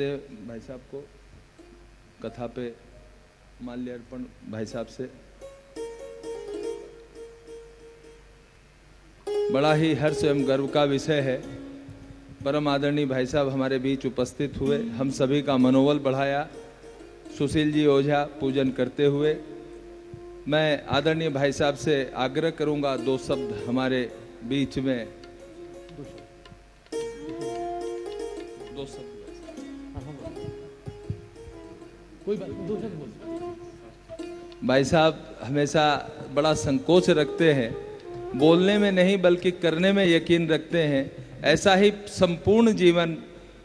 पुष्प भाई साहब को कथा पे माल्यार्पण भाई साहब से। बड़ा ही हर्ष एवं गर्व का विषय है। परम आदरणीय भाई साहब हमारे बीच उपस्थित हुए। हम सभी का मनोबल बढ़ाया। सुशील जी ओझा पूजन करते हुए। मैं आदरणीय भाई साहब से आग्रह करूँगा दो शब्द हमारे बीच में। दो शब्द। कोई बात बोल। भाई साहब, हमेशा बड़ा संकोच रखते हैं। बोलने में नहीं, बल्कि करने में यकीन रखते हैं। ऐसा ही संपूर्ण जीवन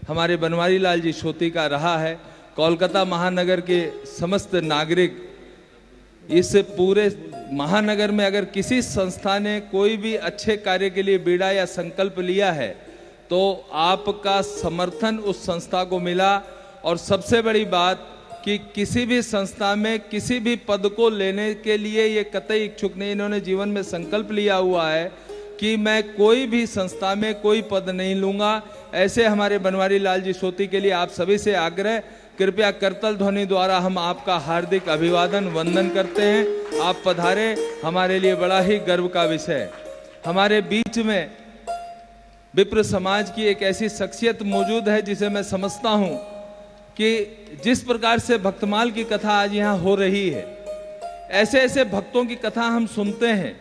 हमारे बनवारी लाल जी सोती का रहा है। कोलकाता महानगर के समस्त नागरिक इस पूरे महानगर में अगर किसी संस्था ने कोई भी अच्छे कार्य के लिए बीड़ा या संकल्प लिया है तो आपका समर्थन उस संस्था को मिला। और सबसे बड़ी बात कि किसी भी संस्था में किसी भी पद को लेने के लिए ये कतई इच्छुक नहीं, इन्होंने जीवन में संकल्प लिया हुआ है कि मैं कोई भी संस्था में कोई पद नहीं लूँगा। ऐसे हमारे बनवारी लाल जी सोती के लिए आप सभी से आग्रह, कृपया करतल ध्वनि द्वारा हम आपका हार्दिक अभिवादन, वंदन करते हैं। आप पधारे, हमारे लिए बड़ा ही गर्व का विषय। हमारे बीच में विप्र समाज की एक ऐसी शख्सियत मौजूद है जिसे मैं समझता हूँ। कि जिस प्रकार से भक्तमाल की कथा आज यहाँ हो रही है ऐसे ऐसे भक्तों की कथा हम सुनते हैं।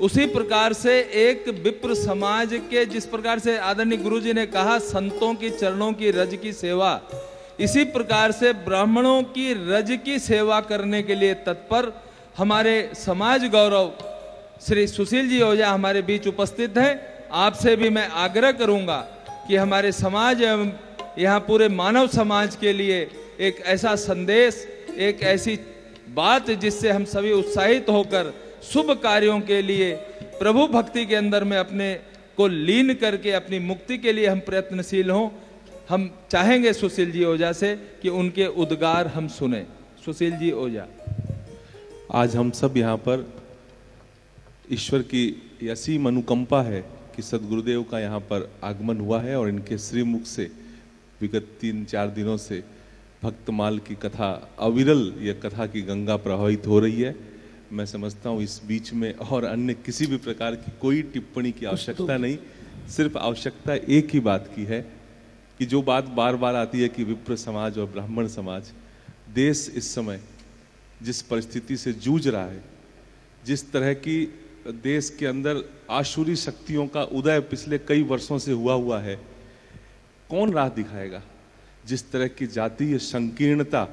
उसी प्रकार से एक विप्र समाज के जिस प्रकार से आदरणीय गुरु जी ने कहा, संतों की चरणों की रज की सेवा, इसी प्रकार से ब्राह्मणों की रज की सेवा करने के लिए तत्पर हमारे समाज गौरव श्री सुशील जी ओझा हमारे बीच उपस्थित हैं। आपसे भी मैं आग्रह करूँगा कि हमारे समाज एवं यहाँ पूरे मानव समाज के लिए एक ऐसा संदेश, एक ऐसी बात जिससे हम सभी उत्साहित होकर शुभ कार्यों के लिए, प्रभु भक्ति के अंदर में अपने को लीन करके, अपनी मुक्ति के लिए हम प्रयत्नशील हों। हम चाहेंगे सुशील जी ओझा से कि उनके उद्गार हम सुने। सुशील जी ओझा। आज हम सब यहाँ पर ईश्वर की असीम अनुकंपा है कि सदगुरुदेव का यहाँ पर आगमन हुआ है और इनके श्रीमुख से विगत तीन चार दिनों से भक्तमाल की कथा अविरल यह कथा की गंगा प्रभावित हो रही है। मैं समझता हूँ इस बीच में और अन्य किसी भी प्रकार की कोई टिप्पणी की आवश्यकता नहीं सिर्फ़ आवश्यकता एक ही बात की है कि जो बात बार बार आती है कि विप्र समाज और ब्राह्मण समाज देश इस समय जिस परिस्थिति से जूझ रहा है जिस तरह की देश के अंदर आशुरी शक्तियों का उदय पिछले कई वर्षों से हुआ हुआ है कौन राह दिखाएगा? जिस तरह की जातीय संकीर्णता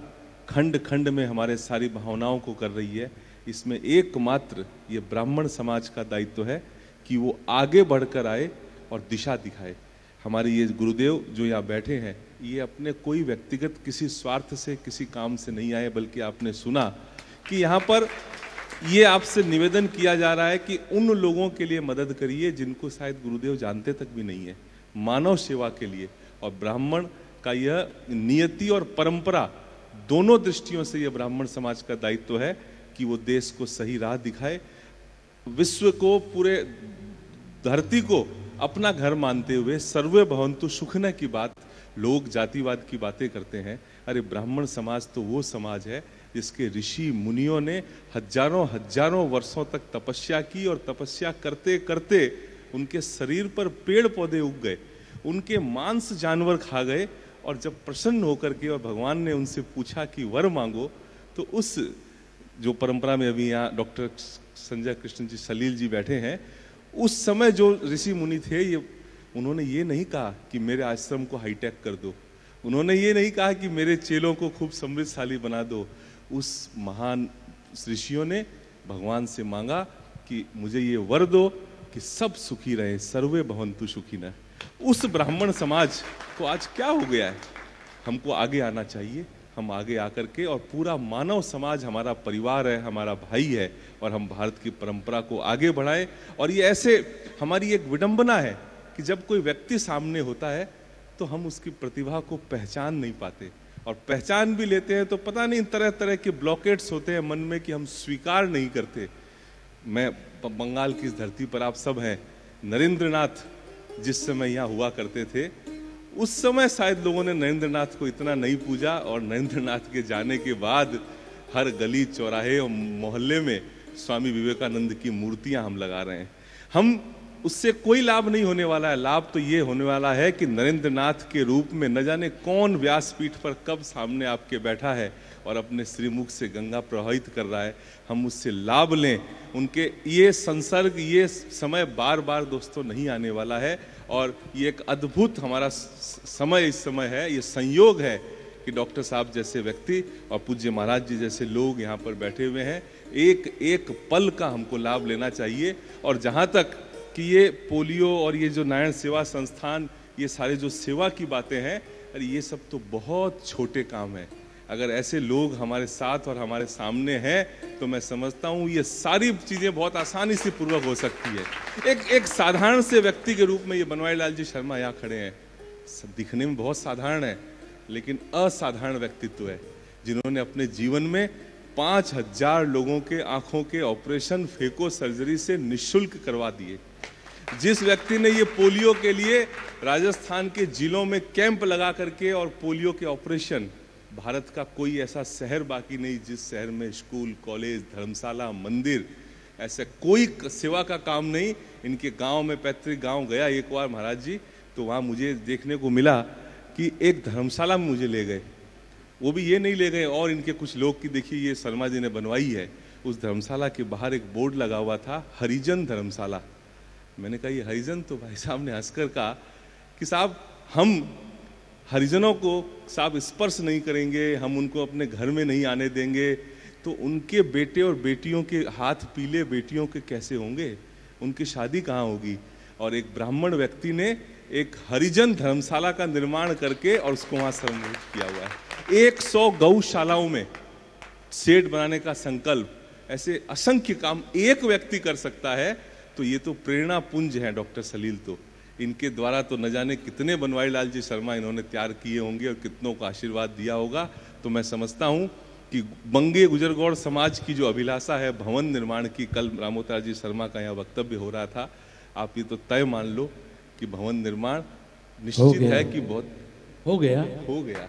खंड खंड में हमारे सारी भावनाओं को कर रही है, इसमें एकमात्र ये ब्राह्मण समाज का दायित्व है कि वो आगे बढ़कर आए और दिशा दिखाए। हमारे ये गुरुदेव जो यहाँ बैठे हैं, ये अपने कोई व्यक्तिगत किसी स्वार्थ से, किसी काम से नहीं आए, बल्कि आपने सुना कि यहाँ पर ये आपसे निवेदन किया जा रहा है कि उन लोगों के लिए मदद करिए जिनको शायद गुरुदेव जानते तक भी नहीं है, मानव सेवा के लिए। और ब्राह्मण का यह नियति और परंपरा दोनों दृष्टियों से यह ब्राह्मण समाज का दायित्व है कि वो देश को सही राह दिखाए। विश्व को पूरे धरती को अपना घर मानते हुए सर्वे भवंतु सुखना की बात, लोग जातिवाद की बातें करते हैं। अरे ब्राह्मण समाज तो वो समाज है जिसके ऋषि मुनियों ने हज़ारों हज़ारों वर्षों तक तपस्या की और तपस्या करते करते उनके शरीर पर पेड़ पौधे उग गए। उनके मांस जानवर खा गए और जब प्रसन्न होकर के और भगवान ने उनसे पूछा कि वर मांगो तो उस जो परंपरा में अभी यहाँ डॉक्टर संजय कृष्ण जी सलील जी बैठे हैं, उस समय जो ऋषि मुनि थे, ये उन्होंने ये नहीं कहा कि मेरे आश्रम को हाईटेक कर दो। उन्होंने ये नहीं कहा कि मेरे चेलों को खूब समृद्धशाली बना दो। उस महान ऋषियों ने भगवान से मांगा कि मुझे ये वर दो कि सब सुखी रहे, सर्वे भवंतु सुखी न। उस ब्राह्मण समाज को आज क्या हो गया है? हमको आगे आना चाहिए, हम आगे आकर के और पूरा मानव समाज हमारा परिवार है, हमारा भाई है और हम भारत की परंपरा को आगे बढ़ाएँ। और ये ऐसे हमारी एक विडंबना है कि जब कोई व्यक्ति सामने होता है तो हम उसकी प्रतिभा को पहचान नहीं पाते। और पहचान भी लेते हैं तो पता नहीं तरह तरह के ब्लॉकेट्स होते हैं मन में कि हम स्वीकार नहीं करते। मैं बंगाल की इस धरती पर आप सब हैं। नरेंद्र नाथ जिस समय यहाँ हुआ करते थे, उस समय शायद लोगों ने नरेंद्र नाथ को इतना नहीं पूजा और नरेंद्र नाथ के जाने के बाद हर गली चौराहे और मोहल्ले में स्वामी विवेकानंद की मूर्तियाँ हम लगा रहे हैं। हम उससे कोई लाभ नहीं होने वाला है। लाभ तो ये होने वाला है कि नरेंद्र नाथ के रूप में न जाने कौन व्यासपीठ पर कब सामने आपके बैठा है और अपने श्रीमुख से गंगा प्रवाहित कर रहा है। हम उससे लाभ लें। उनके ये संसर्ग, ये समय बार बार दोस्तों नहीं आने वाला है। और ये एक अद्भुत हमारा समय इस समय है। ये संयोग है कि डॉक्टर साहब जैसे व्यक्ति और पूज्य महाराज जी जैसे लोग यहाँ पर बैठे हुए हैं। एक एक पल का हमको लाभ लेना चाहिए। और जहाँ तक कि ये पोलियो और ये जो नारायण सेवा संस्थान, ये सारे जो सेवा की बातें हैं, अरे ये सब तो बहुत छोटे काम हैं। अगर ऐसे लोग हमारे साथ और हमारे सामने हैं तो मैं समझता हूँ ये सारी चीज़ें बहुत आसानी से पूर्वक हो सकती है। एक एक साधारण से व्यक्ति के रूप में ये बनवारी लाल जी शर्मा यहाँ खड़े हैं। दिखने में बहुत साधारण है, लेकिन असाधारण व्यक्तित्व है, जिन्होंने अपने जीवन में पाँच हज़ार लोगों के आँखों के ऑपरेशन फेको सर्जरी से निःशुल्क करवा दिए। जिस व्यक्ति ने ये पोलियो के लिए राजस्थान के जिलों में कैंप लगा करके और पोलियो के ऑपरेशन भारत का कोई ऐसा शहर बाकी नहीं जिस शहर में स्कूल, कॉलेज, धर्मशाला, मंदिर ऐसे कोई सेवा का काम नहीं। इनके गाँव में पैतृक गाँव गया एक बार महाराज जी तो वहाँ मुझे देखने को मिला कि एक धर्मशाला में मुझे ले गए। वो भी ये नहीं ले गए, और इनके कुछ लोग की देखिए ये शर्मा जी ने बनवाई है। उस धर्मशाला के बाहर एक बोर्ड लगा हुआ था, हरिजन धर्मशाला। मैंने कहा, ये हरिजन? तो भाई साहब ने हंसकर कहा कि साहब, हम हरिजनों को साफ़ स्पर्श नहीं करेंगे, हम उनको अपने घर में नहीं आने देंगे तो उनके बेटे और बेटियों के हाथ पीले बेटियों के कैसे होंगे? उनकी शादी कहाँ होगी? और एक ब्राह्मण व्यक्ति ने एक हरिजन धर्मशाला का निर्माण करके और उसको वहाँ सम्मिलित किया हुआ है। एक सौ गौशालाओं में सेट बनाने का संकल्प, ऐसे असंख्य काम एक व्यक्ति कर सकता है तो ये तो प्रेरणा पुंज है डॉक्टर सलील तो। इनके द्वारा तो न जाने कितने बनवारी लाल जी शर्मा इन्होंने तैयार किए होंगे और कितनों को आशीर्वाद दिया होगा। तो मैं समझता हूँ कि बंगे गुजरगौड़ समाज की जो अभिलाषा है भवन निर्माण की कल रामोतार जी शर्मा का यहाँ वक्तव्य हो रहा था आप ये तो तय मान लो कि भवन निर्माण निश्चित है कि बहुत हो गया। हो गया।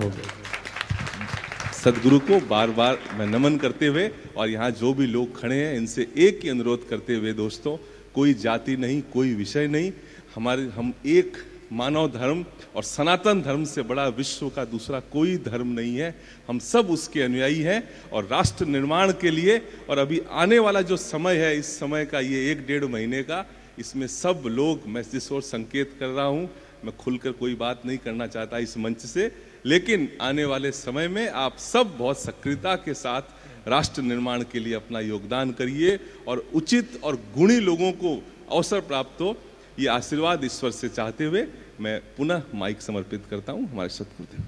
हो गया। सदगुरु को बार बार मैं नमन करते हुए और यहाँ जो भी लोग खड़े हैं इनसे एक ही अनुरोध करते हुए दोस्तों कोई जाति नहीं कोई विषय नहीं हमारे, हम एक मानव धर्म और सनातन धर्म से बड़ा विश्व का दूसरा कोई धर्म नहीं है। हम सब उसके अनुयायी हैं और राष्ट्र निर्माण के लिए और अभी आने वाला जो समय है, इस समय का ये एक डेढ़ महीने का, इसमें सब लोग, मैं जिस ओर संकेत कर रहा हूँ, मैं खुलकर कोई बात नहीं करना चाहता इस मंच से, लेकिन आने वाले समय में आप सब बहुत सक्रियता के साथ राष्ट्र निर्माण के लिए अपना योगदान करिए और उचित और गुणी लोगों को अवसर प्राप्त हो। ये आशीर्वाद ईश्वर से चाहते हुए मैं पुनः माइक समर्पित करता हूँ, हमारे सतगुरुदेव।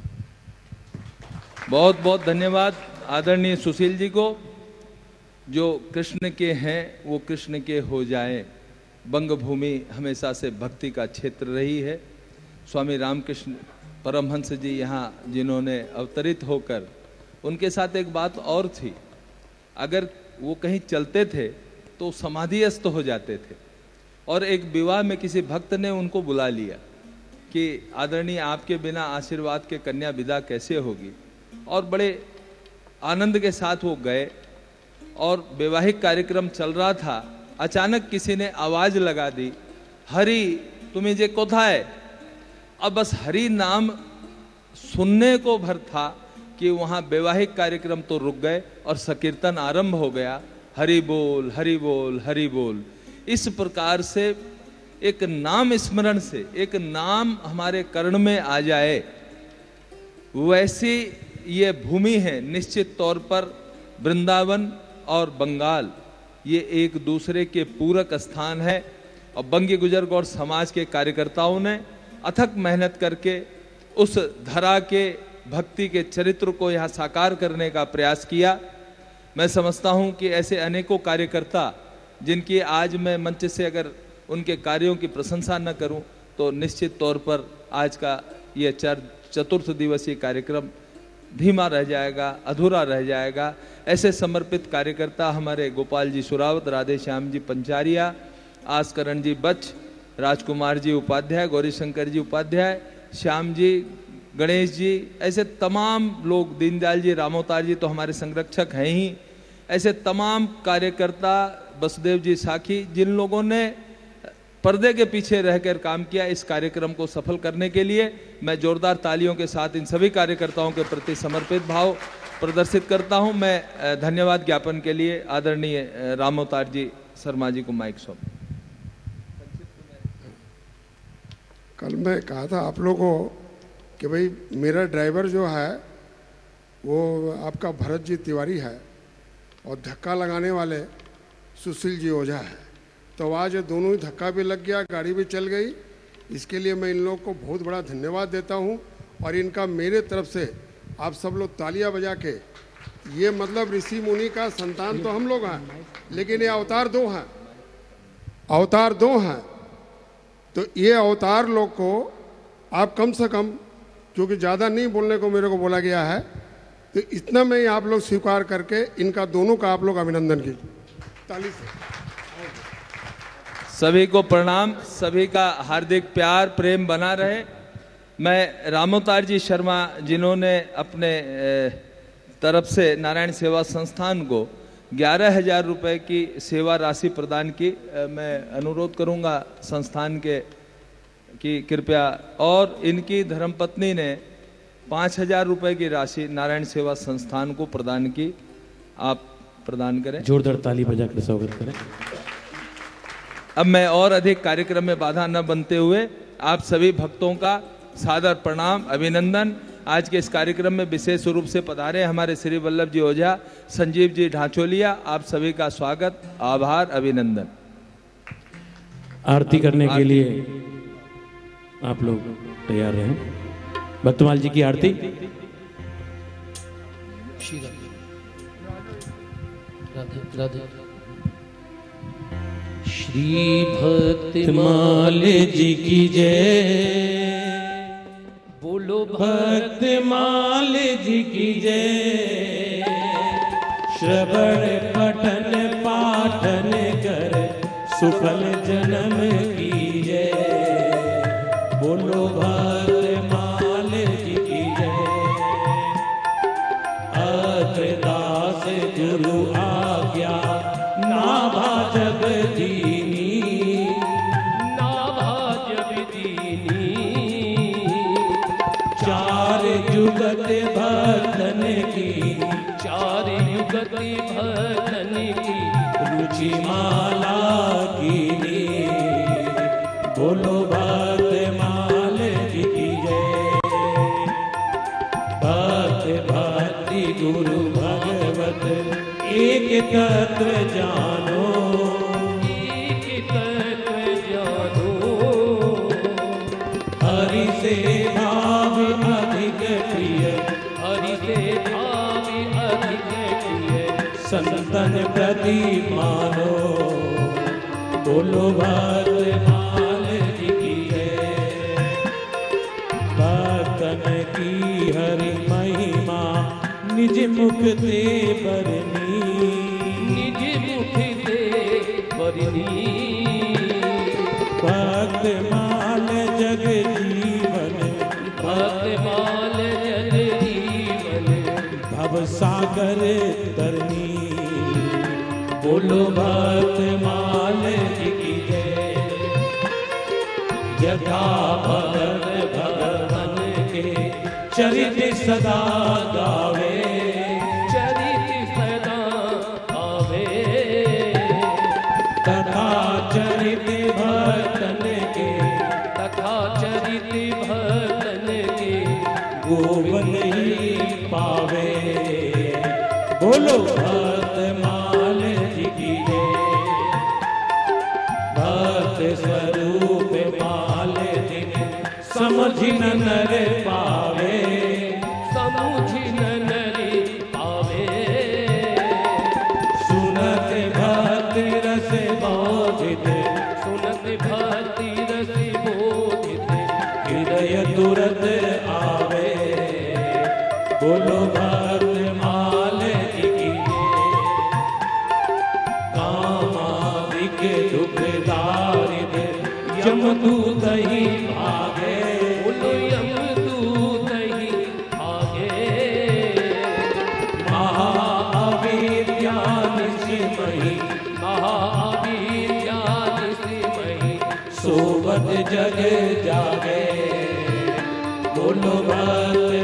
बहुत बहुत धन्यवाद आदरणीय सुशील जी को, जो कृष्ण के हैं, वो कृष्ण के हो जाएँ। बंग भूमि हमेशा से भक्ति का क्षेत्र रही है। स्वामी रामकृष्ण परमहंस जी यहाँ, जिन्होंने अवतरित होकर, उनके साथ एक बात और थी। अगर वो कहीं चलते थे तो समाधिस्थ हो जाते थे। और एक विवाह में किसी भक्त ने उनको बुला लिया कि आदरणीय आपके बिना आशीर्वाद के कन्या विदा कैसे होगी? और बड़े आनंद के साथ वो गए और वैवाहिक कार्यक्रम चल रहा था। अचानक किसी ने आवाज़ लगा दी, हरि, तुम्हें जे कोथा है? अब बस हरि नाम सुनने को भर था कि वहाँ वैवाहिक कार्यक्रम तो रुक गए और संकीर्तन आरंभ हो गया। हरि बोल हरि बोल हरि बोल। इस प्रकार से एक नाम स्मरण से, एक नाम हमारे कर्ण में आ जाए, वैसी ये भूमि है निश्चित तौर पर वृंदावन और बंगाल। ये एक दूसरे के पूरक स्थान है। और बंगी गुजर गौर समाज के कार्यकर्ताओं ने अथक मेहनत करके उस धरा के, भक्ति के चरित्र को यहाँ साकार करने का प्रयास किया। मैं समझता हूँ कि ऐसे अनेकों कार्यकर्ता जिनकी आज मैं मंच से अगर उनके कार्यों की प्रशंसा न करूँ तो निश्चित तौर पर आज का ये चर, चतुर्थ दिवसीय कार्यक्रम धीमा रह जाएगा, अधूरा रह जाएगा। ऐसे समर्पित कार्यकर्ता हमारे गोपाल जी सुरावत, राधे श्याम जी पंचारिया, आसकरण जी बच राजकुमार जी उपाध्याय, गौरीशंकर जी उपाध्याय, श्याम जी, गणेश जी, ऐसे तमाम लोग, दीनदयाल जी, रामोतार जी तो हमारे संरक्षक हैं ही। ऐसे तमाम कार्यकर्ता वसुदेव जी साखी जिन लोगों ने पर्दे के पीछे रहकर काम किया इस कार्यक्रम को सफल करने के लिए मैं जोरदार तालियों के साथ इन सभी कार्यकर्ताओं के प्रति समर्पित भाव प्रदर्शित करता हूँ। मैं धन्यवाद ज्ञापन के लिए आदरणीय अ, रामोतार जी शर्मा जी को माइक सौंप। कल मैं कहा था आप लोगों को कि भाई मेरा ड्राइवर जो है वो आपका भरत जी तिवारी है और धक्का लगाने वाले सुशील जी ओझा है। तो आज दोनों ही धक्का भी लग गया, गाड़ी भी चल गई। इसके लिए मैं इन लोग को बहुत बड़ा धन्यवाद देता हूँ और इनका मेरे तरफ़ से आप सब लोग तालियाँ बजा के, ये मतलब ऋषि मुनि का संतान तो हम लोग हैं, लेकिन ये अवतार दो हैं। अवतार दो हैं। तो ये अवतार लोग को आप कम से कम, क्योंकि ज़्यादा नहीं बोलने को मेरे को बोला गया है तो इतना में आप लोग स्वीकार करके इनका दोनों का आप लोग अभिनंदन कीजिए। ताली से सभी को प्रणाम, सभी का हार्दिक प्यार, प्रेम बना रहे। मैं रामोतार जी शर्मा जिन्होंने अपने तरफ़ से नारायण सेवा संस्थान को ग्यारह हज़ार रुपये की सेवा राशि प्रदान की मैं अनुरोध करूँगा संस्थान के, की कृपया, और इनकी धर्मपत्नी ने पाँच हज़ार रुपये की राशि नारायण सेवा संस्थान को प्रदान की। आप प्रदान करें। जोरदार ताली बजाकर स्वागत करें। अब मैं और अधिक कार्यक्रम में बाधा न बनते हुए आप सभी भक्तों का सादर प्रणाम अभिनंदन। आज के इस कार्यक्रम में विशेष रूप से पधारे हमारे श्री वल्लभ जी ओझा संजीव जी ढांचोलिया आप सभी का स्वागत आभार अभिनंदन। आरती करने के लिए आप लोग तैयार रहें। भक्तमाल जी की आरती। श्री भक्ति माल जी की जय। बोलो भक्त भक्तमाल जी की जय। श्रवण पठन पाठन कर सुफल जन्म की जय बोलो भक्तमाल तत्व जानो। एक तत्व जानो। हरि से भाव अधिक प्रिय। हरि से भाव अधिक प्रिय। संतन प्रति मानो। बोलो भक्त माल जी की भक्तन की हरि महिमा निज मुख ते बरनी। सागर तरनी। बोलो भक्त माल की जय। यथा भगत भगवन के चरित्र सदा गावे। बोलो। भक्त माल जी की भक्त स्वरूप माल दिन समझ न नर पावे। जग जागे। बोलो भक्त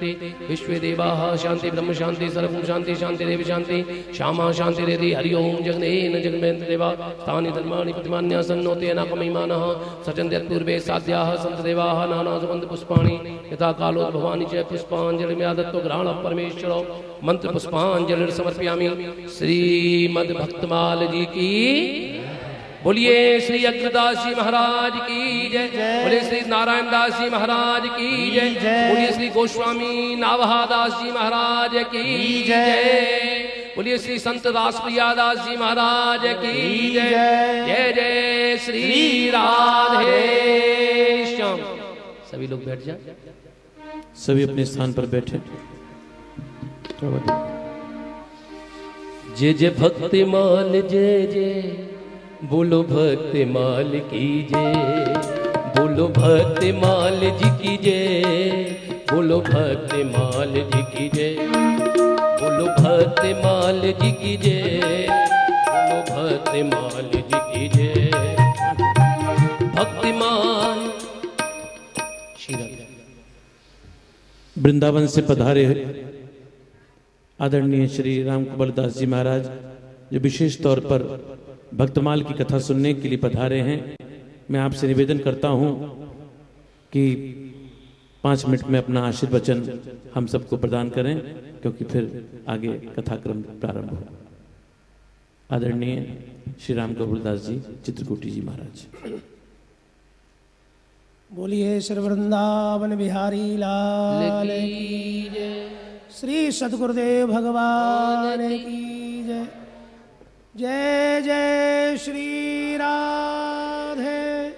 शांति। विश्व देवा शांति, ब्रह्म शांति सर्वम शांति शांति देव शांति। श्यामा शांति रेदि हरि ओम जगनेन जगमेन्द्र देवा। स्थानि धर्माणि प्रतिमान्य सन्नोते नाकमिमानः सचन्त्यत् पूर्वे साध्याः सन्त देवाः नाना सुगन्ध पुष्पाणि। यथा कालो भवानि च पुष्पाञ्जलि दत्तो ग्रहण परमेश्वरो। मंत्र पुष्पांजलि समर्पयामि श्रीमद् भक्तमाल जी की बोलिए श्री अग्रदास जी महाराज की जय। बोलिए श्री नारायण दास जी महाराज की जय। बोलिए श्री गोस्वामी नावहादास जी महाराज की जय। बोलिए श्री संत दास प्रियादास जी महाराज की जय। जय। जय श्री राधे श्याम। सभी लोग बैठ जाए। सभी अपने स्थान पर बैठे। जय जय भक्ति माल जय जय बोलो भक्ति माल की जय बोलो भक्ति माल जी की जय बोलो भक्ति माल जी की जय बोलो भक्ति माल जी की जय बोलो भक्ति माल जी की जय भक्तिमान, वृंदावन से पधारे आदरणीय श्री राम कुमार दास जी महाराज, जो विशेष तौर पर भक्तमाल की कथा सुनने के लिए पधारे हैं। मैं आपसे निवेदन करता हूँ कि पाँच मिनट में अपना आशीर्वचन हम सबको प्रदान करें क्योंकि फिर आगे कथाक्रम प्रारंभ हो आदरणीय श्री राम कपूरदास जी चित्रकूटी जी महाराज। बोलिए श्री वृंदावन बिहारी लाल की जय। श्री सदगुरुदेव भगवान की जय। जय जय श्री राधे,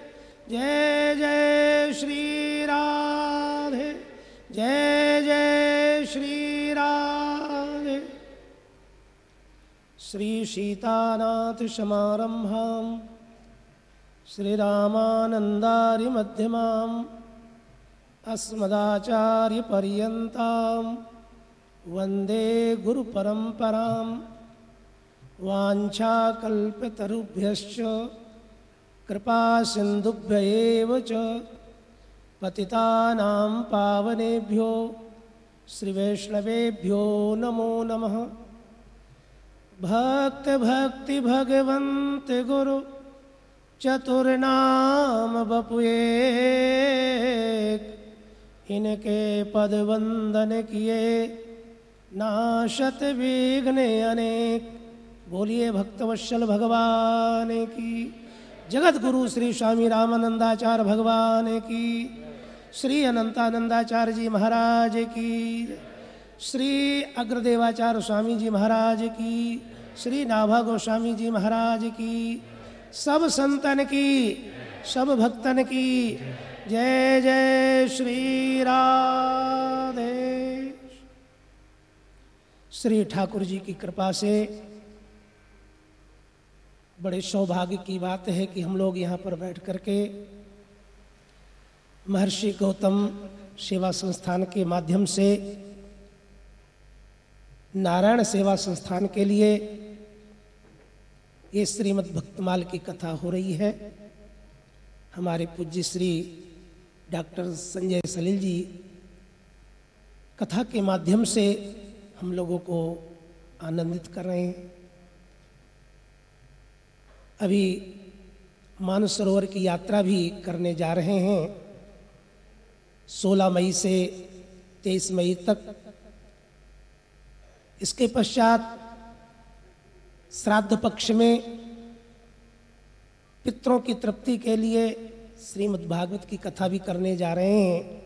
जय जय श्री राधे, जय जय श्री राधे। श्री सीतानाथ समारंभाम् श्रीरामानन्दारिमध्यमाम् अस्मदाचार्यपर्यन्तां वंदे गुरुपरम्परां वाञ्छाकल्पतरुभ्यश्च कृपासिन्धुभ्य एव च। पतितानां पावनेभ्यो, श्रीवैष्णवेभ्यो नमो नमः। भक्त भक्ति भगवन्त गुरु चतुर्नाम बपुए इनके पद वंदन किए नाशत विघ्न अनेक। बोलिए भक्तवत्सल भगवान की। जगत गुरु श्री स्वामी रामानंदाचार्य भगवान की। श्री अनंतानंदाचार्य जी महाराज की। श्री अग्रदेवाचार्य स्वामी जी महाराज की। श्री नाभा गोस्वामी जी महाराज की। सब संतन की, सब भक्तन की। जय जय श्री राधे। श्री ठाकुर जी की कृपा से बड़े सौभाग्य की बात है कि हम लोग यहाँ पर बैठ करके महर्षि गौतम सेवा संस्थान के माध्यम से नारायण सेवा संस्थान के लिए ये श्रीमद् भक्तमाल की कथा हो रही है। हमारे पूज्य श्री डॉक्टर संजय सलील जी कथा के माध्यम से हम लोगों को आनंदित कर रहे हैं। अभी मानस सरोवर की यात्रा भी करने जा रहे हैं। 16 मई से 23 मई तक। इसके पश्चात श्राद्ध पक्ष में पितरों की तृप्ति के लिए श्रीमद् भागवत की कथा भी करने जा रहे हैं।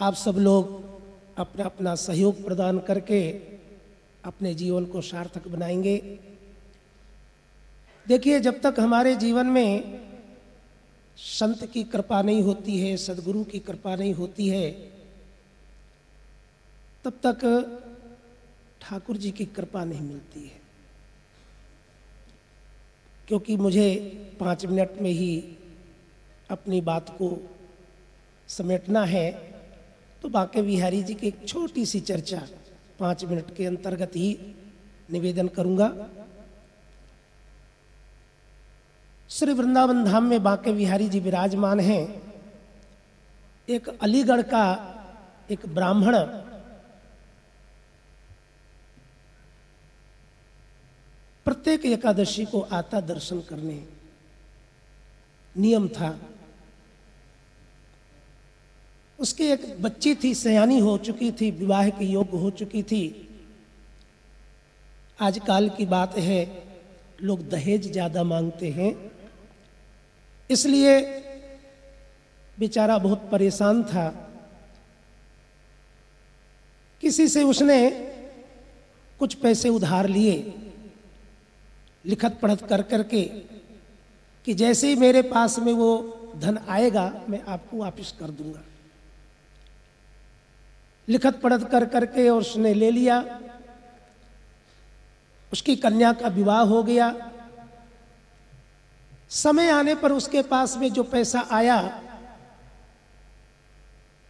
आप सब लोग अपना अपना सहयोग प्रदान करके अपने जीवन को सार्थक बनाएँगे। देखिए, जब तक हमारे जीवन में संत की कृपा नहीं होती है, सदगुरु की कृपा नहीं होती है, तब तक ठाकुर जी की कृपा नहीं मिलती है। क्योंकि मुझे पाँच मिनट में ही अपनी बात को समेटना है तो बाके बिहारी जी की एक छोटी सी चर्चा पाँच मिनट के अंतर्गत ही निवेदन करूँगा। श्री वृंदावन धाम में बांके बिहारी जी विराजमान हैं। एक अलीगढ़ का एक ब्राह्मण। प्रत्येक एकादशी को आता दर्शन करने नियम था। उसकी एक बच्ची थी, सयानी हो चुकी थी, विवाह के योग्य हो चुकी थी। आजकल की बात है, लोग दहेज ज़्यादा मांगते हैं। इसलिए बेचारा बहुत परेशान था। किसी से उसने कुछ पैसे उधार लिए लिखत पढ़त कर करके कि जैसे ही मेरे पास में वो धन आएगा, मैं आपको वापस कर दूँगा। लिखत पढ़त कर करके और उसने ले लिया। उसकी कन्या का विवाह हो गया। समय आने पर उसके पास में जो पैसा आया,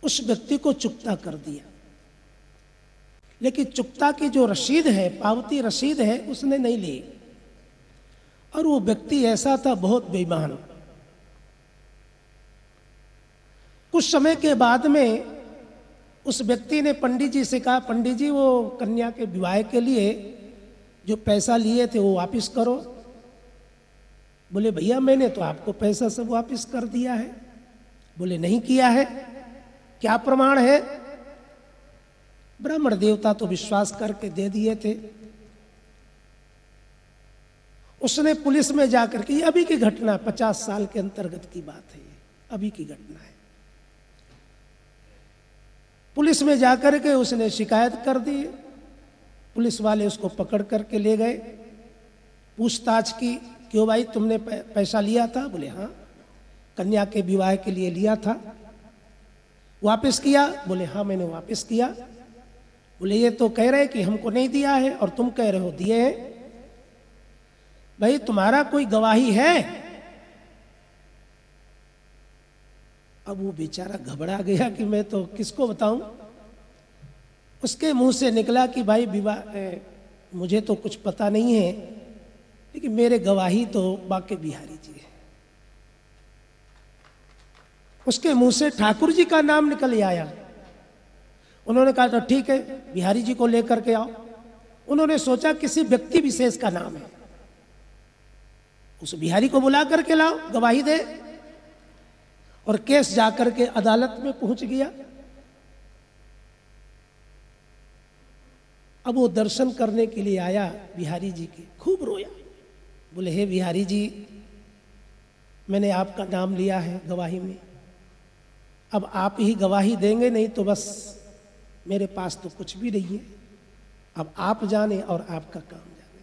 उस व्यक्ति को चुकता कर दिया। लेकिन चुकता की जो रसीद है, पावती रसीद है, उसने नहीं ली। और वो व्यक्ति ऐसा था, बहुत बेईमान। कुछ समय के बाद में उस व्यक्ति ने पंडित जी से कहा, पंडित जी, वो कन्या के विवाह के लिए जो पैसा लिए थे, वो वापस करो। बोले, भैया, मैंने तो आपको पैसा सब वापस कर दिया है। बोले, नहीं किया है। क्या प्रमाण है? ब्राह्मण देवता तो विश्वास करके दे दिए थे। उसने पुलिस में जाकर के अभी की घटना पचास साल के अंतर्गत की बात है अभी की घटना है। पुलिस में जाकर के उसने शिकायत कर दी। पुलिस वाले उसको पकड़ करके ले गए, पूछताछ की। क्यों भाई तुमने पैसा लिया था? बोले हाँ कन्या के विवाह के लिए लिया था। वापस किया? बोले हाँ मैंने वापस किया। बोले, ये तो कह रहे कि हमको नहीं दिया है और तुम कह रहे हो दिए हैं। भाई, तुम्हारा कोई गवाही है? अब वो बेचारा घबरा गया कि मैं तो किसको बताऊँ? उसके मुँह से निकला कि, भाई, विवाह मुझे तो कुछ पता नहीं है। लेकिन मेरे गवाही तो बाके बिहारी जी है। उसके मुँह से ठाकुर जी का नाम निकल आया। उन्होंने कहा तो ठीक है, बिहारी जी को लेकर के आओ। उन्होंने सोचा, किसी व्यक्ति विशेष का नाम है। उस बिहारी को बुला करके लाओ, गवाही दे। और केस जाकर के अदालत में पहुँच गया। अब वो दर्शन करने के लिए आया बिहारी जी के। खूब रोया। बोले, हे बिहारी जी, मैंने आपका नाम लिया है गवाही में। अब आप ही गवाही देंगे नहीं तो बस मेरे पास तो कुछ भी नहीं है। अब आप जाने और आपका काम जाने।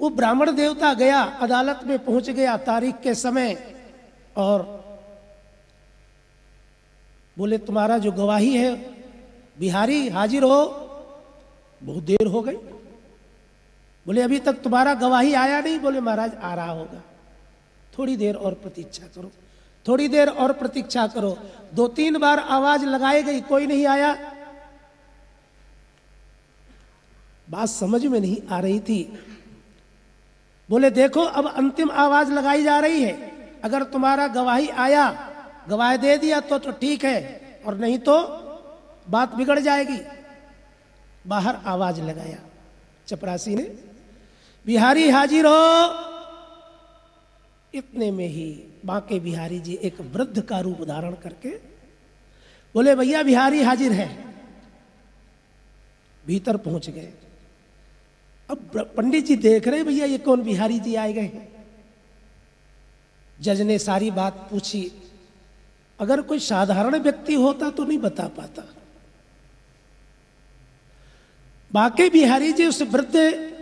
वो ब्राह्मण देवता गया, अदालत में पहुँच गया तारीख के समय और बोले, तुम्हारा जो गवाही है, बिहारी हाजिर हो, बहुत देर हो गई। बोले, अभी तक तुम्हारा गवाही आया नहीं? बोले, महाराज, आ रहा होगा। थोड़ी देर और प्रतीक्षा करो, थोड़ी देर और प्रतीक्षा करो। दो तीन बार आवाज़ लगाई गई, कोई नहीं आया। बात समझ में नहीं आ रही थी। बोले, देखो, अब अंतिम आवाज़ लगाई जा रही है। अगर तुम्हारा गवाही आया, गवाह दे दिया तो तो ठीक है, और नहीं तो बात बिगड़ जाएगी। बाहर आवाज़ लगाया। चपरासी ने बिहारी हाजिर। हो इतने में ही बांके बिहारी जी एक वृद्ध का रूप धारण करके बोले, भैया, बिहारी हाजिर है। भीतर पहुँच गए। अब पंडित जी देख रहे भैया, ये कौन बिहारी जी आए गए जज ने सारी बात पूछी। अगर कोई साधारण व्यक्ति होता तो नहीं बता पाता। बाके बिहारी जी उस वृद्ध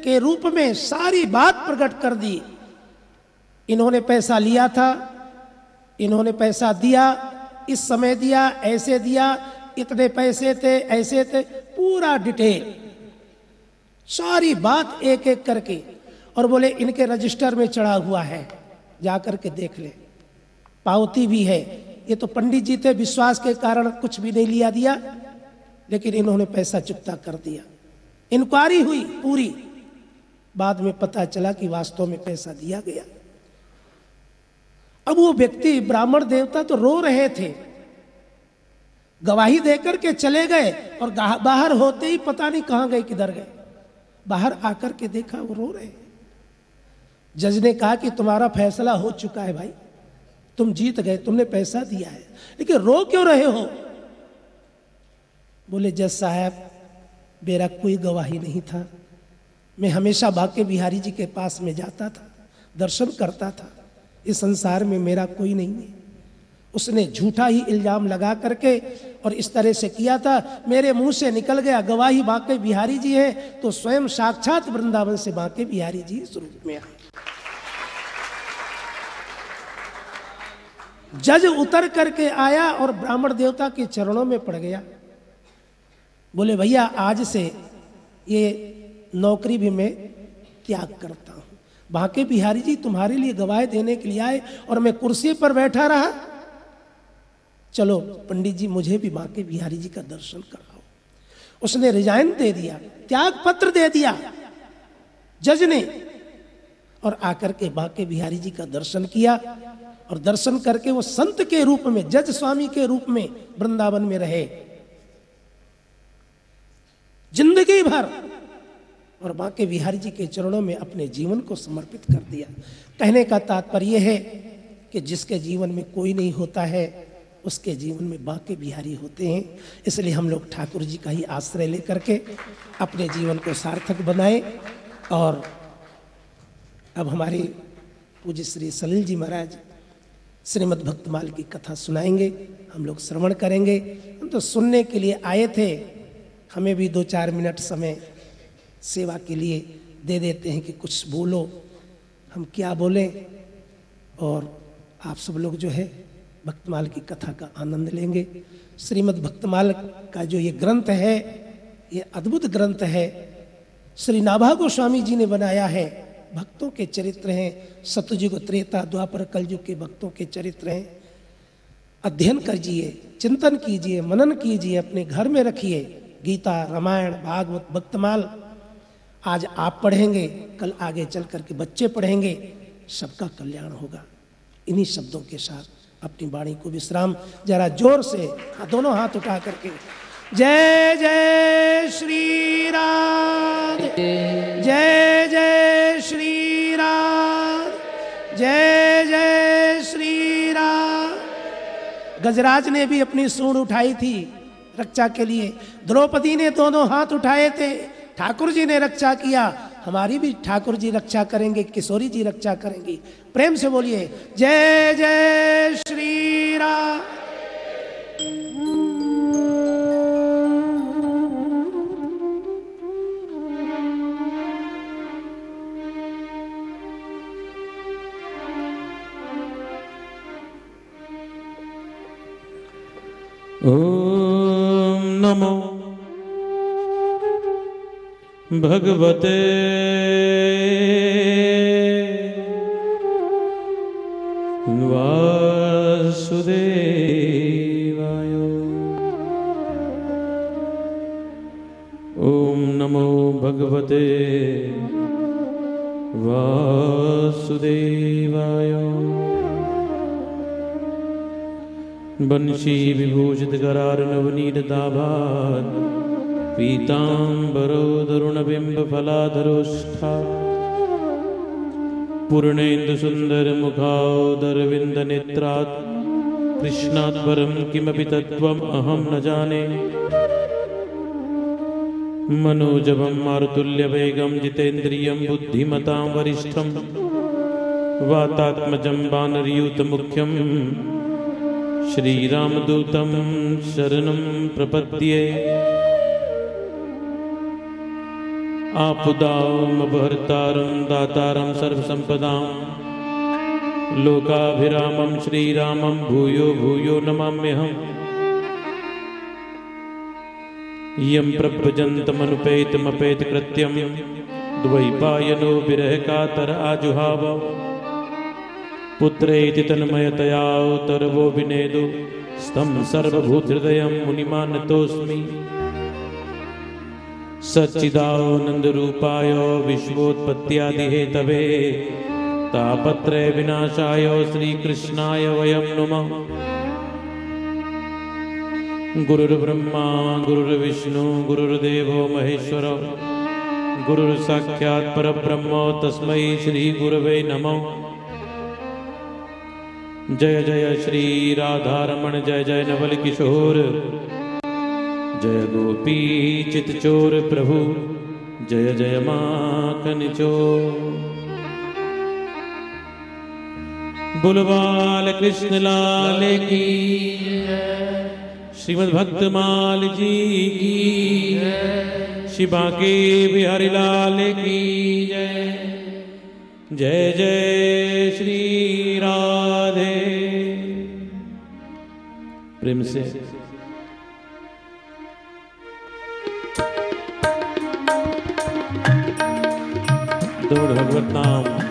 के रूप में सारी बात प्रकट कर दी। इन्होंने पैसा लिया था, इन्होंने पैसा दिया, इस समय दिया, ऐसे दिया, इतने पैसे थे, ऐसे थे, पूरा डिटेल। सारी बात एक एक करके, और बोले, इनके रजिस्टर में चढ़ा हुआ है, जाकर के देख ले। पावती भी है। ये तो पंडित जी थे, विश्वास के कारण कुछ भी नहीं लिया दिया, लेकिन इन्होंने पैसा चुकता कर दिया। इंक्वायरी हुई पूरी। बाद में पता चला कि वास्तव में पैसा दिया गया। अब वो व्यक्ति ब्राह्मण देवता तो रो रहे थे। गवाही देकर के चले गए और बाहर होते ही पता नहीं कहाँ गए, किधर गए। बाहर आकर के देखा वो रो रहे। जज ने कहा कि तुम्हारा फैसला हो चुका है भाई। तुम जीत गए, तुमने पैसा दिया है। लेकिन रो क्यों रहे हो? बोले, जज साहब, मेरा कोई गवाही नहीं था। मैं हमेशा बाके बिहारी जी के पास में जाता था, दर्शन करता था। इस संसार में मेरा कोई नहीं है। उसने झूठा ही इल्ज़ाम लगा करके और इस तरह से किया था, मेरे मुँह से निकल गया, गवाही बाके बिहारी जी है तो स्वयं साक्षात वृंदावन से बाके बिहारी जी इस रूप में आए। जज उतर करके आया और ब्राह्मण देवता के चरणों में पड़ गया। बोले, भैया, आज से ये नौकरी भी मैं त्याग करता हूँ। बाके बिहारी जी तुम्हारे लिए गवाह देने के लिए आए और मैं कुर्सी पर बैठा रहा। चलो, पंडित जी, मुझे भी बाके बिहारी जी का दर्शन कराओ। उसने रिजाइन दे दिया, त्याग पत्र दे दिया, जज ने, और आकर के बाके बिहारी जी का दर्शन किया। और दर्शन करके वो संत के रूप में, जज स्वामी के रूप में वृंदावन में रहे। ज़िंदगी भर और बाके बिहारी जी के चरणों में अपने जीवन को समर्पित कर दिया। कहने का तात्पर्य है कि जिसके जीवन में कोई नहीं होता है, उसके जीवन में बाके बिहारी होते हैं। इसलिए हम लोग ठाकुर जी का ही आश्रय लेकर के अपने जीवन को सार्थक बनाए और अब हमारे पूज्य श्री सलील जी महाराज श्रीमद भक्तमाल की कथा सुनाएँगे, हम लोग श्रवण करेंगे। हम तो सुनने के लिए आए थे, हमें भी दो चार मिनट समय सेवा के लिए दे देते हैं कि कुछ बोलो। हम क्या बोलें? और आप सब लोग जो है, भक्तमाल की कथा का आनंद लेंगे। श्रीमद् भक्तमाल का जो ये ग्रंथ है, ये अद्भुत ग्रंथ है। श्री नाभा गोस्वामी जी ने बनाया है। भक्तों के चरित्र हैं। सतयुग त्रेता द्वापर कलयुग के भक्तों के चरित्र हैं। अध्ययन करिए, चिंतन कीजिए, मनन कीजिए, अपने घर में रखिए। गीता, रामायण, भागवत, भक्तमाल आज आप पढ़ेंगे, कल आगे चल करके बच्चे पढ़ेंगे, सबका कल्याण होगा। इन्हीं शब्दों के साथ अपनी वाणी को विश्राम, जरा ज़ोर से दोनों हाथ उठा करके। जय जय श्री राम। जय जय श्री राम। जय जय श्री राम। गजराज ने भी अपनी सूंड उठाई थी रक्षा के लिए। द्रौपदी ने दोनों हाथ उठाए थे। ठाकुर जी ने रक्षा किया। हमारी भी ठाकुर जी रक्षा करेंगे, किशोरी जी रक्षा करेंगी। प्रेम से बोलिए, जय जय श्री राम। ॐ नमो भगवते। वासुदेवाय। ॐ नमो भगवते। वासुदेवाय। वंशी विभूषित करार नवनीत दाभात् पीताम्बरो तरुणबिम्ब फलाधरोष्ठा पूर्णेन्दु सुन्दर मुखादरविन्द नेत्रात् कृष्णात् परं किमपि तत्त्वम् अहं न जाने। मनोजवं मारुतुल्यवेगं जितेन्द्रियं बुद्धिमतां वरिष्ठं। वातात्मजं वानरयूतमुख्यं श्रीरामदूतं शरणं प्रपद्ये आपुदामभर्तारं दातारं सर्वसम्पदां लोकाभिरामं श्रीरामं भूयो भूयो नमाम्यहम्। यं प्रभजन्तमनुपेतमपेतकृत्यं द्वैपायनो विरहकातर आजुहाव। पुत्रेति तन्मयतयावतर्वो विनेदो स्तं सर्वभूतहृदयं मुनिमानतोऽस्मि। सच्चिदानन्दरूपाय विश्वोत्पत्त्यादिहेतवे तापत्रयविनाशाय श्रीकृष्णाय वयं नुमः। गुरुर्ब्रह्मा, गुरुर्विष्णु, गुरुर्देवो महेश्वर। गुरुर्साक्षात् तस्मै श्रीगुरवे नमः। जय जय श्री राधारमण, जय जय नवल किशोर जय गोपी चित चोर प्रभु, जय जय माखन चोर बुलवाल कृष्ण लाल की श्रीमद भक्तमाल जी की शिवा के बिहारी लाल की जय। जय जय श्री राधे। प्रेम से दौड़ भगवत नाम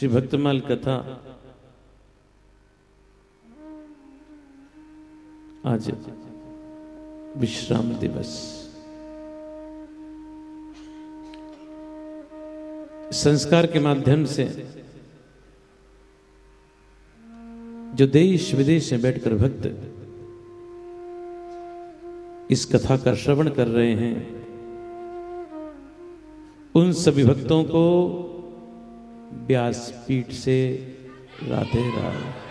श्री भक्तमाल कथा। आज विश्राम दिवस। संस्कार के माध्यम से जो देश विदेश में बैठकर भक्त इस कथा का श्रवण कर रहे हैं, उन सभी भक्तों को व्यासपीठ से राधे राधे।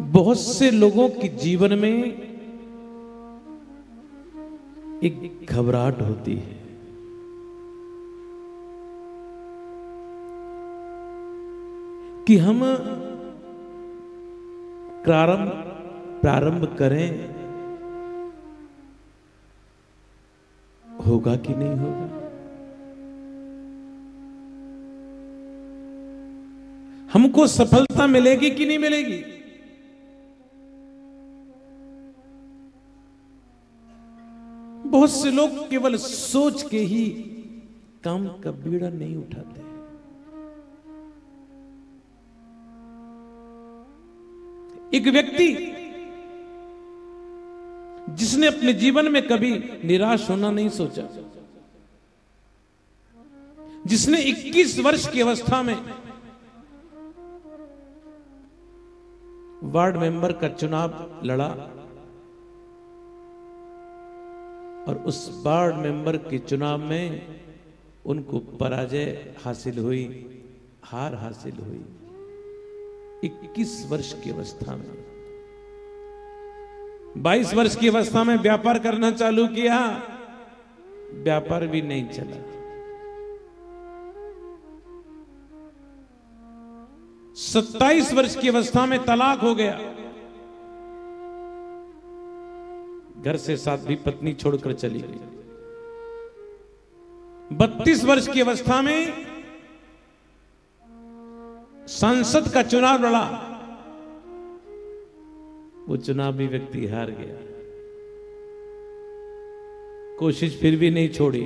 बहुत से लोगों के जीवन में एक घबराहट होती है। कि हम प्रारंभ प्रारंभ करें होगा कि नहीं होगा? हमको सफलता मिलेगी कि नहीं मिलेगी? बहुत से लोग केवल सोच के ही काम का बीड़ा नहीं उठाते। एक व्यक्ति जिसने अपने जीवन में कभी निराश होना नहीं सोचा। जिसने 21 वर्ष की अवस्था में वार्ड मेंबर का चुनाव लड़ा और उस वार्ड मेंबर के चुनाव में उनको पराजय हासिल हुई, हार हासिल हुई। 21 वर्ष की अवस्था में। 22 वर्ष की अवस्था में व्यापार करना चालू किया, व्यापार भी नहीं चला। सत्ताईस वर्ष की अवस्था में तलाक हो गया। घर से साथ भी पत्नी छोड़कर चली गई। बत्तीस वर्ष की अवस्था में संसद का चुनाव लड़ा। वो चुनावी व्यक्ति हार गया। कोशिश फिर भी नहीं छोड़ी।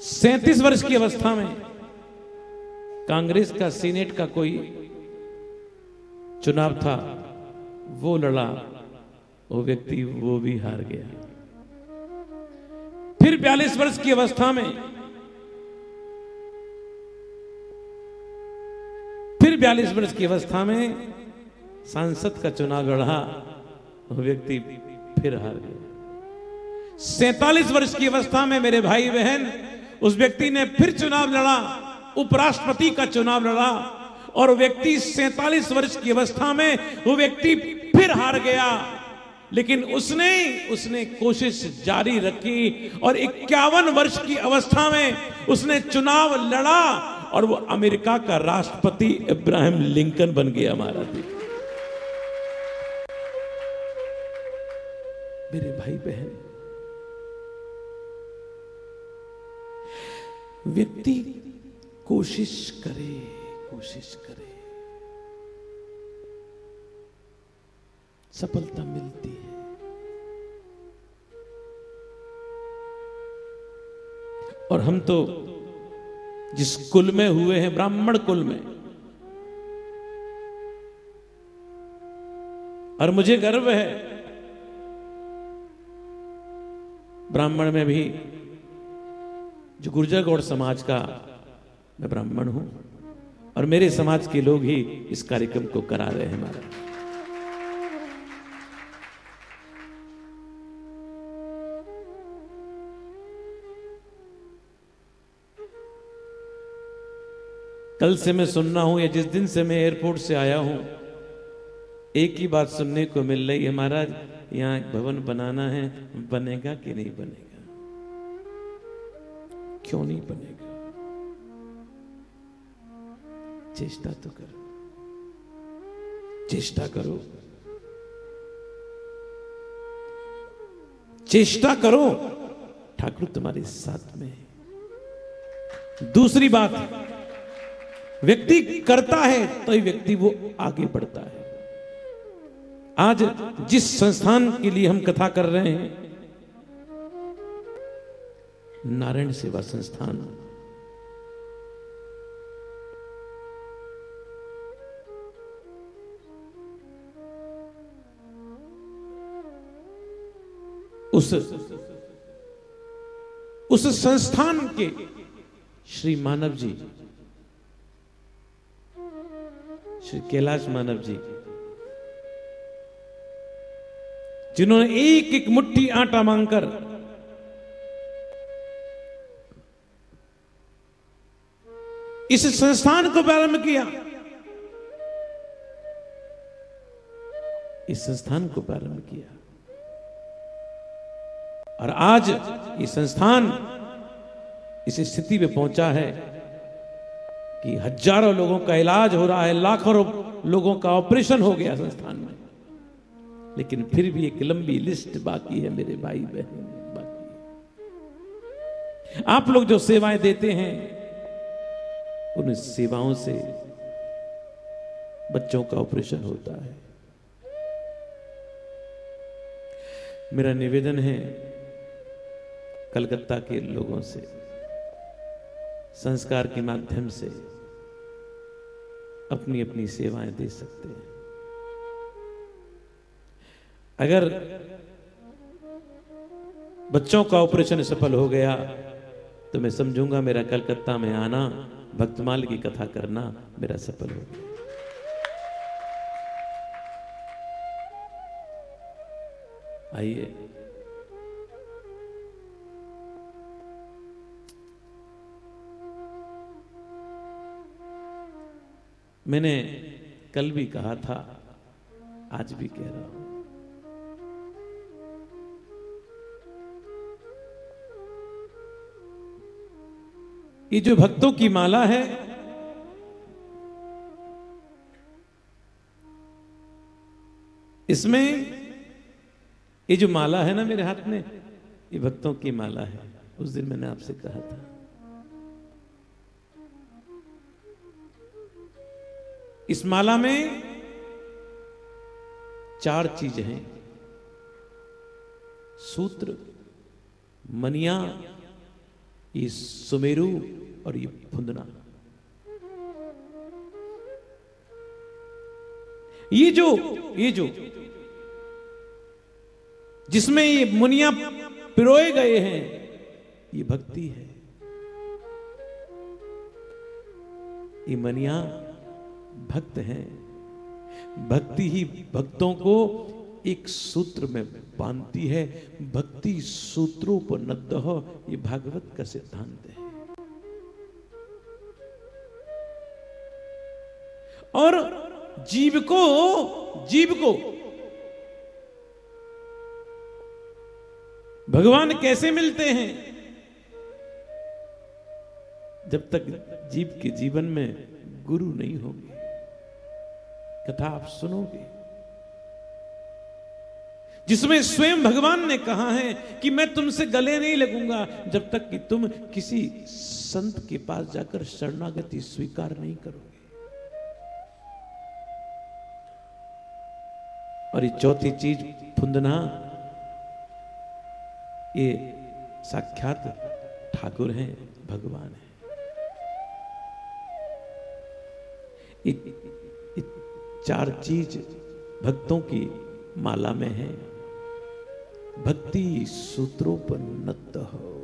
सैतीस वर्ष की अवस्था में कांग्रेस का सीनेट का कोई चुनाव था, वो लड़ा, वो व्यक्ति वो भी हार गया। फिर बयालीस वर्ष की अवस्था में, फिर बयालीस वर्ष की अवस्था में सांसद का चुनाव लड़ा वो व्यक्ति फिर हार गया। सैतालीस वर्ष की अवस्था में मेरे भाई बहन उस व्यक्ति ने फिर चुनाव लड़ा, उपराष्ट्रपति का चुनाव लड़ा, और व्यक्ति सैतालीस वर्ष की अवस्था में वो व्यक्ति फिर हार गया। लेकिन उसने उसने कोशिश जारी रखी, और इक्यावन वर्ष की अवस्था में उसने चुनाव लड़ा, और वो अमेरिका का राष्ट्रपति इब्राहिम लिंकन बन गया हमारा देश। मेरे भाई बहन। व्यक्ति कोशिश करे कोशिश करे। सफलता मिलती है। और हम तो जिस कुल में हुए हैं, ब्राह्मण कुल में, और मुझे गर्व है ब्राह्मण में भी जो गुर्जर गौड़ समाज का मैं ब्राह्मण हूँ और मेरे समाज के लोग ही इस कार्यक्रम को करा रहे हैं हमारा कल से मैं सुनना हूँ या जिस दिन से मैं एयरपोर्ट से आया हूँ, एक ही बात सुनने को मिल रही है महाराज। यहाँ एक भवन बनाना है, बनेगा कि नहीं बनेगा? क्यों नहीं बनेगा? चेष्टा तो करो। चेष्टा करो। चेष्टा करो। ठाकुर तुम्हारे साथ में है। दूसरी बात, व्यक्ति करता है तो ही व्यक्ति वो आगे बढ़ता है। आज जिस संस्थान के लिए हम कथा कर रहे हैं, नारायण सेवा संस्थान। उस उस संस्थान के श्री मानव जी, श्री कैलाश मानव जी जिन्होंने एक एक मुट्ठी आटा मांगकर इस संस्थान को प्रारंभ किया। इस संस्थान को प्रारंभ किया। और आज ये संस्थान इस स्थिति में पहुँचा है कि हज़ारों लोगों का इलाज हो रहा है, लाखों लोगों का ऑपरेशन हो गया संस्थान में। लेकिन फिर भी एक लंबी लिस्ट बाकी है मेरे भाई बहन, बाकी आप लोग जो सेवाएँ देते हैं, उन सेवाओं से बच्चों का ऑपरेशन होता है। मेरा निवेदन है, कलकत्ता के लोगों से, संस्कार के माध्यम से अपनी अपनी सेवाएँ दे सकते हैं। अगर बच्चों का ऑपरेशन सफल हो गया तो मैं समझूँगा मेरा कलकत्ता में आना भक्तमाल की कथा करना मेरा सफल हो गया। आइए। मैंने कल भी कहा था, आज भी कह रहा हूँ। ये जो भक्तों की माला है, इसमें ये जो माला है ना मेरे हाथ में, ये भक्तों की माला है। उस दिन मैंने आपसे कहा था। इस माला में चार चीज़ हैं। सूत्र, मनिया ये सुमेरु और ये फुंदना। ये जो ये जो, जिसमें ये मुनिया पिरोए गए हैं, ये भक्ति है। ये मनिया भक्त हैं। भक्ति ही भक्तों को एक सूत्र में बांधती है, भक्ति सूत्रों पर नद्दह ये भागवत का सिद्धांत है। और जीव को जीव को, भगवान कैसे मिलते हैं? जब तक जीव के जीवन में गुरु नहीं होंगे, कथा आप सुनोगे जिसमें स्वयं भगवान ने कहा है कि मैं तुमसे गले नहीं लगूँगा जब तक कि तुम किसी संत के पास जाकर शरणागति स्वीकार नहीं करोगे। और ये चौथी चीज़ फुंदना ये साक्षात ठाकुर हैं भगवान है। ये, ये चार चीज़ भक्तों की माला में है। भक्ति सूत्रों पर नत हो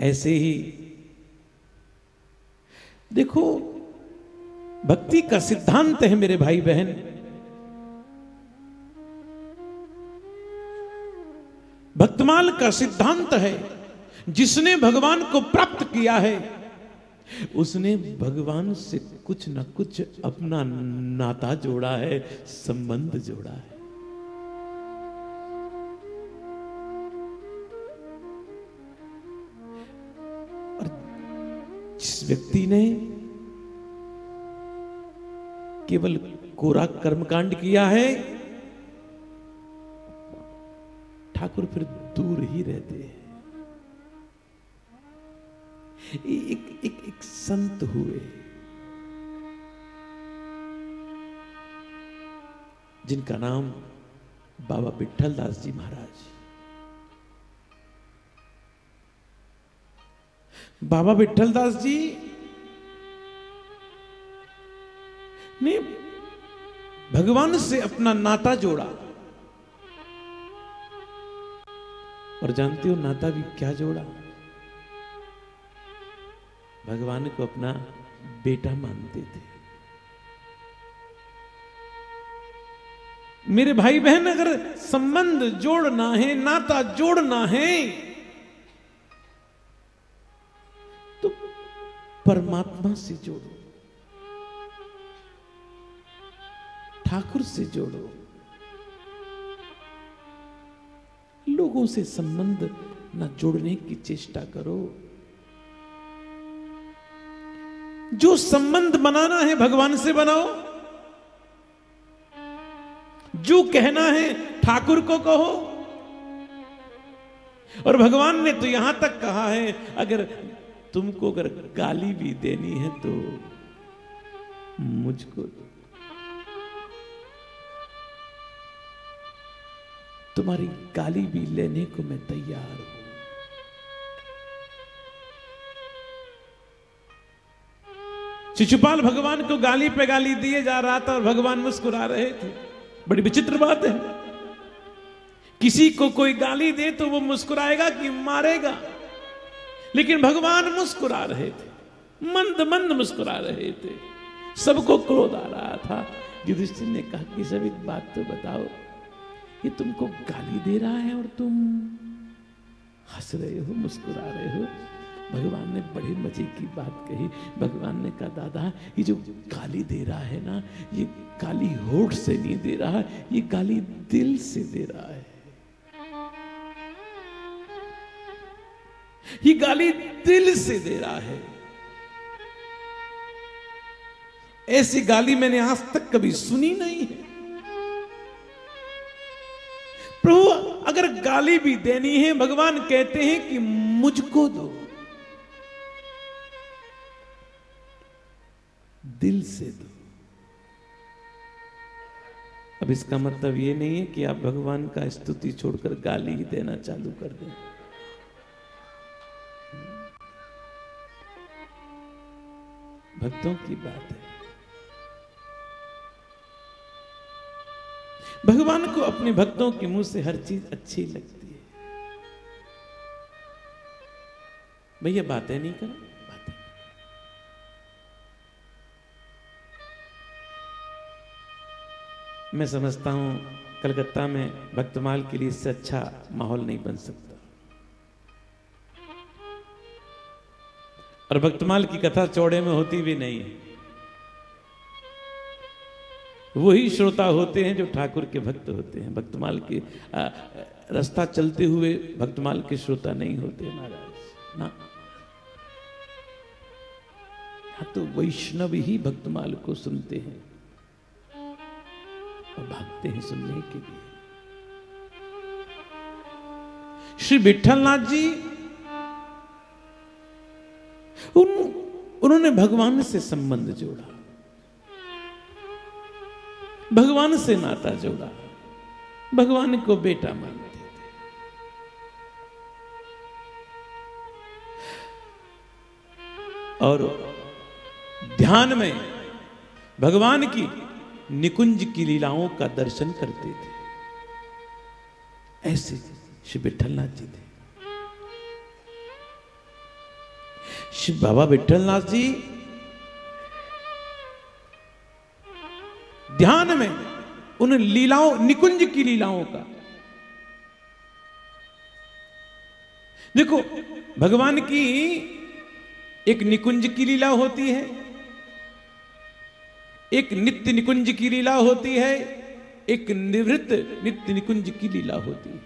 ऐसे ही, देखो, भक्ति का सिद्धांत है मेरे भाई बहन भक्तमाल का सिद्धांत है, जिसने भगवान को प्राप्त किया है उसने भगवान से कुछ ना कुछ अपना नाता जोड़ा है, संबंध जोड़ा है। और जिस व्यक्ति ने केवल कोरा कर्मकांड किया है, ठाकुर फिर दूर ही रहते हैं। एक एक एक संत हुए। जिनका नाम बाबा विठल दास जी महाराज। बाबा विठल दास जी ने भगवान से अपना नाता जोड़ा। और जानते हो नाता भी क्या जोड़ा? भगवान को अपना बेटा मानते थे। मेरे भाई बहन अगर संबंध जोड़ना है, नाता जोड़ना है तो परमात्मा से जोड़ो, ठाकुर से जोड़ो। लोगों से संबंध न जोड़ने की चेष्टा करो। जो संबंध बनाना है भगवान से बनाओ। जो कहना है ठाकुर को कहो। और भगवान ने तो यहाँ तक कहा है, अगर तुमको अगर गाली भी देनी है तो मुझको तुम्हारी गाली भी लेने को मैं तैयार हूँ। शिशुपाल भगवान को गाली पे गाली दिए जा रहा था और भगवान मुस्कुरा रहे थे। बड़ी विचित्र बात है। किसी को कोई गाली दे तो वो मुस्कुराएगा कि मारेगा। लेकिन भगवान मुस्कुरा रहे थे। मंद मंद मुस्कुरा रहे थे। सबको क्रोध आ रहा था। युधिष्ठिर ने कहा कि सब एक बात तो बताओ। ये तुमको गाली दे रहा है और तुम हंस रहे हो, मुस्कुरा रहे हो। भगवान ने बड़ी मज़े की बात कही। भगवान ने कहा, दादा, ये जो गाली दे रहा है ना, ये गाली होठ से नहीं दे रहा, ये गाली दिल से दे रहा है। ये गाली दिल से दे रहा है। ऐसी गाली मैंने आज तक कभी सुनी नहीं है। प्रभु, अगर गाली भी देनी है, भगवान कहते हैं कि मुझको दो। दिल से दो। अब इसका मतलब ये नहीं है कि आप भगवान का स्तुति छोड़कर गाली ही देना चालू कर दें। भक्तों की बात है। भगवान को अपने भक्तों के मुँह से हर चीज़ अच्छी लगती है। भैया, बातें नहीं करो? मैं समझता हूँ कलकत्ता में भक्तमाल के लिए इससे अच्छा माहौल नहीं बन सकता। और भक्तमाल की कथा चौड़े में होती भी नहीं है। वही श्रोता होते हैं जो ठाकुर के भक्त होते हैं। भक्तमाल के रास्ता चलते हुए भक्तमाल के श्रोता नहीं होते महाराज। ना। हाँ, तो वैष्णव ही भक्तमाल को सुनते हैं। और भागते हैं सुनने के लिए। श्री विठलनाथ जी, उन, उन्होंने भगवान से संबंध जोड़ा। भगवान से नाता जोड़ा। भगवान को बेटा मानते थे। और ध्यान में भगवान की निकुंज की लीलाओं का दर्शन करते थे। ऐसे श्री विठलनाथ जी थे। श्री बाबा विठलनाथ जी, ध्यान में उन लीलाओं, निकुंज की लीलाओं का। देखो, भगवान की एक निकुंज की लीला होती है। एक नित्य निकुंज की लीला होती है, एक निवृत्त नित्य निकुंज की लीला होती है।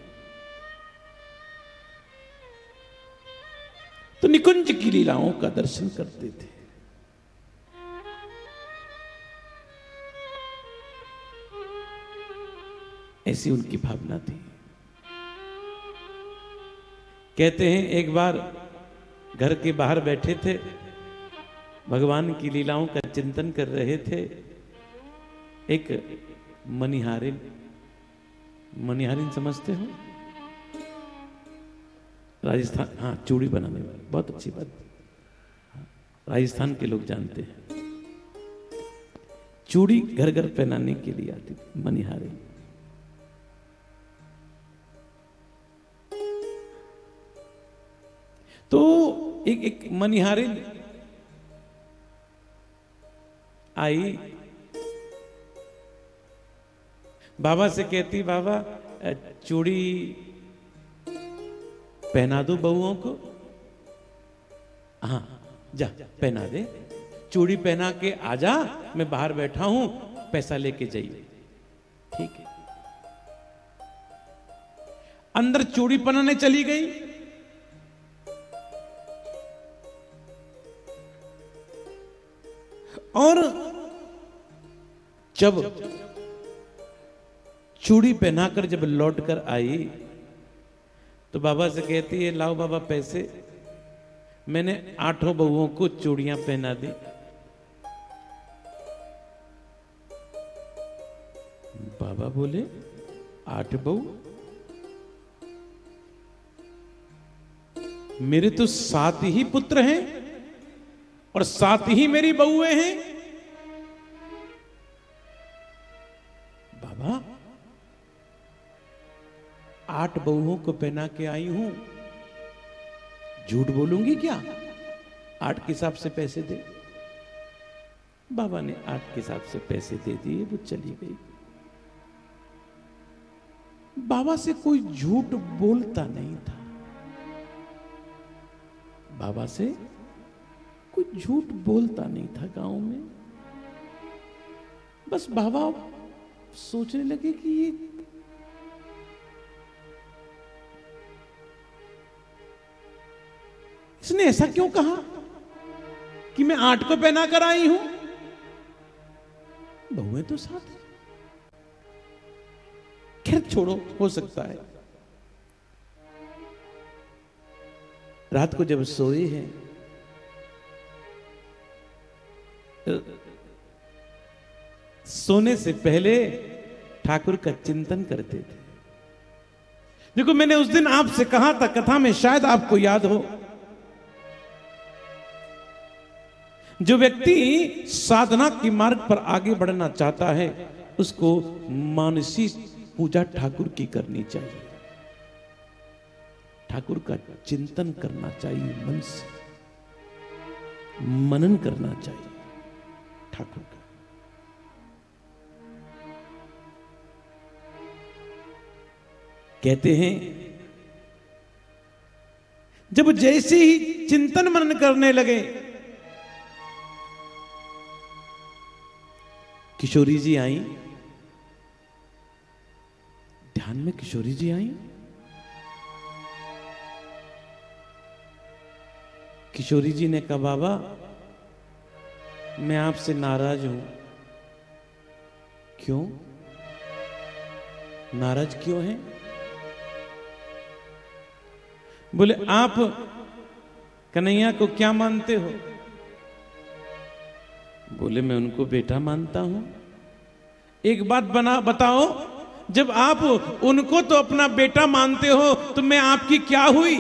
तो निकुंज की लीलाओं का दर्शन करते थे। ऐसी उनकी भावना थी। कहते हैं, एक बार घर के बाहर बैठे थे भगवान की लीलाओं का चिंतन कर रहे थे। एक मनिहारिन। मनिहारिन समझते हो? राजस्थान हाँ चूड़ी बनाने वाले। बहुत अच्छी बात। राजस्थान के लोग जानते हैं। चूड़ी घर घर पहनाने के लिए आती थी, मनिहारिन। तो एक एक मनिहारिन आई। बाबा से कहती, बाबा चूड़ी पहना दो बहुओं को। हाँ जा, पहना दे। चूड़ी पहना के आजा मैं बाहर बैठा हूँ, पैसा लेके जाइए। ठीक है। अंदर चूड़ी पहनाने चली गई। और जब चूड़ी पहनाकर जब लौट कर आई तो बाबा से कहती है, लाओ बाबा पैसे। मैंने आठों बहुओं को चूड़ियाँ पहना दी। बाबा बोले, आठ बहू? मेरे तो सात ही पुत्र हैं। और सात ही मेरी बहुएँ हैं। बाबा, आठ बहुओं को पहना के आई हूँ। झूठ बोलूँगी क्या? आठ के हिसाब से पैसे दे। बाबा ने आठ के हिसाब से पैसे दे दिए, वो चली गई। बाबा से कोई झूठ बोलता नहीं था। बाबा से कोई झूठ बोलता नहीं था गाँव में। बस बाबा सोचने लगे कि ये इसने ऐसा क्यों कहा कि मैं आठ को पहना कर आई हूँ? बहुएँ तो साथ खैर छोड़ो, हो सकता है। रात को जब सोए हैं सोने से पहले ठाकुर का चिंतन करते थे। देखो, मैंने उस दिन आपसे कहा था, कथा में शायद आपको याद हो। जो व्यक्ति साधना के मार्ग पर आगे बढ़ना चाहता है, उसको मानसी पूजा ठाकुर की करनी चाहिए। ठाकुर का चिंतन करना चाहिए, मन से। मनन करना चाहिए। ठाकुर। का कहते हैं, जब जैसे ही चिंतन मनन करने लगे, किशोरी जी आई। ध्यान में किशोरी जी आई। किशोरी जी ने कहा, बाबा मैं आपसे नाराज़ हूँ। क्यों? नाराज़ क्यों हैं? बोले, आप कन्हैया को क्या मानते हो? बोले, मैं उनको बेटा मानता हूँ। एक बात बना, बताओ, जब आप उनको तो अपना बेटा मानते हो तो मैं आपकी क्या हुई?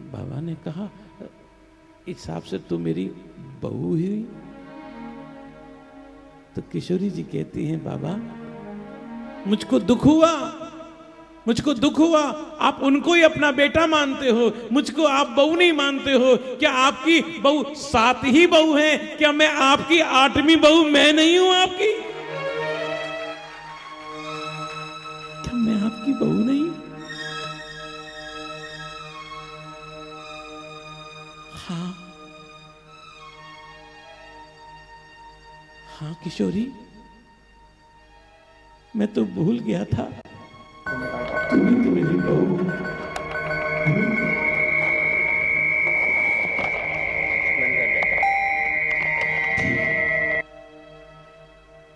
बाबा ने कहा हिसाब से तो मेरी बहू ही हुई। तो किशोरी जी कहती हैं, बाबा, मुझको दुख हुआ, मुझको दुख हुआ। आप उनको ही अपना बेटा मानते हो, मुझको आप बहू नहीं मानते हो। क्या आपकी बहू सात ही बहू है? क्या मैं आपकी आठवीं बहू, मैं नहीं हूँ आपकी? क्या मैं आपकी बहू किशोरी, मैं तो भूल गया था। तुम्हें तो मेरी बहू।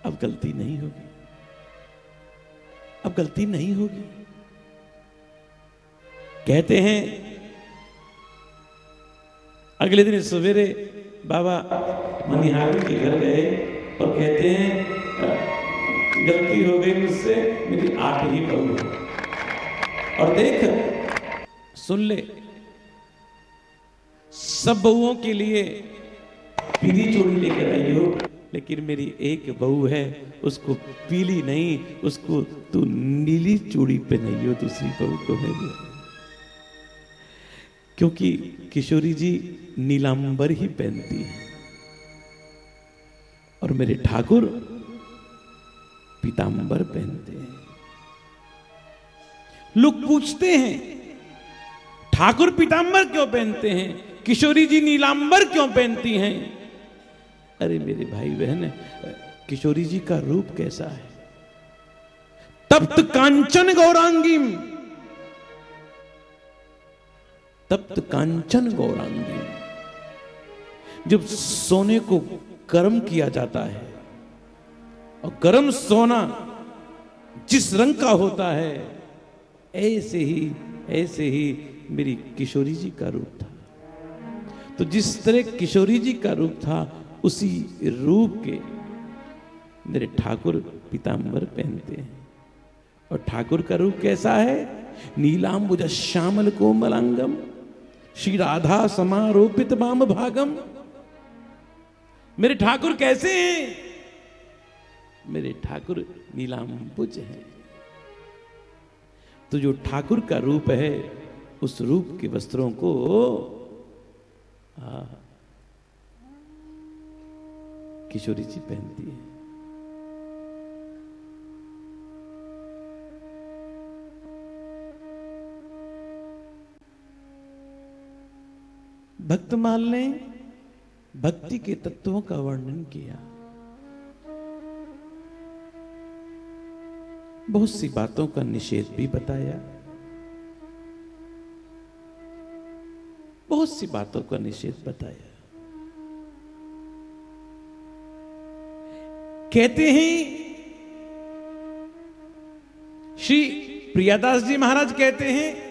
अब गलती नहीं होगी। अब गलती नहीं होगी। कहते हैं, अगले दिन सवेरे बाबा मनिहारी के घर गए। और कहते हैं, गलती हो गई मुझसे, मेरी आठ ही बहू है और देख, सुन ले, सब बहुओं के लिए पीली चूड़ी लेकर आई हो, लेकिन मेरी एक बहू है, उसको पीली नहीं, उसको तू नीली चूड़ी पहनाई हो, दूसरी बहू को मेरी क्योंकि किशोरी जी नीलांबर ही पहनती है। और मेरे ठाकुर पीतांबर पहनते हैं। लोग पूछते हैं, ठाकुर पीताम्बर क्यों पहनते हैं? किशोरी जी नीलांबर क्यों पहनती हैं? अरे मेरे भाई बहन, किशोरी जी का रूप कैसा है? तप्त कांचन गौरांगी तप्त कांचन गौरांगी जब सोने को गर्म किया जाता है। और गर्म सोना जिस रंग का होता है, ऐसे ही ऐसे ही मेरी किशोरी जी का रूप था। तो जिस तरह किशोरी जी का रूप था, उसी रूप के मेरे ठाकुर पीताम्बर पहनते हैं। और ठाकुर का रूप कैसा है? नीलाम्बुज श्यामल कोमलांगम, श्री राधा समारोपित बाम भागम मेरे ठाकुर कैसे हैं? मेरे ठाकुर नीलाम्बुज हैं। तो जो ठाकुर का रूप है उस रूप के वस्त्रों को आ, किशोरी जी पहनती है। भक्तमाल ने भक्ति के तत्वों का वर्णन किया। बहुत सी बातों का निषेध भी बताया। बहुत सी बातों का निषेध बताया। कहते हैं, श्री प्रियादास जी महाराज कहते हैं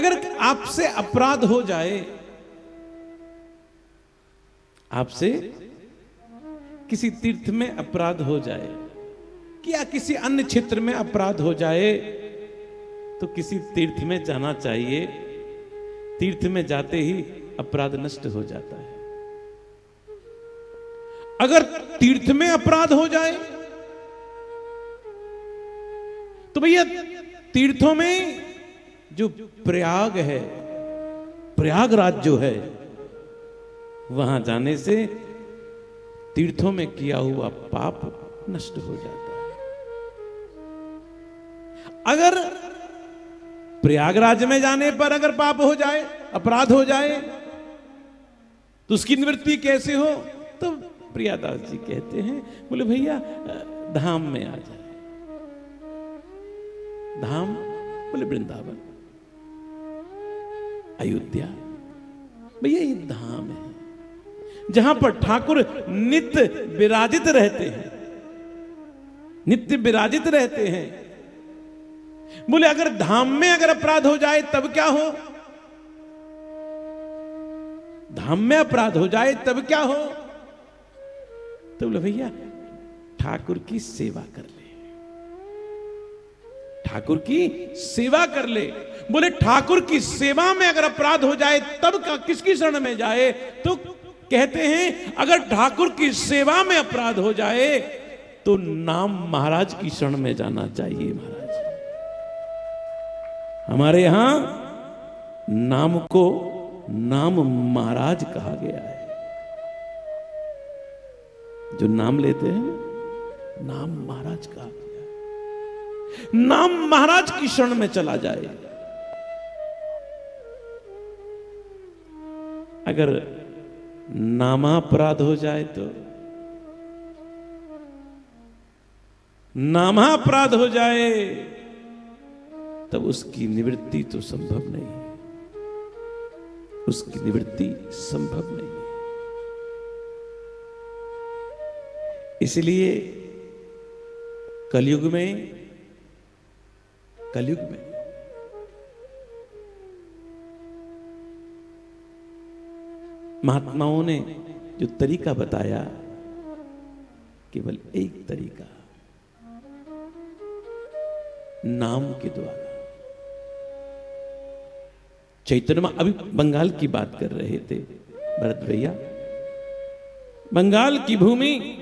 अगर आपसे अपराध हो जाए, आपसे किसी तीर्थ में अपराध हो जाए या किसी अन्य क्षेत्र में अपराध हो जाए तो किसी तीर्थ में जाना चाहिए। तीर्थ में जाते ही अपराध नष्ट हो जाता है। अगर तीर्थ में अपराध हो जाए तो भैया तीर्थों में जो प्रयाग है, प्रयागराज जो है, वहाँ जाने से तीर्थों में किया हुआ पाप नष्ट हो जाता है। अगर प्रयागराज में जाने पर अगर पाप हो जाए, अपराध हो जाए तो उसकी निवृत्ति कैसे हो? तो प्रियादास जी कहते हैं, बोले, भैया धाम में आ जाए। धाम, बोले, वृंदावन। अयोध्या भैया ये धाम है, जहाँ पर ठाकुर नित्य विराजित रहते हैं। नित्य विराजित रहते हैं। बोले, अगर धाम में अगर अपराध हो जाए, तब क्या हो? धाम में अपराध हो जाए, तब क्या हो? तो बोले, भैया, ठाकुर की सेवा कर ले। ठाकुर की सेवा कर ले। बोले, ठाकुर की सेवा में अगर अपराध हो जाए, तब का किसकी शरण में जाए? तो कहते हैं, अगर ठाकुर की सेवा में अपराध हो जाए तो नाम महाराज की शरण में जाना चाहिए महाराज। हमारे यहाँ नाम को नाम महाराज कहा गया है। जो नाम लेते हैं, नाम महाराज है नाम महाराज की शरण में चला जाए। अगर नामापराध हो जाए तो नामापराध हो जाए, तब उसकी निवृत्ति तो संभव नहीं है। उसकी निवृत्ति संभव नहीं है। इसलिए कलयुग में कलयुग में। महात्माओं ने जो तरीका बताया, केवल एक तरीका, नाम के द्वारा। चैतन्य अभी बंगाल की बात कर रहे थे, भरत भैया। बंगाल की भूमि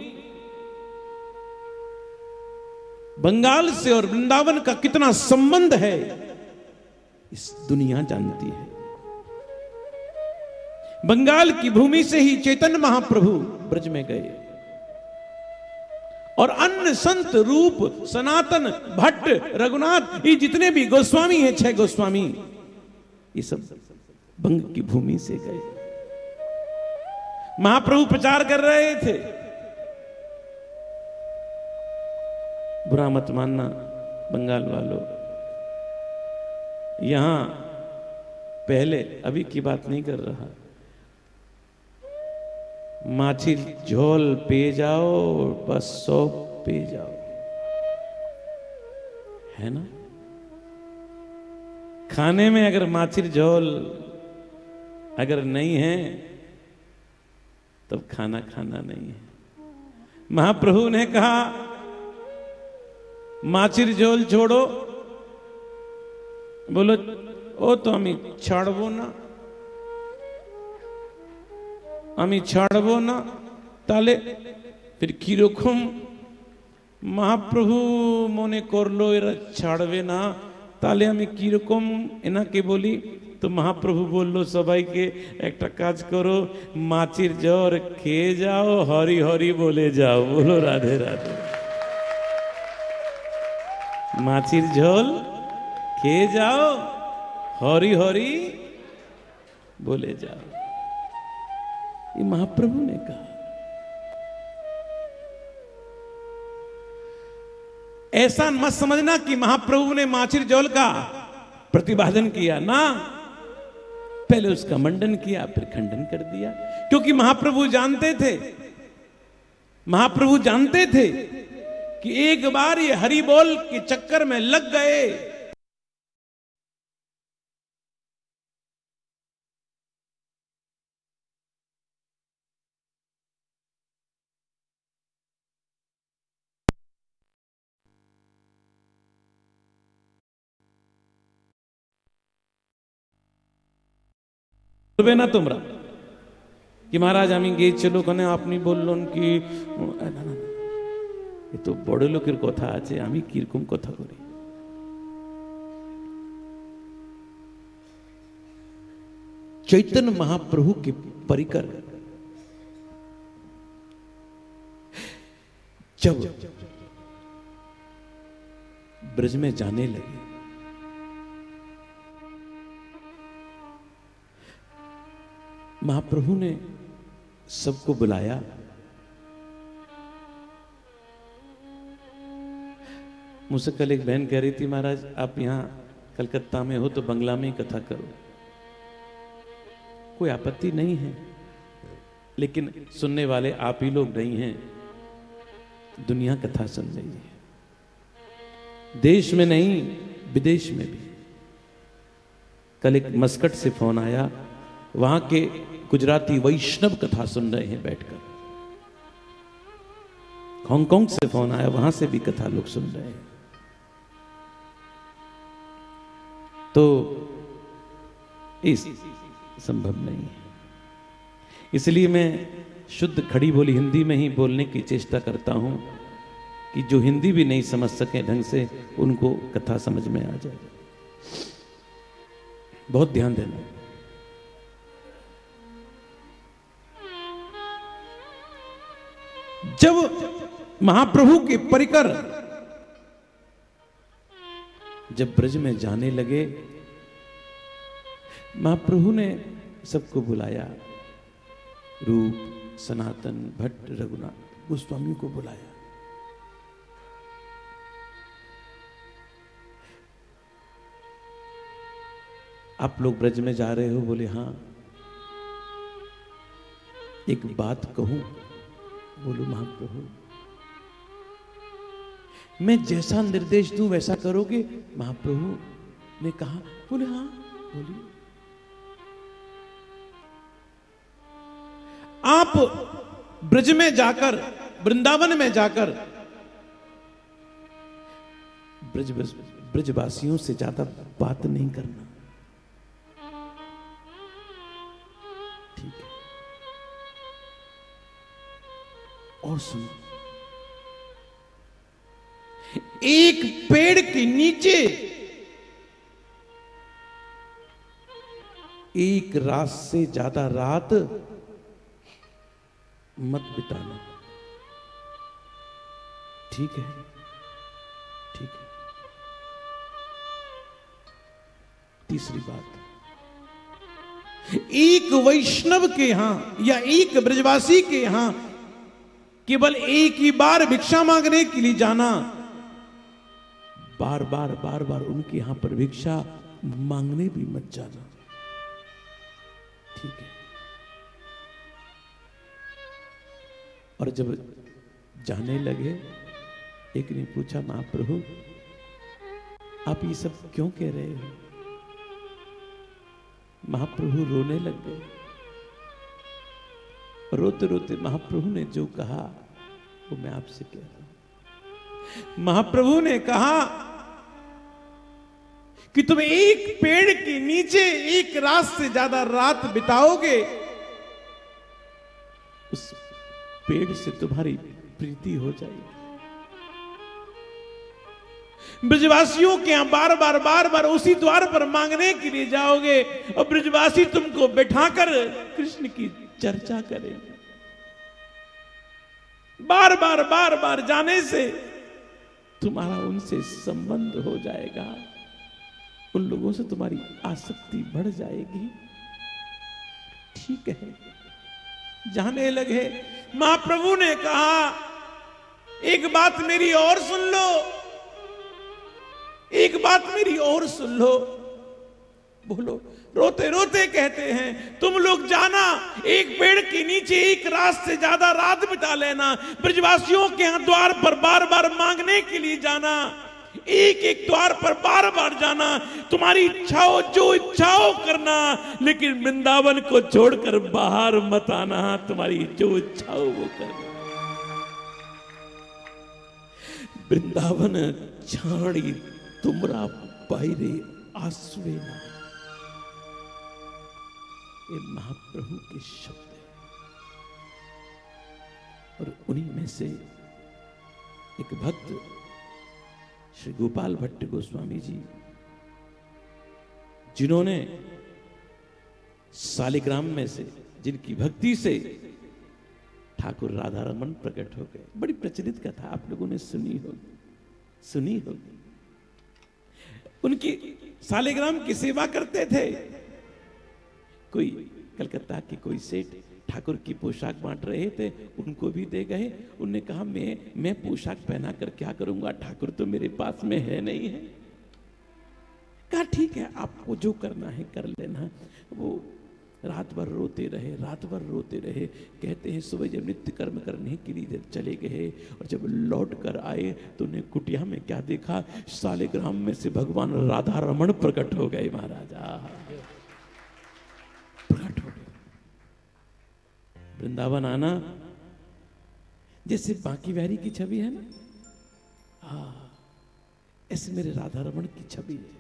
बंगाल से और वृंदावन का कितना संबंध है, इस दुनिया जानती है। बंगाल की भूमि से ही चेतन महाप्रभु ब्रज में गए। और अन्य संत रूप, सनातन, भट्ट, रघुनाथ, ये जितने भी गोस्वामी हैं, छह गोस्वामी, ये सब बंग की भूमि से गए। महाप्रभु प्रचार कर रहे थे। बुरा मत मानना, बंगाल वालों। यहाँ पहले अभी की बात नहीं कर रहा। माछी झोल पे जाओ, बस सौ पे जाओ। है ना? खाने में अगर माछिर झोल अगर नहीं है, तब खाना खाना नहीं है। महाप्रभु ने कहा মাছির ঝোল ছোড়ো। বলো, ও তো আমি ছাড়বো না। আমি ছাড়বো না। তাহলে ফির কীরকম মহাপ্রভু মনে করল, এরা ছাড়বে না। তাহলে আমি কীরকম এনাকে বলি? তো মহাপ্রভু বলল, সবাইকে একটা কাজ করো, মাছির জ্বর খেয়ে যাও, হরি হরি বলে যাও। বলো, রাধে রাধে। মাছির ঝোল খেয়ে যাও হরি হরি বলে যাও ये महाप्रभु ने कहा ऐसा मत समझना कि महाप्रभु ने माछिर जौल का प्रतिपादन किया ना पहले उसका मंडन किया फिर खंडन कर दिया क्योंकि महाप्रभु जानते थे महाप्रभु जानते थे कि एक बार ये हरी बोल के चक्कर में लग गए। ना तुमरा। कि महाराज आम्ही गे लोकांनी बोल बोललो की এ তো বড় লোকের কথা আছে আমি কিরকম কথা করি चैतन्य महाप्रभु के परिकर जब ब्रज में जाने लगे महाप्रभु ने सबको बुलाया मुझसे कल एक बहन कह रही थी, महाराज, आप यहाँ कलकत्ता में हो तो बंगला में ही कथा करो। कोई आपत्ति नहीं है, लेकिन सुनने वाले आप ही लोग नहीं हैं। दुनिया कथा सुन रही है। देश में नहीं, विदेश में भी। कल एक मस्कट से फ़ोन आया, वहाँ के गुजराती वैष्णव कथा सुन रहे हैं बैठकर। हांगकांग से फ़ोन आया, वहाँ से भी कथा लोग सुन रहे हैं। तो इस संभव नहीं है। इसलिए मैं शुद्ध खड़ी बोली हिंदी में ही बोलने की चेष्टा करता हूँ कि जो हिंदी भी नहीं समझ सके ढंग से, उनको कथा समझ में आ जाए। बहुत ध्यान देना। जब महाप्रभु के परिकर जब ब्रज में जाने लगे, महाप्रभु ने सबको बुलाया। रूप, सनातन, भट्ट, रघुनाथ गोस्वामी को बुलाया। आप लोग ब्रज में जा रहे हो? बोले हाँ। एक बात कहूँ, बोलो, महाप्रभु मैं जैसा निर्देश दूँ, वैसा करोगे? महाप्रभु ने कहा, बोले हाँ बोलिए। आप ब्रज में जाकर, वृंदावन में जाकर, ब्रज ब्रजवासियों से ज़्यादा बात नहीं करना। ठीक है। और सुनो। एक पेड़ के नीचे। एक रात से ज़्यादा रात मत बिताना। ठीक है? ठीक है। तीसरी बात। एक वैष्णव के यहाँ या एक ब्रजवासी के यहाँ केवल एक ही बार भिक्षा मांगने के लिए जाना बार बार बार बार उनके यहाँ पर भिक्षा मांगने भी मत जाना। ठीक है। और जब जाने लगे, एक ने पूछा महाप्रभु आप ये सब क्यों कह रहे हो? महाप्रभु रोने लग गए। रोते रोते महाप्रभु ने जो कहा, वो मैं आपसे कह रहा हूँ। महाप्रभु ने कहा कि तुम एक पेड़ के नीचे एक रात से ज़्यादा रात बिताओगे? उस पेड़ से तुम्हारी प्रीति हो जाएगी। ब्रजवासियों के यहाँ बार बार बार बार उसी द्वार पर मांगने के लिए जाओगे और ब्रजवासी तुमको बैठाकर कृष्ण की चर्चा करेंगे। बार बार बार बार जाने से तुम्हारा उनसे संबंध हो जाएगा। उन लोगों से तुम्हारी आसक्ति बढ़ जाएगी। ठीक है। जाने लगे। महाप्रभु ने कहा, एक बात मेरी और सुन लो। एक बात मेरी और सुन लो। बोलो रोते रोते कहते हैं, तुम लोग जाना, एक पेड़ के नीचे एक रात से ज़्यादा रात बिता लेना, ब्रजवासियों के यहाँ द्वार पर बार बार मांगने के लिए जाना। एक एक द्वार पर बार बार जाना, तुम्हारी इच्छाओं, जो इच्छाओं करना, लेकिन वृंदावन को छोड़कर बाहर मत आना, तुम्हारी जो इच्छाओं वो करना। वृंदावन छाणी तुमरा पायरे आसवे ना। ये महाप्रभु के शब्द है। और उन्हीं में से एक भक्त श्री गोपाल भट्ट गोस्वामी जी, जिन्होंने सालिग्राम में से, जिनकी भक्ति से ठाकुर राधा रमन प्रकट हो गए। बड़ी प्रचलित कथा आप लोगों ने सुनी होगी सुनी होगी। उनकी सालिग्राम की सेवा करते थे। कोई कलकत्ता के कोई सेठ ठाकुर की पोशाक बांट रहे थे, उनको भी दे गए। उनने कहा, मैं मैं पोशाक पहना कर क्या करूँगा? ठाकुर तो मेरे पास में है नहीं है। कहा, ठीक है, आपको जो करना है कर लेना। वो रात भर रोते रहे, रात भर रोते रहे। कहते हैं, सुबह जब नित्य कर्म करने के लिए चले गए और जब लौट कर आए तो उन्हें कुटिया में क्या देखा? सालेग्राम में से भगवान राधा रमण प्रकट हो गए, महाराजा प्रकट हो गए वृंदावन आना। जैसे बाकी बिहारी की छवि है ना? हा, ऐसे मेरे राधा रमन की छवि है।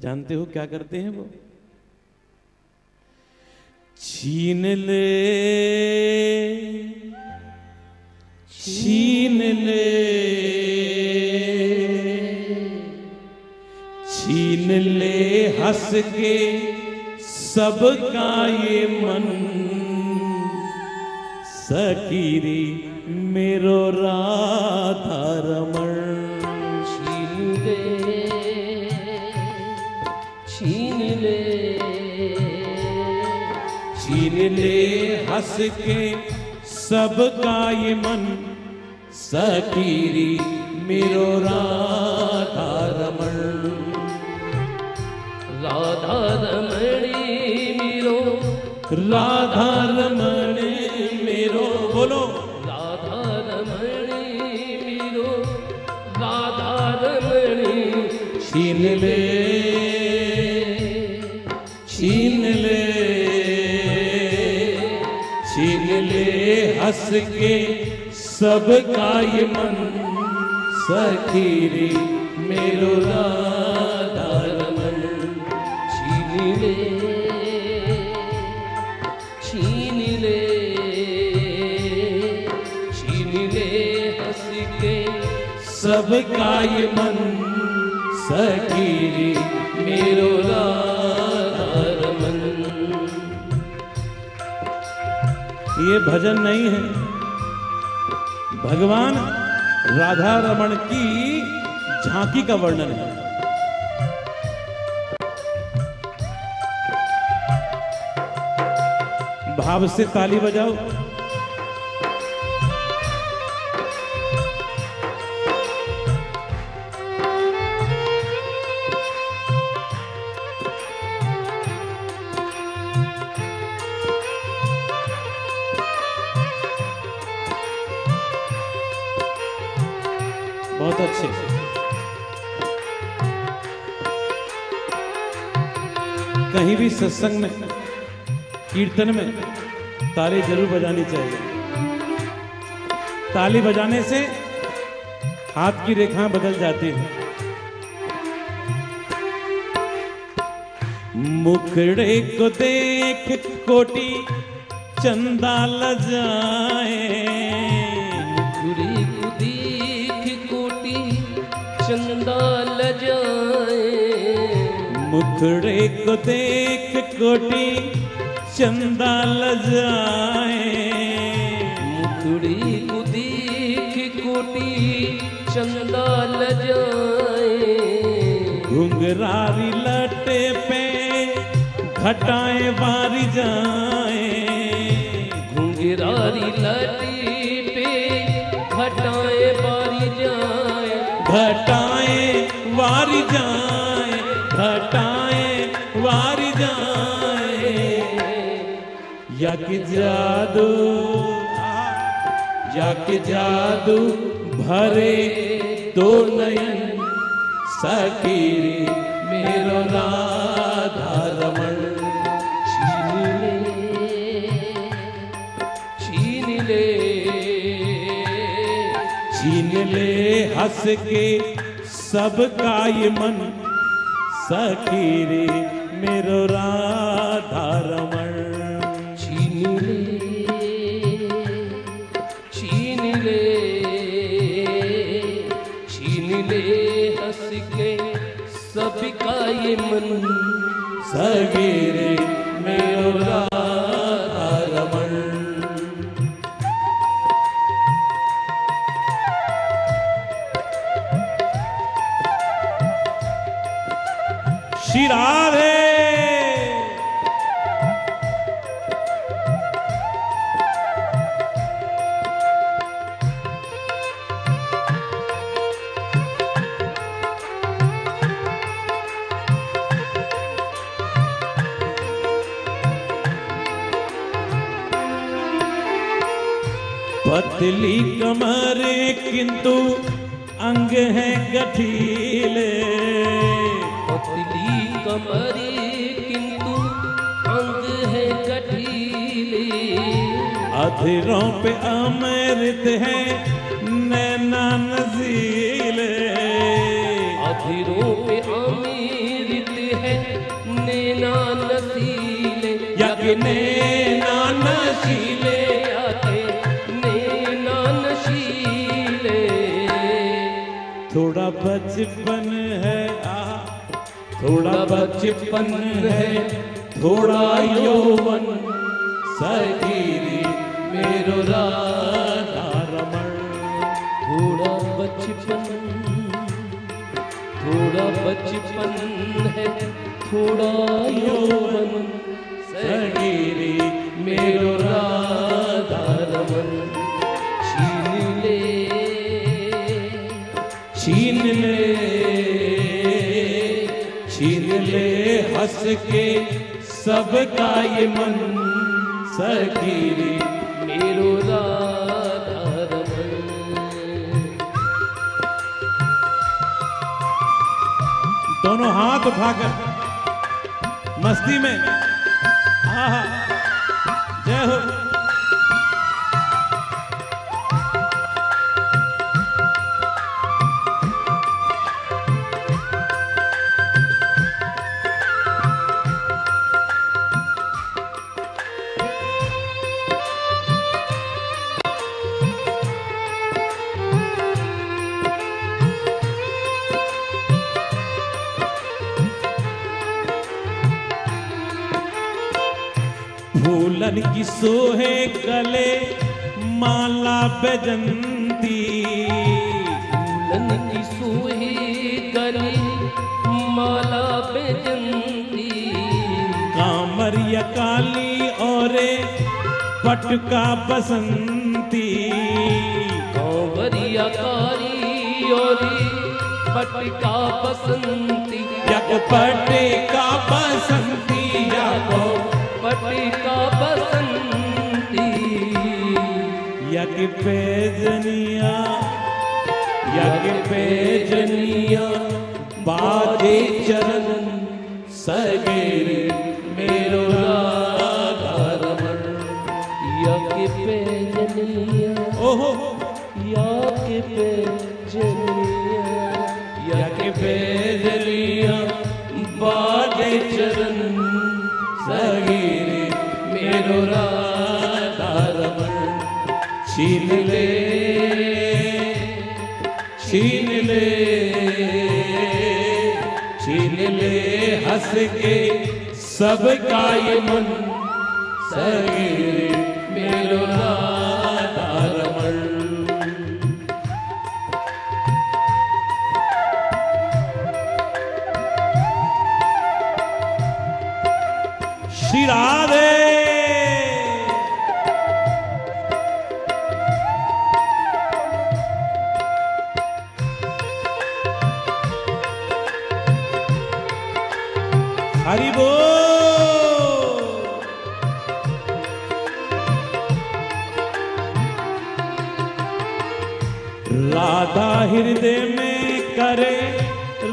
जानते हो क्या करते हैं वो? छीन ले छीन ले। छीन ले हंस के सबका ये मन। सकीरी मेरो राधा रमण। छीन ले छीन ले छीन ले हंस के सबका ये मन। सकीरी मेरो राधा रमण। राधा रमणी मीरो। राधा रमण मेरो बोलो। राधा रमणी मीरो। राधा रमणी छीन ले। छीन ले। छीन ले हंस के सबका ये मन सखीरी मेरो राधा सबका ये मन सखीरी मेरो रमन ये भजन नहीं है। भगवान राधा रमन की झांकी का वर्णन है। भाव से ताली बजाओ। सत्संग में, कीर्तन में ताली ज़रूर बजानी चाहिए। ताली बजाने से हाथ की रेखाएँ बदल जाती हैं। मुखड़े को देख कोटी चंदा लजाए। मुखड़े को देख कोटी चंदा लजाए मुखड़ी को दीख कोटि चंदा लजाए घुंघरारी लटे पे घटाएँ बारी जाए। घुंघरारी लटी पे घटाए बारी जाए। घटाएँ वारी जाए। घटाएँ, वारी जाए। यक जादू यक जादू भरे दो नयन सकीरी मेरो राधा छीन ले हंस के सबका ये मन। सकीरी मेरो राधा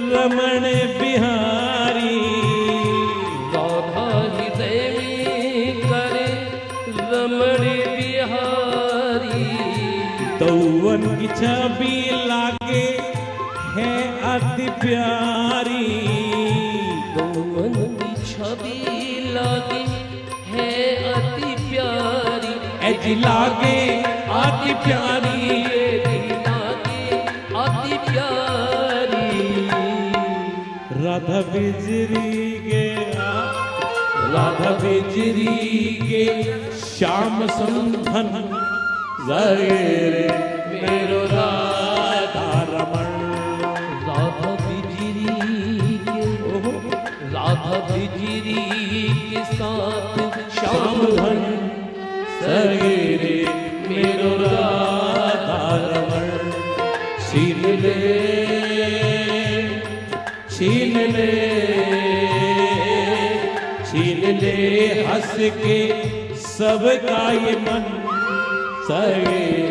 रमण बिहारी। राधा ही देवी करे रमण बिहारी। तौवन की छवि लागे है अति प्यारी। तौवन की छवि लागे है अति प्यारी। ऐसी लागे अति प्यारी। राधा बिजरी के राधा बिजरी के श्याम संधन जगेरे मेरो राधा रमण राधा बिजरी के राधा बिजरी के साथ श्याम धन सगेरे मेरो राधा रमण के सबका ये मन सगे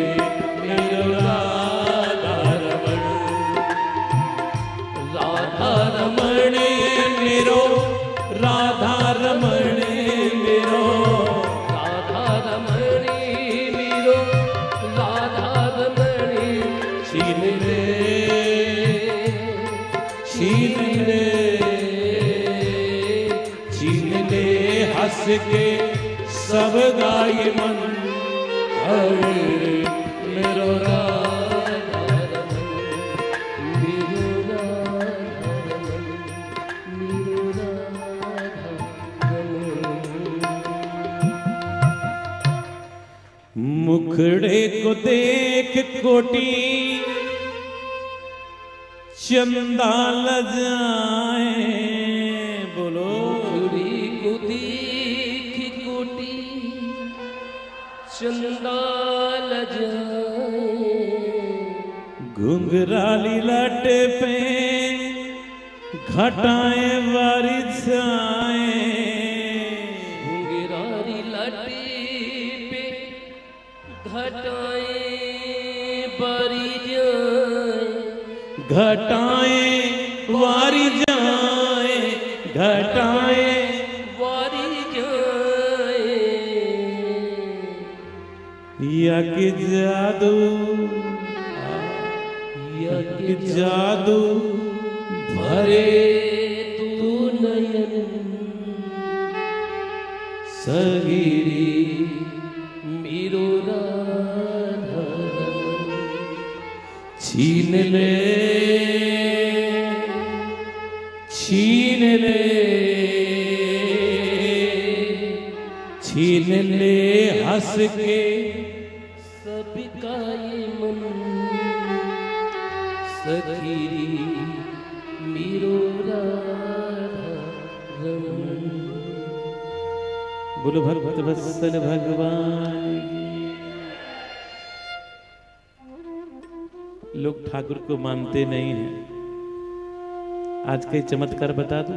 को देख कोटी चंदा लजाए बोलो। कुदी की कुटी चंदाल जाए घुंघराली लट पे घटाए कई चमत्कार बता दो?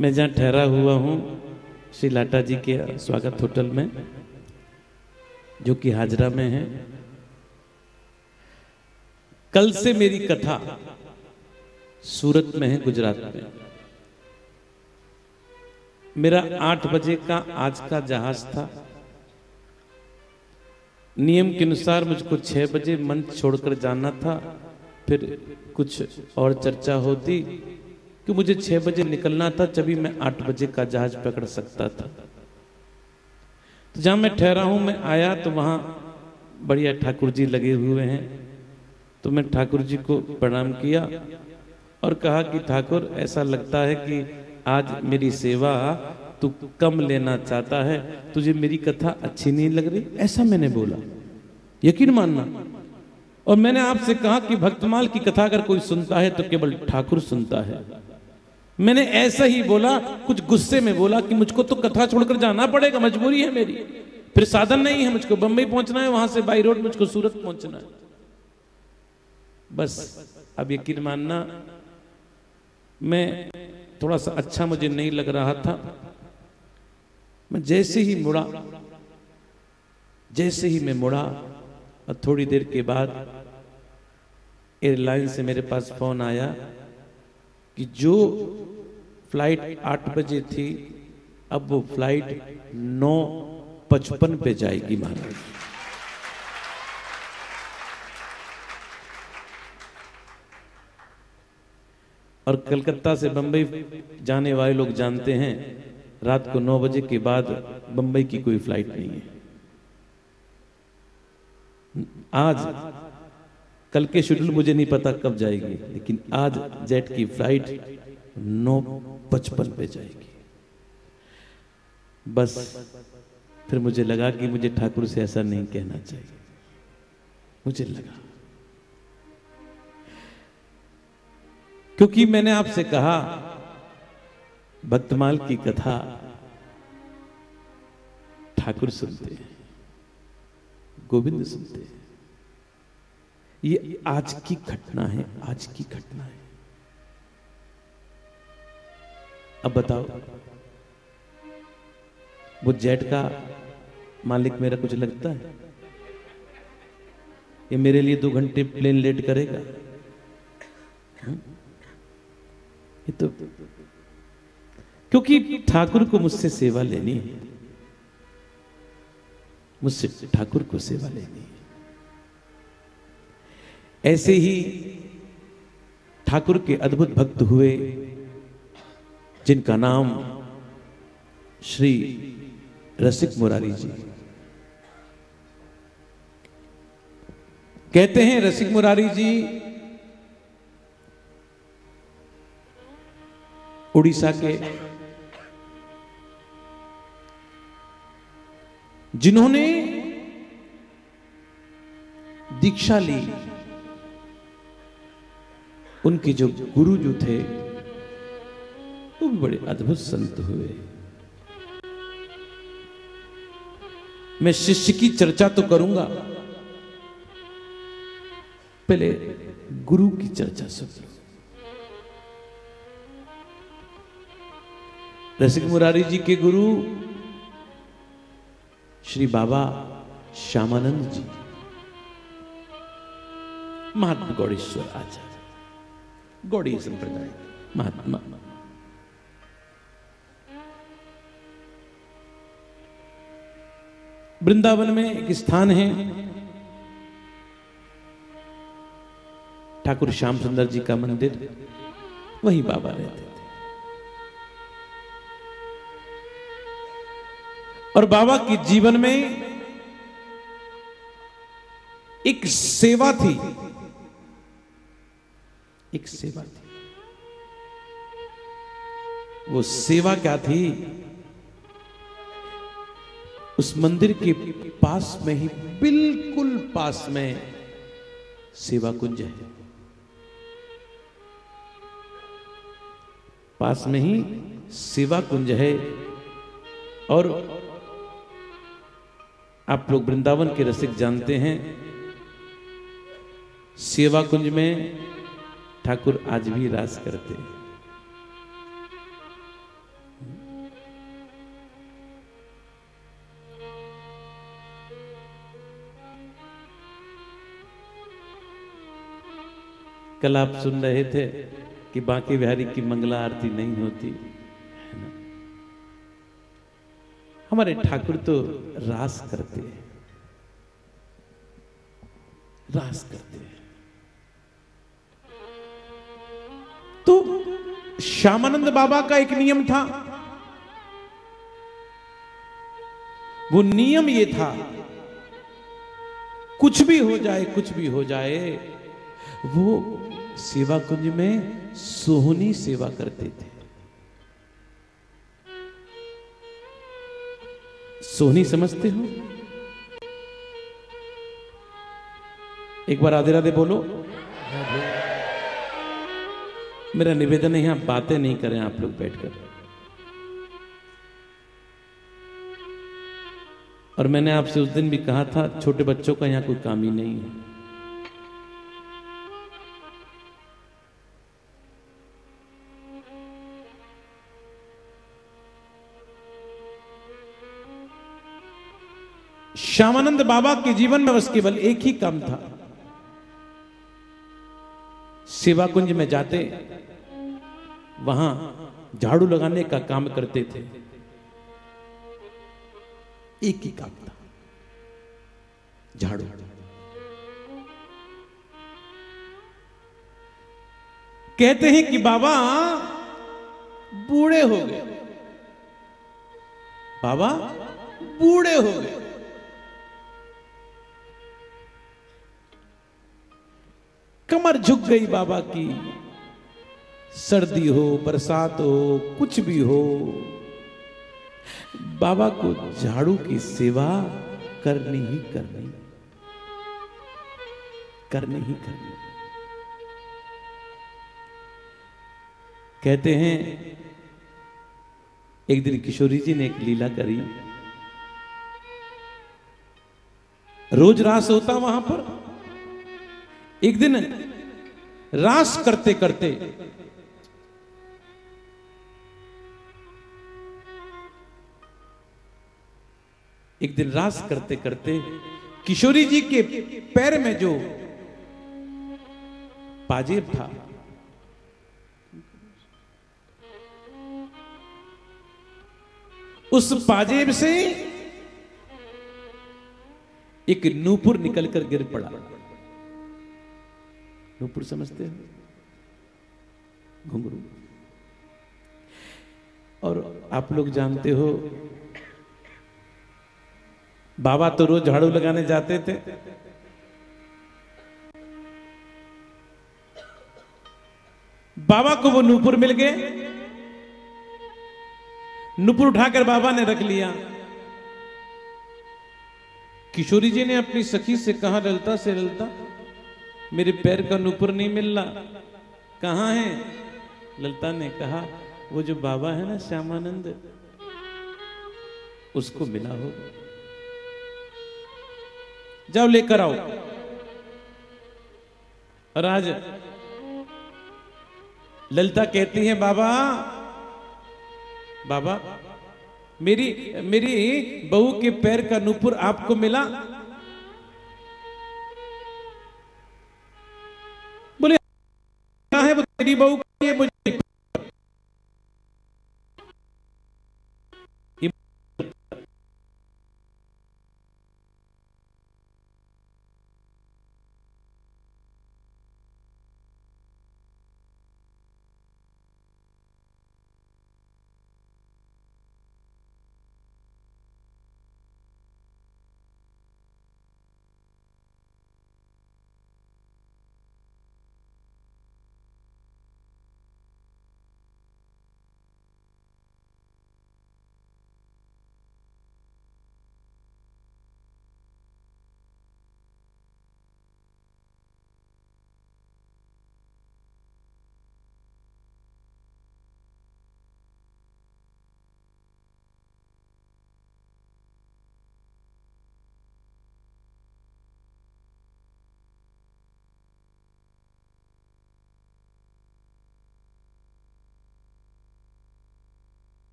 मैं जहाँ ठहरा हुआ हूँ, श्री लाटा जी के स्वागत होटल में, जो कि हाजरा में है। कल से मेरी कथा सूरत में है, गुजरात में। मेरा आठ बजे का आज का जहाज़ था। नियम के अनुसार मुझको छह बजे मंच छोड़कर जाना था। फिर कुछ और चर्चा होती कि मुझे छह बजे निकलना था, तभी मैं आठ बजे का जहाज़ पकड़ सकता था। तो जहाँ मैं ठहरा हूँ, मैं आया तो वहाँ बढ़िया ठाकुर जी लगे हुए हैं। तो मैं ठाकुर जी को प्रणाम किया और कहा कि ठाकुर, ऐसा लगता है कि आज मेरी सेवा तू कम लेना चाहता है, तुझे मेरी कथा अच्छी नहीं लग रही? ऐसा मैंने बोला। यकीन मानना और मैंने आपसे कहा कि भक्तमाल की कथा अगर कोई सुनता है तो केवल ठाकुर सुनता है। मैंने ऐसा ही बोला, कुछ गुस्से में बोला कि मुझको तो कथा छोड़कर जाना पड़ेगा, मजबूरी है मेरी। फिर साधन नहीं है, मुझको बंबई पहुँचना है, वहाँ से बाई रोड मुझको सूरत पहुँचना है। बस, अब यकीन मानना, मैं थोड़ा सा अच्छा मुझे नहीं लग रहा था। मैं जैसे ही मुड़ा, जैसे ही मैं मुड़ा, और थोड़ी देर के बाद एयरलाइन से मेरे पास फ़ोन आया कि जो फ़्लाइट आठ बजे थी, अब वो फ़्लाइट नौ पचपन पे जाएगी महाराज। और कलकत्ता से बंबई जाने वाले लोग जानते हैं, रात को नौ बजे के बाद बंबई की कोई फ़्लाइट नहीं है। आज कल के शेड्यूल मुझे नहीं पता कब जाएगी, लेकिन आज जेट की फ़्लाइट नौ पचपन पे जाएगी। बस, फिर मुझे लगा कि मुझे ठाकुर से ऐसा नहीं कहना चाहिए। मुझे लगा। क्योंकि मैंने आपसे कहा, भक्तमाल की कथा ठाकुर सुनते हैं, गोविंद सुनते हैं। ये आज की घटना है, आज की घटना है। अब बताओ, वो जेट का मालिक मेरा कुछ लगता है? ये मेरे लिए दो घंटे प्लेन लेट करेगा? हम्म? ये तो क्योंकि ठाकुर को मुझसे सेवा लेनी है। मुझसे ठाकुर को सेवा लेनी है। ऐसे ही ठाकुर के अद्भुत भक्त हुए, जिनका नाम श्री रसिक मुरारी जी। कहते हैं, रसिक मुरारी जी, उड़ीसा के जिन्होंने दीक्षा ली। उनके जो गुरु जो थे, वो भी बड़े अद्भुत संत हुए। मैं शिष्य की चर्चा तो करूँगा। पहले गुरु की चर्चा सुन लो। रसिक मुरारी जी के गुरु, श्री बाबा श्यामानंद जी, महात्मा गौड़ेश्वर आचार्य। गौड़ी संप्रदाय महात्मा वृंदावन में एक स्थान है। ठाकुर श्याम सुंदर जी का मंदिर। वही बाबा रहते थे। और बाबा के जीवन में एक सेवा थी। एक सेवा थी। वो सेवा क्या थी? उस मंदिर के पास में ही, बिल्कुल पास में सेवा कुंज है। पास में ही सेवा कुंज है और आप लोग वृंदावन के रसिक जानते हैं, सेवा कुंज में ठाकुर आज भी रास करते हैं। कल आप सुन रहे थे कि बांके बिहारी की मंगला आरती नहीं होती, है ना? हमारे ठाकुर तो रास करते हैं। रास करते हैं। तो श्यामानंद बाबा का एक नियम था। वो नियम ये था, कुछ भी हो जाए, कुछ भी हो जाए, वो सेवा कुंज में सोहनी सेवा करते थे। सोहनी समझते हो? एक बार आधे राधे बोलो। मेरा निवेदन है, यहाँ बातें नहीं करें, आप लोग बैठकर। और मैंने आपसे उस दिन भी कहा था, छोटे बच्चों का यहाँ कोई काम ही नहीं है। श्यामानंद बाबा के जीवन में बस केवल एक ही काम था। सेवा कुंज में जाते वहाँ झाड़ू लगाने का काम करते थे। एक ही काम था। झाड़ू। कहते हैं कि बाबा, बूढ़े हो गए। बाबा, बूढ़े हो गए। कमर झुक गई बाबा की। सर्दी हो, बरसात हो, कुछ भी हो, बाबा को झाड़ू की सेवा करनी ही करनी करनी ही करनी। कहते हैं, एक दिन किशोरी जी ने एक लीला करी। रोज रास होता वहाँ पर। एक दिन रास करते करते एक दिन रास करते करते किशोरी जी के पैर में जो पाजेब था, उस पाजेब से एक नूपुर निकलकर गिर पड़ा। नूपुर समझते हो? घुंघरू। और आप लोग जानते हो बाबा तो रोज झाड़ू लगाने जाते थे। बाबा को वो नूपुर मिल गए। नूपुर उठाकर बाबा ने रख लिया। किशोरी जी ने अपनी सखी से कहा, ललता से, ललता, मेरे पैर का नूपुर नहीं मिल रहा। कहाँ है? ललता ने कहा, वो जो बाबा है ना, श्यामानंद, उसको मिला हो जाओ लेकर आओ। राज ललिता कहती है, बाबा बाबा, मेरी मेरी बहू के पैर का नूपुर आपको मिला? बोले है वो तेरी बहू? का ये मुझे?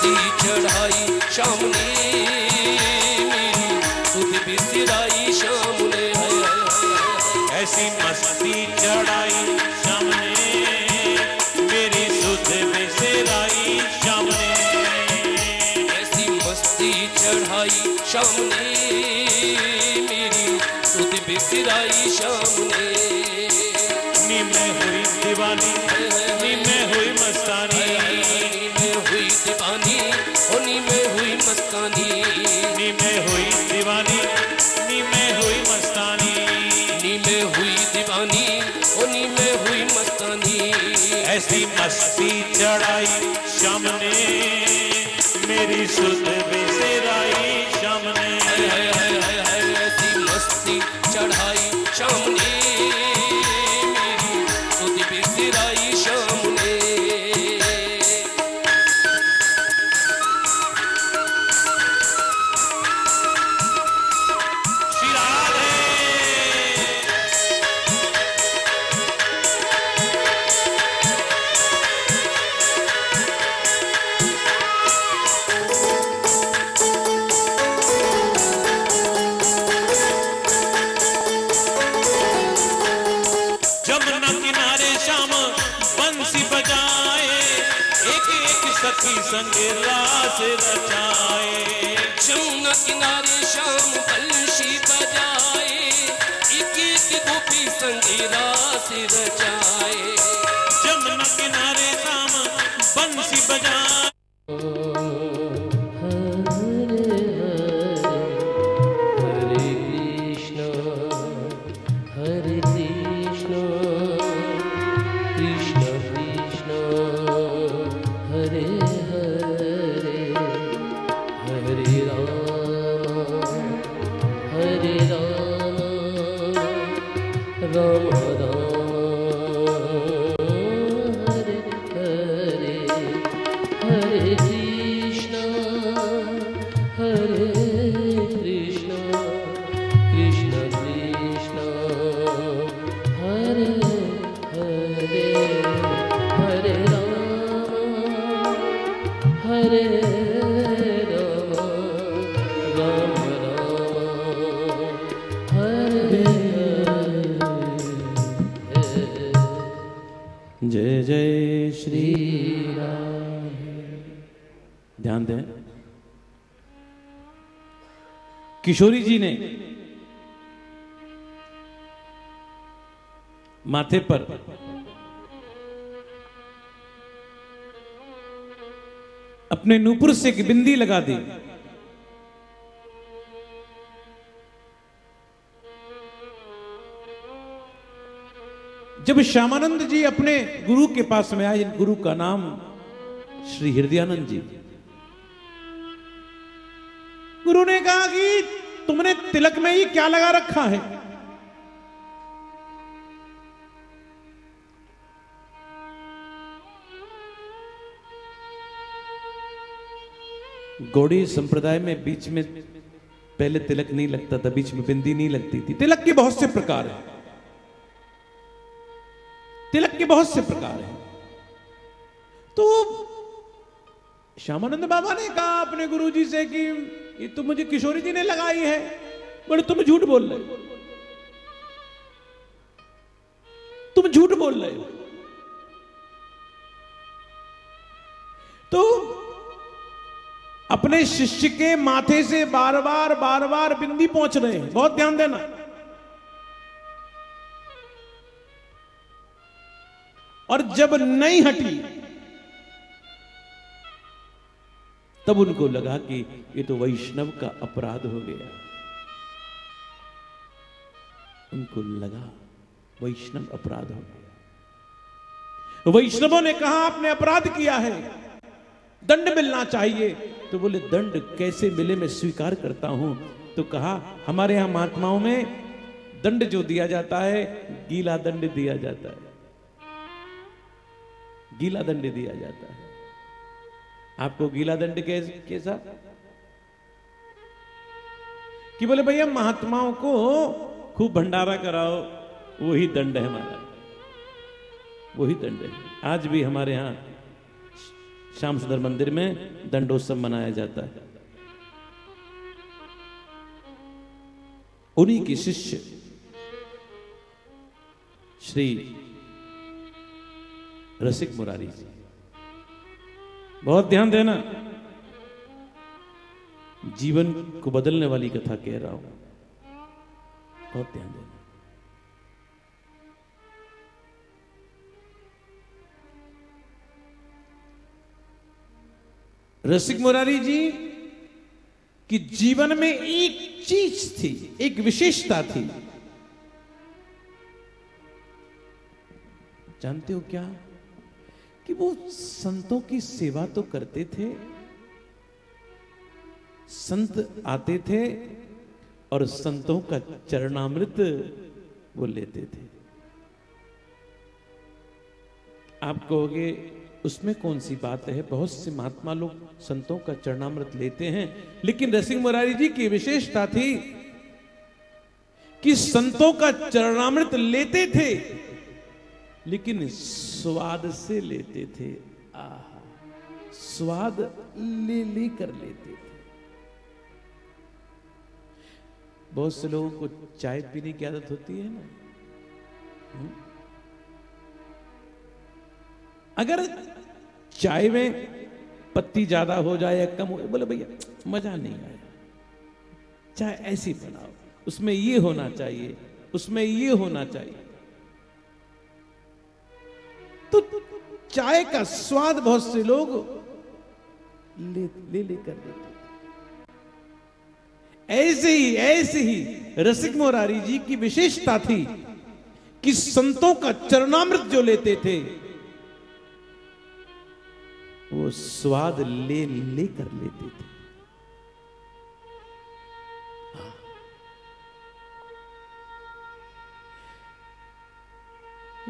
मस्ती चढ़ाई शाम ने मेरी सुध बिसराई ने हाय। ऐसी मस्ती चढ़ाई सामने। मेरी सुध बिसराई सामने। ऐसी मस्ती चढ़ाई ने मेरी सुध शाम ने नी ऐसी मस्ती चढ़ाई रचाए जमुना किनारे शाम बंशी बजाए। एक एक गोपी संगीरा से रचाए। जमुना किनारे शाम बंसी बजाए। किशोरी जी ने माथे पर अपने नूपुर से एक बिंदी लगा दी। जब श्यामानंद जी अपने गुरु के पास में आए गुरु का नाम श्री हृदयानंद जी। गुरु ने कहा कि तुमने तिलक में ही क्या लगा रखा है? गौड़ी संप्रदाय में बीच में पहले तिलक नहीं लगता था बीच में बिंदी नहीं लगती थी। तिलक के बहुत से प्रकार हैं। तिलक के बहुत से प्रकार हैं। तो श्यामानंद बाबा ने कहा अपने गुरुजी से कि ये तो मुझे किशोरी जी ने लगाई है। बोले, तुम झूठ बोल रहे हो। तुम झूठ बोल रहे हो। तो अपने शिष्य के माथे से बार बार बार बार बिंदी पहुँच रहे हैं। बहुत ध्यान देना। और जब नहीं हटी तब उनको लगा कि ये तो वैष्णव का अपराध हो गया। उनको लगा वैष्णव अपराध हो गया। वैष्णवों ने कहा, आपने अपराध किया है। दंड मिलना चाहिए। तो बोले, दंड कैसे मिले मैं स्वीकार करता हूँ। तो कहा, हमारे यहाँ महात्माओं में दंड जो दिया जाता है, गीला दंड दिया जाता है। गीला दंड दिया जाता है। आपको गीला दंड कैसे कैसा कि बोले, भैया, महात्माओं को खूब भंडारा कराओ, वही दंड है हमारा। वही दंड है। आज भी हमारे यहाँ श्याम सुंदर मंदिर में दंडोत्सव मनाया जाता है। उन्हीं की शिष्य श्री रसिक मुरारी जी बहुत ध्यान देना। जीवन को बदलने वाली कथा कह रहा हूँ। बहुत ध्यान देना। रसिक मुरारी जी, की जीवन में एक चीज़ थी, एक विशेषता थी। जानते हो क्या? कि वो संतों की सेवा तो करते थे, संत आते थे और संतों का चरणामृत वो लेते थे। आप कहोगे, उसमें कौन सी बात है? बहुत से महात्मा लोग संतों का चरणामृत लेते हैं, लेकिन रसिक मुरारी जी की विशेषता थी कि संतों का चरणामृत लेते थे। लेकिन स्वाद से लेते थे, आहा। स्वाद ले ले कर लेते थे। बहुत से लोगों को चाय पीने की आदत होती है ना? हम्म? अगर चाय में पत्ती ज़्यादा हो जाए या कम हो बोले भैया, मज़ा नहीं आया। चाय ऐसी बनाओ, उसमें ये होना चाहिए, उसमें ये होना चाहिए। तो चाय का स्वाद बहुत से लोग ले ले लेकर लेते ऐसे ही ऐसे ही रसिक मोरारी जी की विशेषता थी कि संतों का चरणामृत जो लेते थे, वो स्वाद ले लेकर लेते थे।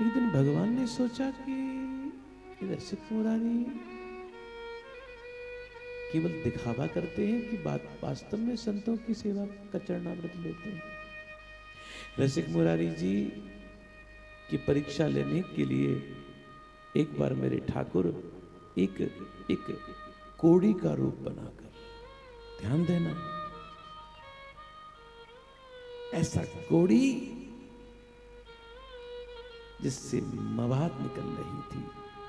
एक दिन भगवान ने सोचा कि रसिक मुरारी केवल दिखावा करते हैं कि बात वास्तव में संतों की सेवा का चरणामृत लेते हैं। रसिक मुरारी जी की परीक्षा लेने के लिए एक बार मेरे ठाकुर एक एक कोड़ी का रूप बनाकर ध्यान देना। ऐसा कोड़ी जिससे मवाद निकल रही थी,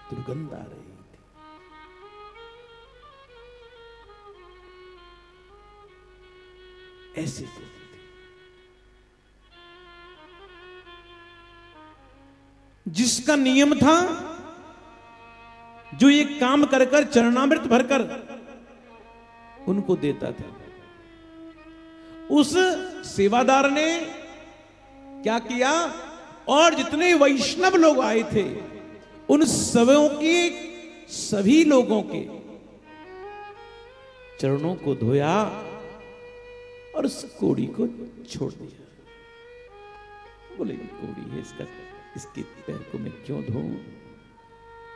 दुर्गंध आ रही थी। ऐसी स्थिति थी। जिसका नियम था, जो ये काम कर कर चरणामृत भरकर उनको देता था। उस सेवादार ने क्या किया? और जितने वैष्णव लोग आए थे, उन सबों के, सभी लोगों के चरणों को धोया और उस कोड़ी को छोड़ दिया। बोले, कोड़ी है इसका, इसके पैर को मैं क्यों धोऊं?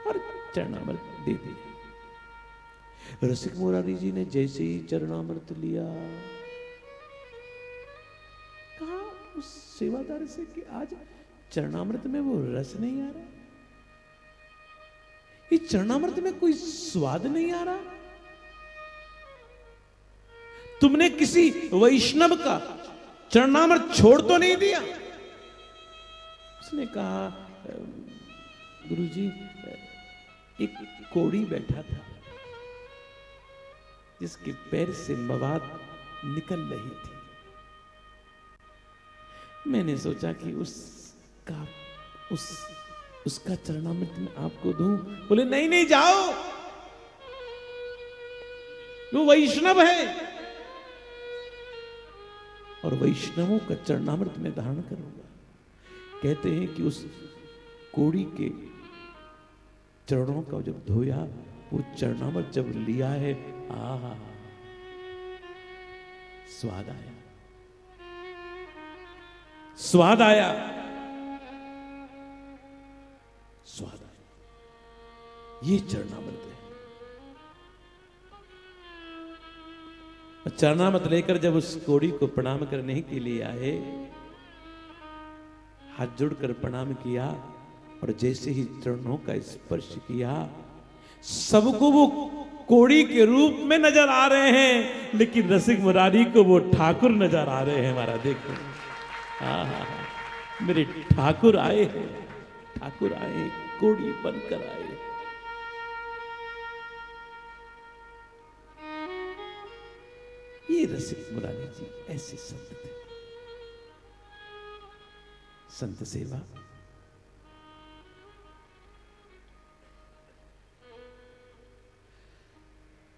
और चरणामृत दे दिया रसिक मुरारी जी ने जैसे ही चरणामृत लिया, कहा, उस सेवादार से कि आज चरणामृत में वो रस नहीं आ रहा? ये चरणामृत में कोई स्वाद नहीं आ रहा? तुमने किसी वैष्णव का चरणामृत छोड़ तो नहीं दिया? उसने कहा, गुरुजी, एक कोड़ी बैठा था, जिसके पैर से मवाद निकल रही थी। मैंने सोचा कि उसका उस, उसका चरणामृत मैं आपको दूँ? बोले, नहीं नहीं, जाओ। वो वैष्णव है। और वैष्णवों का चरणामृत में धारण करूँगा। कहते हैं कि उस कोड़ी के चरणों का जब धोया, वो चरणामृत जब लिया है आ स्वाद आया। स्वाद आया। स्वाद आया ये चरणामृत है चरणामृत लेकर जब उस कोड़ी को प्रणाम करने के लिए आए हाथ जोड़कर प्रणाम किया और जैसे ही चरणों का स्पर्श किया सबको वो कोड़ी के रूप में नज़र आ रहे हैं लेकिन रसिक मुरारी को वो ठाकुर नज़र आ रहे हैं हमारा देखो। हाँ, हाँ, हाँ। मेरे ठाकुर आए हैं। ठाकुर आए कोड़ी बनकर आए। ये रसिक मुरारी जी ऐसे संत थे। संत सेवा।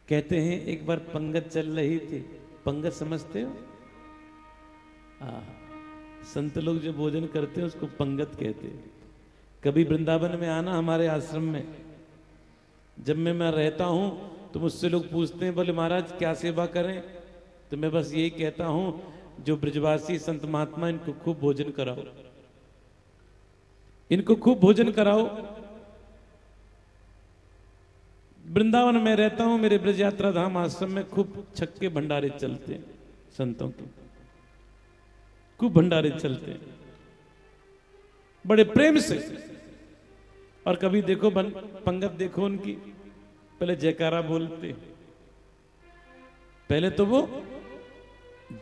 कहते हैं एक बार पंगत चल रही थी। पंगत समझते हो? आ, संत लोग जो भोजन करते हैं उसको पंगत कहते हैं। कभी वृंदावन में आना हमारे आश्रम में। जब मैं मैं रहता हूँ तो मुझसे लोग पूछते हैं, बोले, महाराज, क्या सेवा करें? तो मैं बस यही कहता हूँ, जो ब्रजवासी संत महात्मा, इनको खूब भोजन कराओ। इनको खूब भोजन कराओ। वृंदावन में रहता हूँ, मेरे ब्रज यात्रा धाम आश्रम में खूब छक्के भंडारे चलते संतों के। खूब भंडारे चलते हैं। बड़े प्रेम से। और कभी देखो बन, पंगत देखो उनकी। पहले जयकारा बोलते पहले तो वो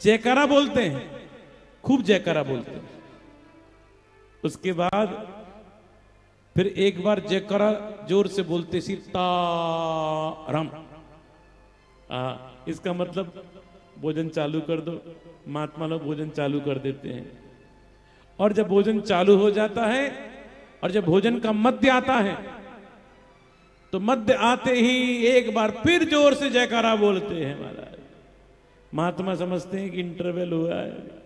जयकारा बोलते हैं। खूब जयकारा बोलते हैं। उसके बाद फिर एक बार जयकारा ज़ोर से बोलते सीताराम। आ, इसका मतलब भोजन चालू कर दो। महात्मा लोग भोजन चालू कर देते हैं। और जब भोजन चालू हो जाता है और जब भोजन का मध्य आता है तो मध्य आते ही एक बार फिर ज़ोर से जयकारा बोलते हैं महाराज। महात्मा समझते हैं कि इंटरवल हुआ है।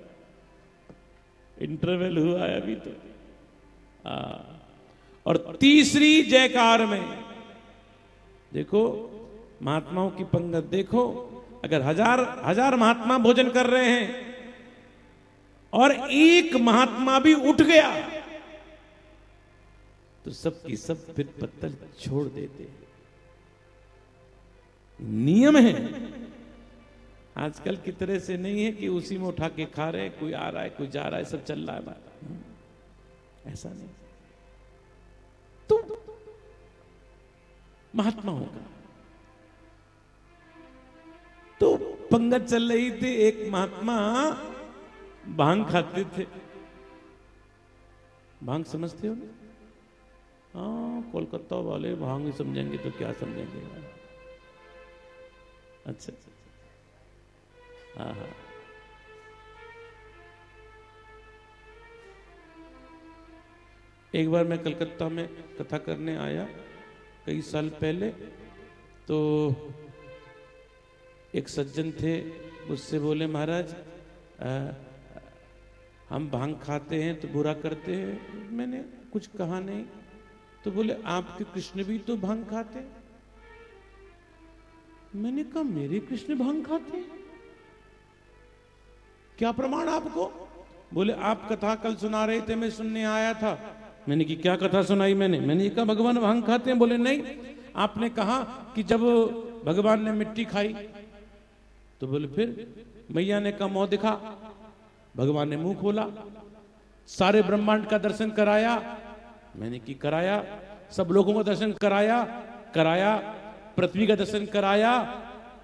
इंटरवल हुआ है अभी तो। आ, और तीसरी जयकार में देखो महात्माओं की पंगत देखो अगर हज़ार हज़ार महात्मा भोजन कर रहे हैं और एक महात्मा भी उठ गया। तो सबकी सब फिर पत्थर छोड़ देते नियम है। आजकल की तरह से नहीं है कि उसी में उठा के खा रहे कोई आ रहा है, कोई जा रहा है, सब चल रहा है बात। ऐसा नहीं। तो महात्मा होगा तो पंगत चल रही थी एक महात्मा भाँग खाते थे। भाँग समझते हो ना? हाँ कोलकाता वाले भाँग ही समझेंगे तो क्या समझेंगे? अच्छा अच्छा अच्छा। हाँ हाँ। एक बार मैं कलकत्ता में कथा करने आया कई साल पहले तो एक सज्जन थे, मुझसे बोले, महाराज हम भाँग खाते हैं तो बुरा करते हैं। मैंने कुछ कहा नहीं। तो बोले, आपके कृष्ण भी तो भाँग खाते मैंने कहा, मेरे कृष्ण भाँग खाते क्या प्रमाण आपको? बोले, आप कथा कल सुना रहे थे, मैं सुनने आया था। मैंने की क्या कथा सुनाई मैंने? मैंने कहा, भगवान भाँग खाते हैं। बोले, नहीं। आपने कहा कि जब भगवान ने मिट्टी खाई तो बोले, फिर मैया ने कहा, मोह दिखा। भगवान ने मुँह खोला, सारे ब्रह्मांड का दर्शन कराया, मैंने की कराया, सब लोगों का दर्शन कराया कराया, पृथ्वी का दर्शन कराया,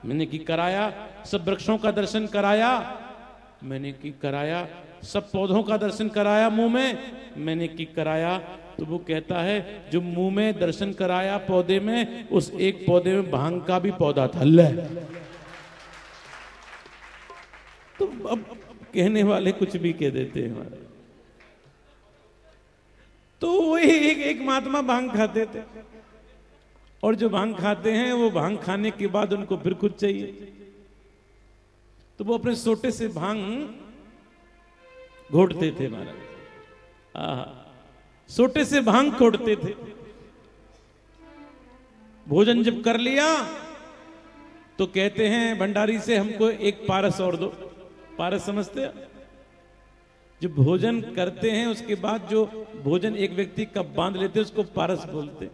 मैंने की कराया, सब वृक्षों का दर्शन कराया, मैंने की कराया, सब पौधों का दर्शन कराया मुँह में, मैंने की कराया। तो वो कहता है, जो मुँह में दर्शन कराया पौधे में, उस एक पौधे में भाँग का भी पौधा था। ले। तो अब कहने वाले कुछ भी कह देते हैं हमारे। तो वही एक एक महात्मा भाँग खाते थे। और जो भाँग खाते हैं, वो भाँग खाने के बाद उनको फिर कुछ चाहिए। तो वो अपने सोटे से भाँग घोटते थे महाराज। सोटे से भाँग खोटते थे। भोजन जब कर लिया तो कहते हैं, भंडारी से हमको एक पारस और दो। पारस समझते हैं? जो भोजन करते हैं, उसके बाद जो भोजन एक व्यक्ति कब बाँध लेते हैं, उसको पारस बोलते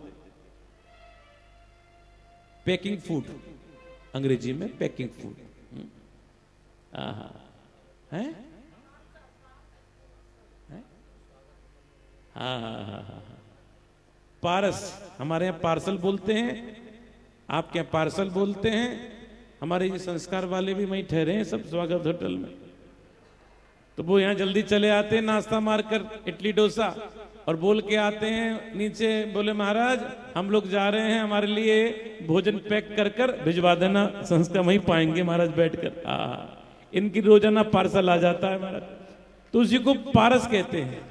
पैकिंग फ़ूड अंग्रेज़ी में पैकिंग फ़ूड हाँ हाँ हाँ हाँ हाँ। पारस, हमारे यहाँ पार्सल बोलते हैं। आपके यहाँ पार्सल बोलते हैं। हमारे ये संस्कार वाले भी वहीं ठहरे हैं, सब स्वागत होटल में। तो वो यहाँ जल्दी चले आते हैं, नाश्ता मारकर, इडली डोसा, और बोल के आते हैं, नीचे बोले, महाराज, हम लोग जा रहे हैं हमारे लिए भोजन पैक कर कर, भिजवा देना, संस्कार वहीं पाएँगे महाराज बैठकर। आ, इनकी रोज़ाना पार्सल आ जाता है महाराज। तो उसी को पारस कहते हैं।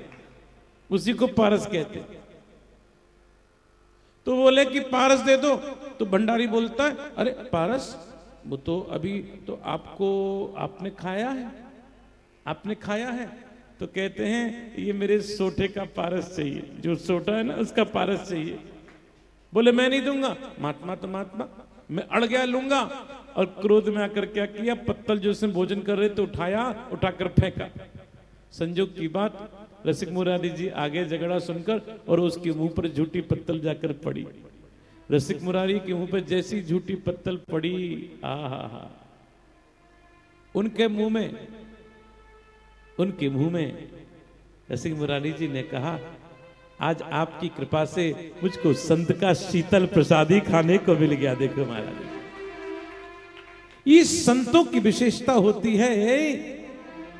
उसी को पारस कहते हैं। तो बोले कि पारस दे दो। तो भंडारी बोलता है, अरे, पारस? वो तो अभी तो आपको, आपने खाया है? आपने खाया है? तो कहते हैं, ये मेरे सोटे का पारस चाहिए। जो सोटा है ना, उसका पारस चाहिए। बोले, मैं नहीं दूँगा। महात्मा तो महात्मा, मैं अड़ गया, लूँगा। और क्रोध में आकर क्या किया? पत्तल जो उसने भोजन कर रहे थे, उठाया, उठाकर फेंका। संजोग की बात, रसिक मुरारी जी आगे झगड़ा सुनकर और उसके मुँह पर झूठी पत्तल जाकर पड़ी। रसिक मुरारी के मुँह पर जैसी झूठी पत्तल पड़ी। आ हा हा उनके मुँह में, उनके मुँह में रसिक मुरारी जी ने कहा, आज आपकी कृपा से मुझको संत का शीतल प्रसादी खाने को मिल गया, देखो महाराज। ये संतों की विशेषता होती है,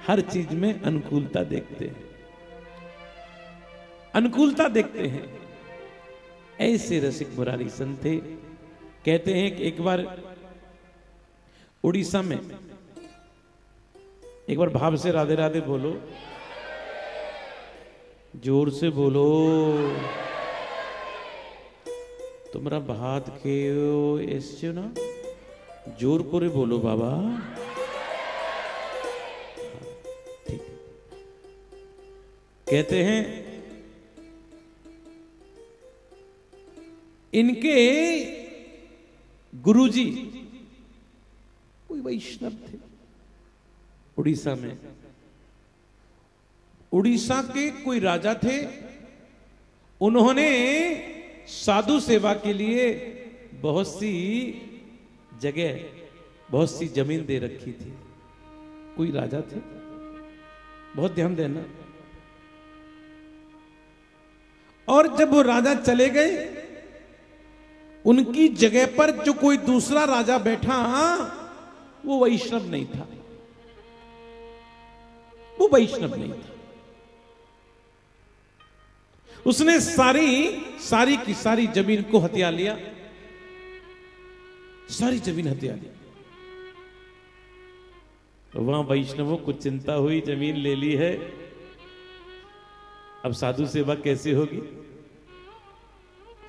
हर चीज़ में अनुकूलता देखते हैं। अनुकूलता देखते हैं। ऐसे रसिक मुरारी संत थे। कहते हैं कि एक बार उड़ीसा में, एक बार भाव से राधे राधे बोलो। ज़ोर से बोलो। तुम्हारा भात खे एसो ना? ज़ोर को बोलो बाबा। हाँ, ठीक। कहते हैं इनके गुरुजी, कोई वैष्णव थे उड़ीसा में। उड़ीसा के कोई राजा थे, उन्होंने साधु सेवा के लिए बहुत सी जगह, बहुत सी ज़मीन दे रखी थी। कोई राजा थे? बहुत ध्यान देना। और जब वो राजा चले गए उनकी जगह पर जो कोई दूसरा राजा बैठा वो वैष्णव नहीं था। वो वैष्णव नहीं था। उसने सारी सारी की सारी ज़मीन को हत्या लिया। सारी ज़मीन हत्या ली तो वहाँ वैष्णवों को चिंता हुई, ज़मीन ले ली है। अब साधु सेवा कैसे होगी?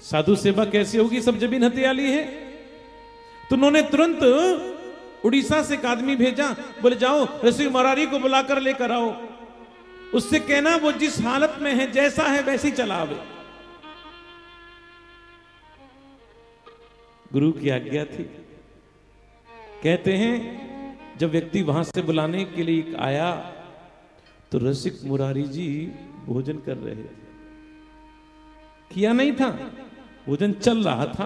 साधु सेवा कैसे होगी? सब ज़मीन हथिया ली है। तो उन्होंने तुरंत उड़ीसा से एक आदमी भेजा। बोले, जाओ ऋषि मरारी को बुलाकर लेकर आओ। उससे कहना, वो जिस हालत में है, जैसा है, वैसे चला आवे। गुरु की आज्ञा थी। कहते हैं, जब व्यक्ति वहाँ से बुलाने के लिए आया तो रसिक मुरारी जी भोजन कर रहे थे। किया नहीं था। भोजन चल रहा था।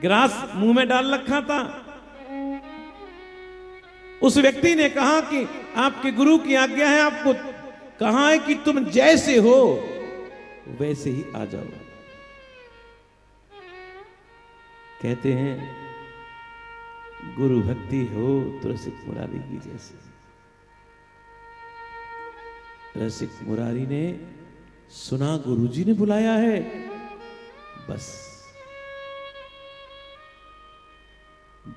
ग्रास मुँह में डाल रखा था। उस व्यक्ति ने कहा कि आपके गुरु की आज्ञा है, आपको कहा है कि तुम जैसे हो, वैसे ही आ जाओ। कहते हैं, गुरु भक्ति हो तो रसिक मुरारी की जैसे। रसिक मुरारी ने सुना गुरुजी ने बुलाया है। बस।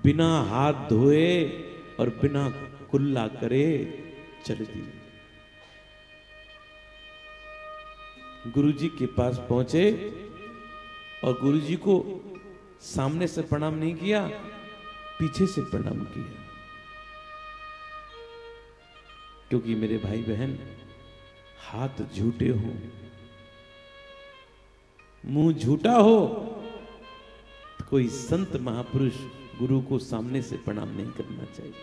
बिना हाथ धोए और बिना कुल्ला करे चल दी गुरुजी के पास पहुँचे और गुरुजी को सामने से प्रणाम नहीं किया, पीछे से प्रणाम किया। क्योंकि मेरे भाई बहन हाथ झूठे हो। मुँह झूठा हो तो कोई संत महापुरुष गुरु को सामने से प्रणाम नहीं करना चाहिए।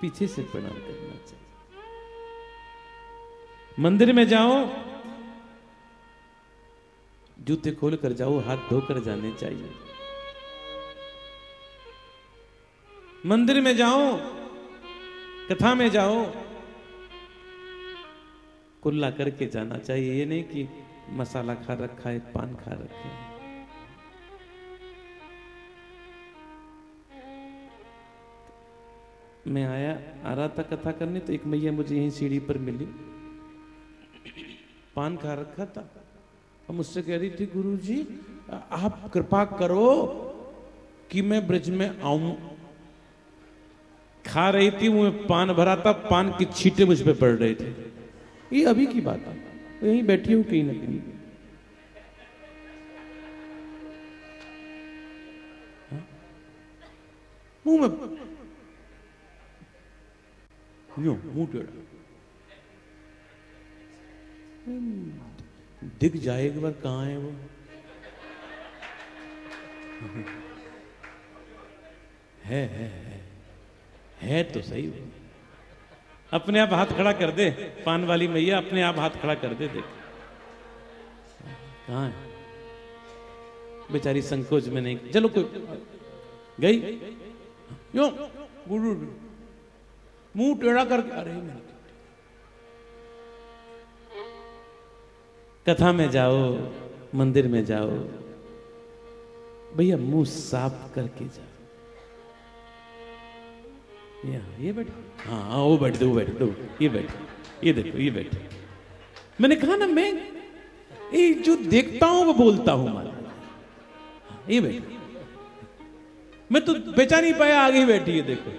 पीछे से प्रणाम करना चाहिए। मंदिर में जाओ, जूते खोल कर जाओ, हाथ धोकर जाने चाहिए। मंदिर में जाओ, कथा में जाओ कुल्ला करके जाना चाहिए। ये नहीं कि मसाला खा रखा है, पान खा रखे हैं। मैं आया आ रहा था कथा करने तो एक मैया मुझे यहीं सीढ़ी पर मिली। पान खा रखा था। और मुझसे कह रही थी गुरु जी आप कृपा करो कि मैं ब्रज में आऊँ। खा रही थी में पान भरा था, पान की छींटे मुझ पे पड़ रहे थे। ये अभी की बात है। यहीं बैठी हूँ कहीं ना कहीं। हाँ? मुँह में यूँ, मुँह टेढ़ा। दिख जाए एक बार कहाँ है वो? है है है। है तो सही। वो अपने आप हाथ खड़ा कर दे, पान वाली मैया अपने आप हाथ खड़ा कर दे, देख। कहा बेचारी संकोच में नहीं। चलो कोई गई? यो, गुरु मुँह टेढ़ा करके अरे कथा में जाओ, मंदिर में जाओ। भैया मुँह साफ़ करके जाओ। ये बैठे। हाँ हाँ वो बैठ दो बैठ दो। ये बैठे ये देखो ये बैठे। मैंने कहा ना मैं ये जो देखता हूँ वो बोलता हूँ मारा ये बैठे। मैं तो बेचा नहीं पाया आगे बैठी है देखो।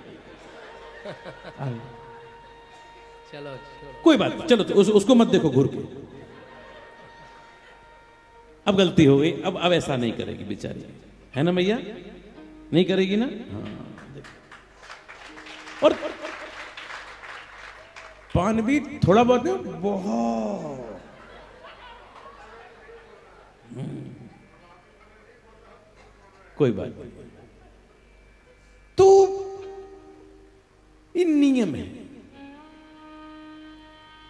चलो। कोई बात नहीं चलो तो उस, उसको मत देखो घूर के। अब गलती हो गई अब अब ऐसा नहीं करेगी बेचारी। है ना भैया? नहीं करेगी ना? हाँ। और पान भी थोड़ा बहुत नहीं बहुत हम्म। कोई बात नहीं। तो ये नियम है।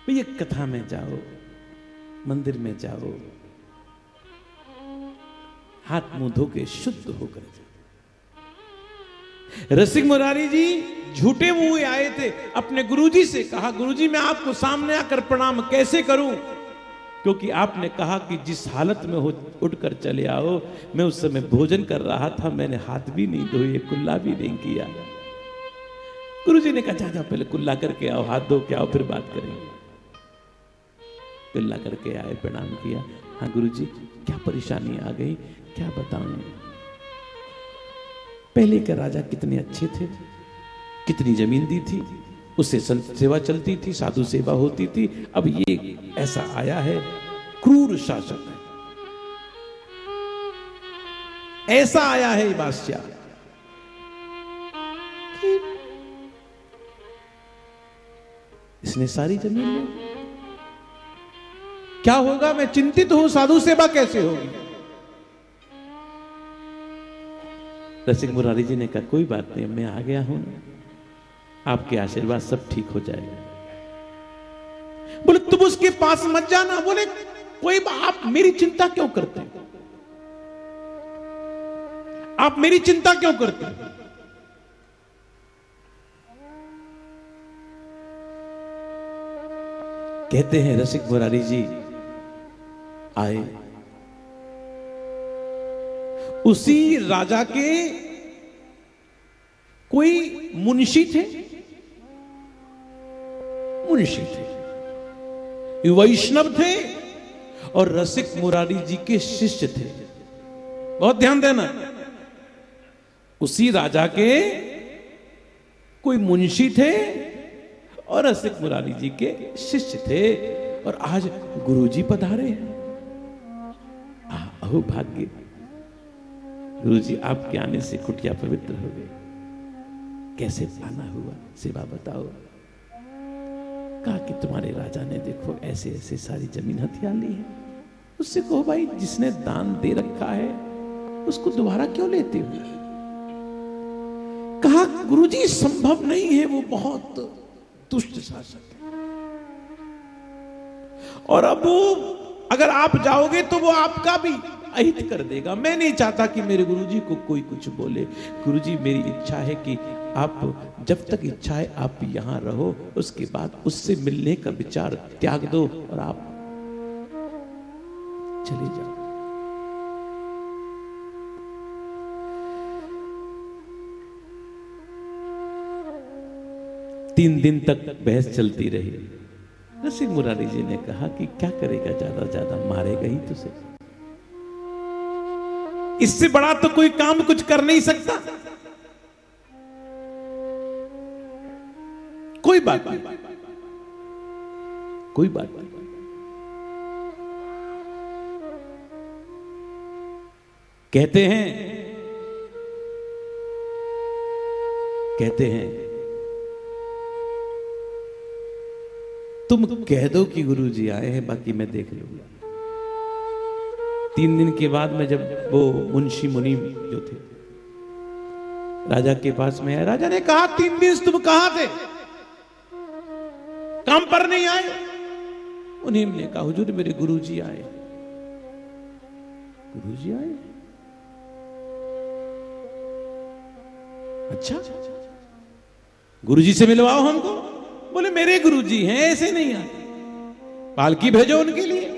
भैया कथा में जाओ, मंदिर में जाओ। हाथ मुँह धो के शुद्ध होकर। रसिक मुरारी जी, झूठे मुँह आए थे। अपने गुरुजी से कहा, गुरुजी, मैं आपको सामने आकर प्रणाम कैसे करूँ? क्योंकि आपने कहा कि जिस हालत में हो, उठकर चले आओ, मैं उस समय भोजन कर रहा था, मैंने हाथ भी नहीं धोए, कुल्ला भी नहीं किया। गुरुजी ने कहा, जा पहले कुल्ला करके आओ, हाथ धो के आओ, फिर बात करेंगे। कुल्ला करके आए, प्रणाम किया। हाँ गुरु जी क्या परेशानी आ गई? क्या बताऊँ? पहले के राजा कितने अच्छे थे, कितनी ज़मीन दी थी, उससे संत सेवा चलती थी, साधु सेवा होती थी, अब ये ऐसा आया है, क्रूर शासक ऐसा आया है बादशाह। इसने सारी ज़मीन क्या होगा, मैं चिंतित हूँ, साधु सेवा कैसे होगी? रसिक मुरारी जी ने कहा, कोई बात नहीं, मैं आ गया हूँ। आपके आशीर्वाद सब ठीक हो जाएगा। बोले, तुम उसके पास मत जाना। बोले, कोई आप मेरी चिंता क्यों करते आप मेरी चिंता क्यों करते कहते हैं रसिक मुरारी जी आए उसी राजा के कोई मुंशी थे? मुंशी थे। वैष्णव थे और रसिक मुरारी जी के शिष्य थे। बहुत ध्यान देना। उसी राजा के कोई मुंशी थे और रसिक मुरारी जी के शिष्य थे और आज गुरुजी पधारे हैं। आ, अहो जी आपके आने से कुटिया पवित्र हो गई। कैसे आना हुआ? सेवा बताओ। कहा कि तुम्हारे राजा ने देखो ऐसे ऐसे सारी ज़मीन हथियार ली है। उससे कहो, भाई, जिसने दान दे रखा है, उसको दोबारा क्यों लेते हो? कहा गुरुजी संभव नहीं है, वो बहुत दुष्ट शासक है। और अब वो, अगर आप जाओगे तो वो आपका भी अहित कर देगा। मैं नहीं चाहता कि मेरे गुरुजी को कोई कुछ बोले। गुरुजी, मेरी इच्छा है कि आप, जब तक इच्छा है, आप यहाँ रहो। उसके बाद उससे मिलने का विचार त्याग दो और आप चले जाओ। तीन दिन तक बहस चलती रही। रसिक मुरारी जी ने कहा कि क्या करेगा? ज़्यादा ज़्यादा मारेगा ही तुझे इससे बड़ा तो कोई काम कुछ कर नहीं सकता। कोई बात नहीं। कोई बात नहीं। कहते हैं कहते हैं, तुम कह दो कि गुरु जी आए हैं, बाकी मैं देख लूँगा। तीन दिन के बाद में जब वो मुंशी मुनि जो थे, राजा के पास में आए। राजा ने कहा, तीन दिन तुम कहा थे? काम पर नहीं आए? उन्हीं ने कहा, हुजूर, मेरे गुरुजी आए। गुरुजी आए? अच्छा। गुरुजी से मिलवाओ हमको। बोले, मेरे गुरुजी हैं, ऐसे नहीं आते। पालकी भेजो उनके लिए।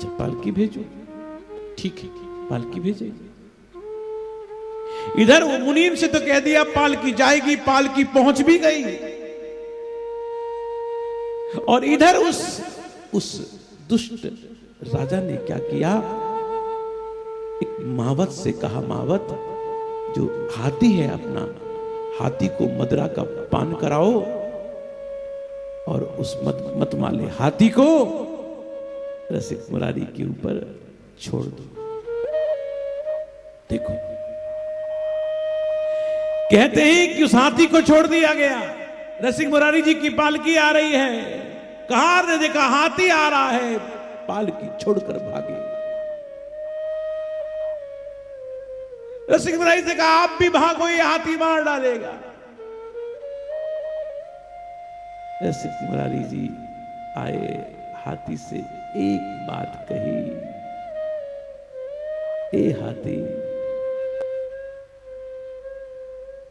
अच्छा पालकी भेजो। ठीक है, पालकी भेजेगी इधर वो मुनीम से तो कह दिया, पालकी जाएगी, पालकी पहुँच भी गई। और इधर उस उस दुष्ट राजा ने क्या किया? एक मावत से कहा, मावत, जो हाथी है अपना, हाथी को मदरा का पान कराओ, और उस मत मत माले हाथी को रसिक मुरारी के ऊपर छोड़ दो। देखो। कहते हैं कि उस हाथी को छोड़ दिया गया। रसिक मुरारी जी की पालकी आ रही है। कहा ने देखा, हाथी आ रहा है। पालकी छोड़कर भागे। रसिक मुरारी से कहा, आप भी भागो, ये हाथी मार डालेगा। रसिक मुरारी जी आए हाथी से एक बात कही। ए हाथी,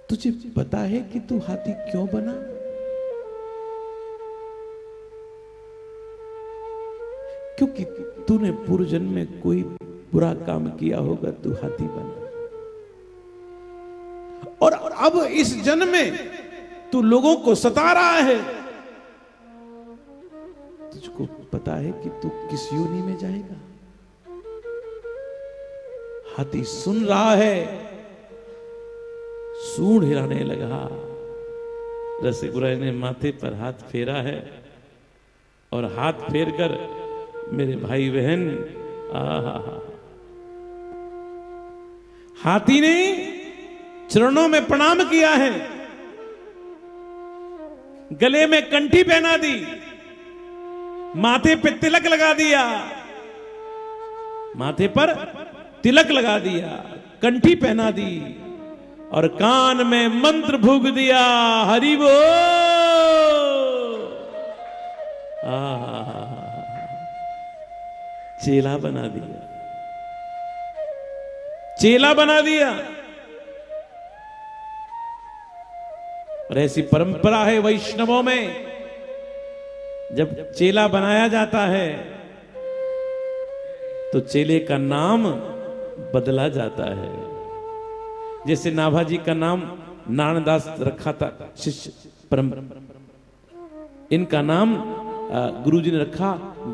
तुझे पता है कि तू हाथी क्यों बना? क्योंकि तूने पूर्व जन्म में कोई बुरा काम किया होगा, तू हाथी बना। और अब इस जन्म में तू लोगों को सता रहा है। तुझको पता है कि तू किस योनि में जाएगा? हाथी सुन रहा है। सूढ़ हिलाने लगा। रसगुरा ने माथे पर हाथ फेरा है और हाथ फेर कर मेरे भाई बहन हाथी ने चरणों में प्रणाम किया है। गले में कंठी पहना दी। माथे पे तिलक लगा दिया। माथे पर तिलक लगा दिया, कंठी पहना दी और कान में मंत्र भूग दिया, हरि वो। चेला बना दिया। चेला बना दिया। और ऐसी परंपरा है वैष्णवों में जब चेला बनाया जाता है तो चेले का नाम बदला जाता है। जैसे नाभाजी का नाम नानदास रखा था शिष्य परम इनका नाम गुरुजी ने रखा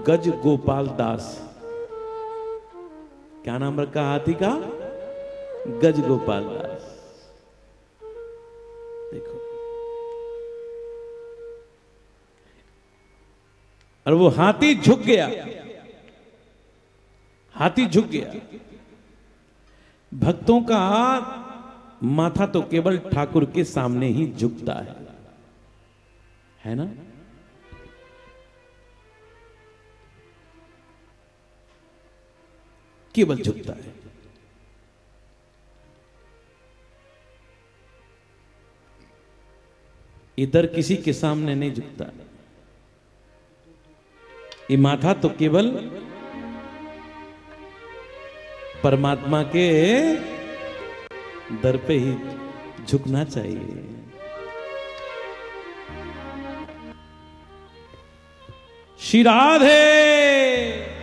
गज गोपाल दास। क्या नाम रखा हाथी का? गज गोपाल दास। और वो हाथी झुक गया। हाथी झुक गया। भक्तों का माथा तो केवल ठाकुर के सामने ही झुकता है। है ना? केवल झुकता है। इधर किसी के सामने नहीं झुकता। ये माथा तो केवल परमात्मा के दर पे ही झुकना चाहिए। श्री राधे!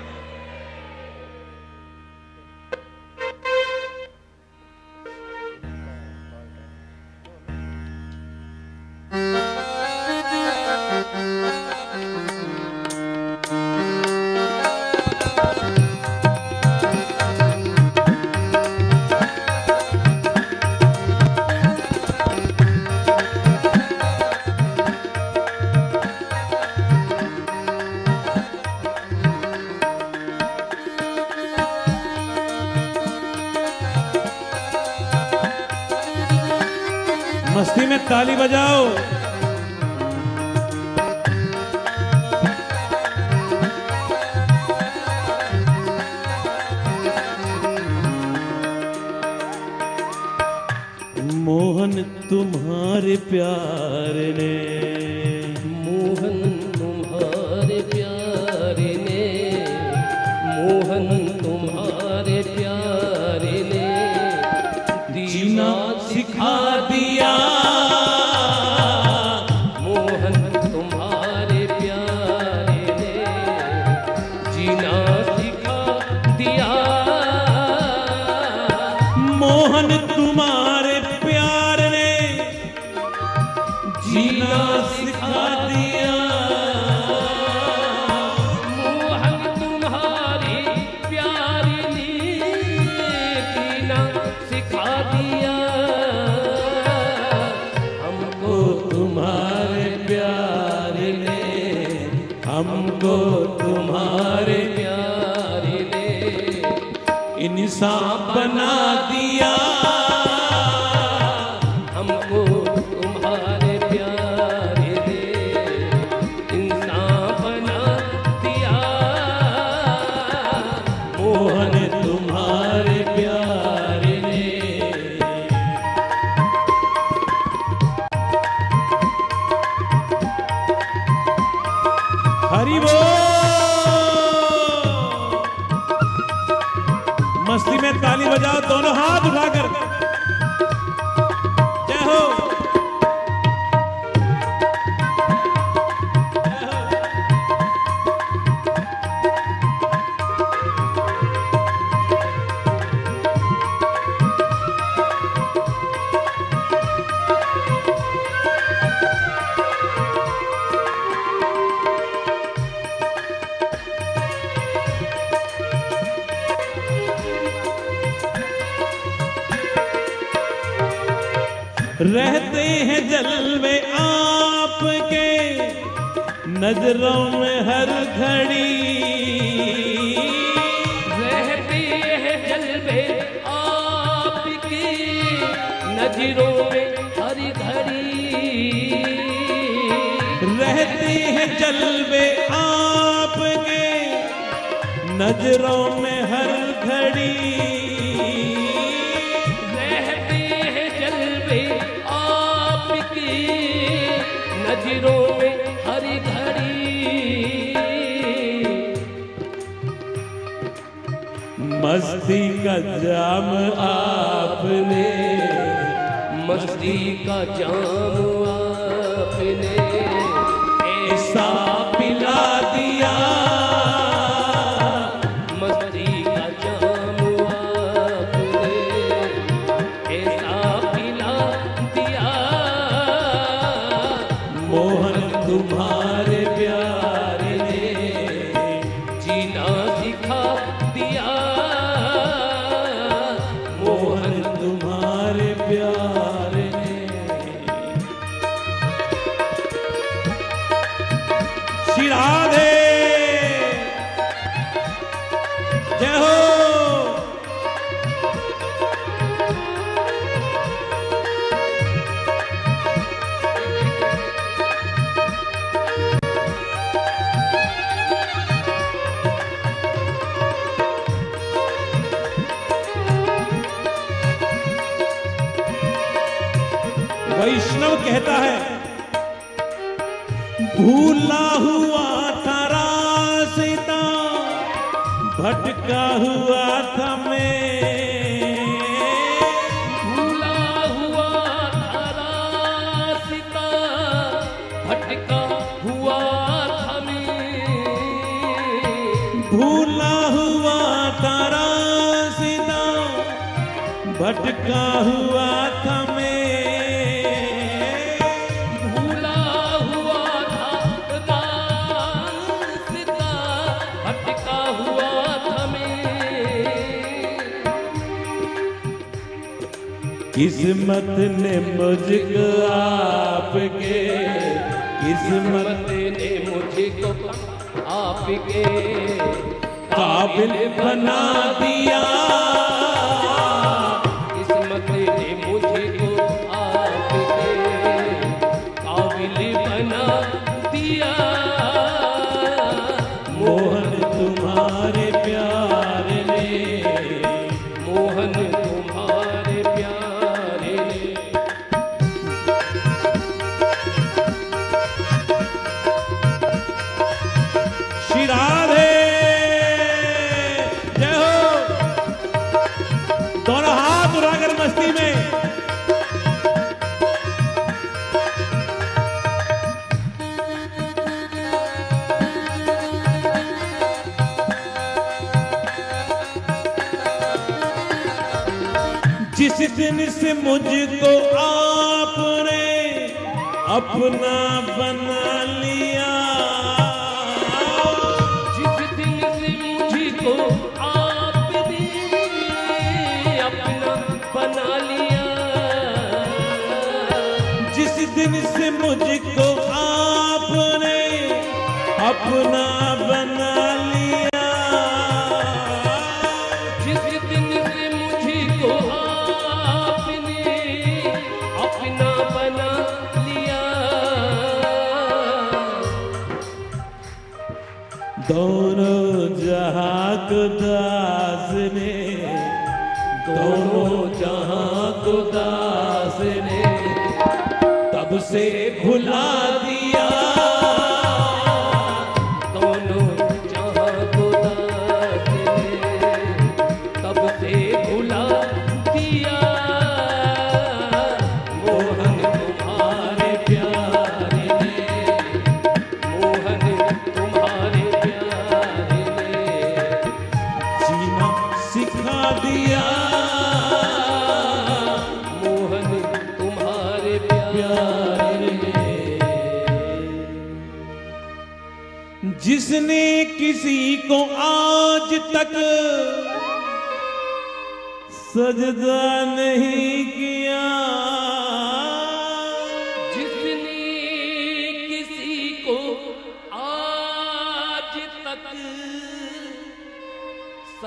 हरि वो मस्ती में ताली बजाओ दोनों हाथ उठाकर। जय हो। नज़रों में हर घड़ी। रहती है जलवे आपकी नज़रों में हर घड़ी। रहती है जलवे आपके नज़रों में हर घड़ी। रहती है जलवे आपकी नज़रों घड़ी मस्ती का जाम आपने। मस्ती का जाम आपने। ऐसा पिला दिया।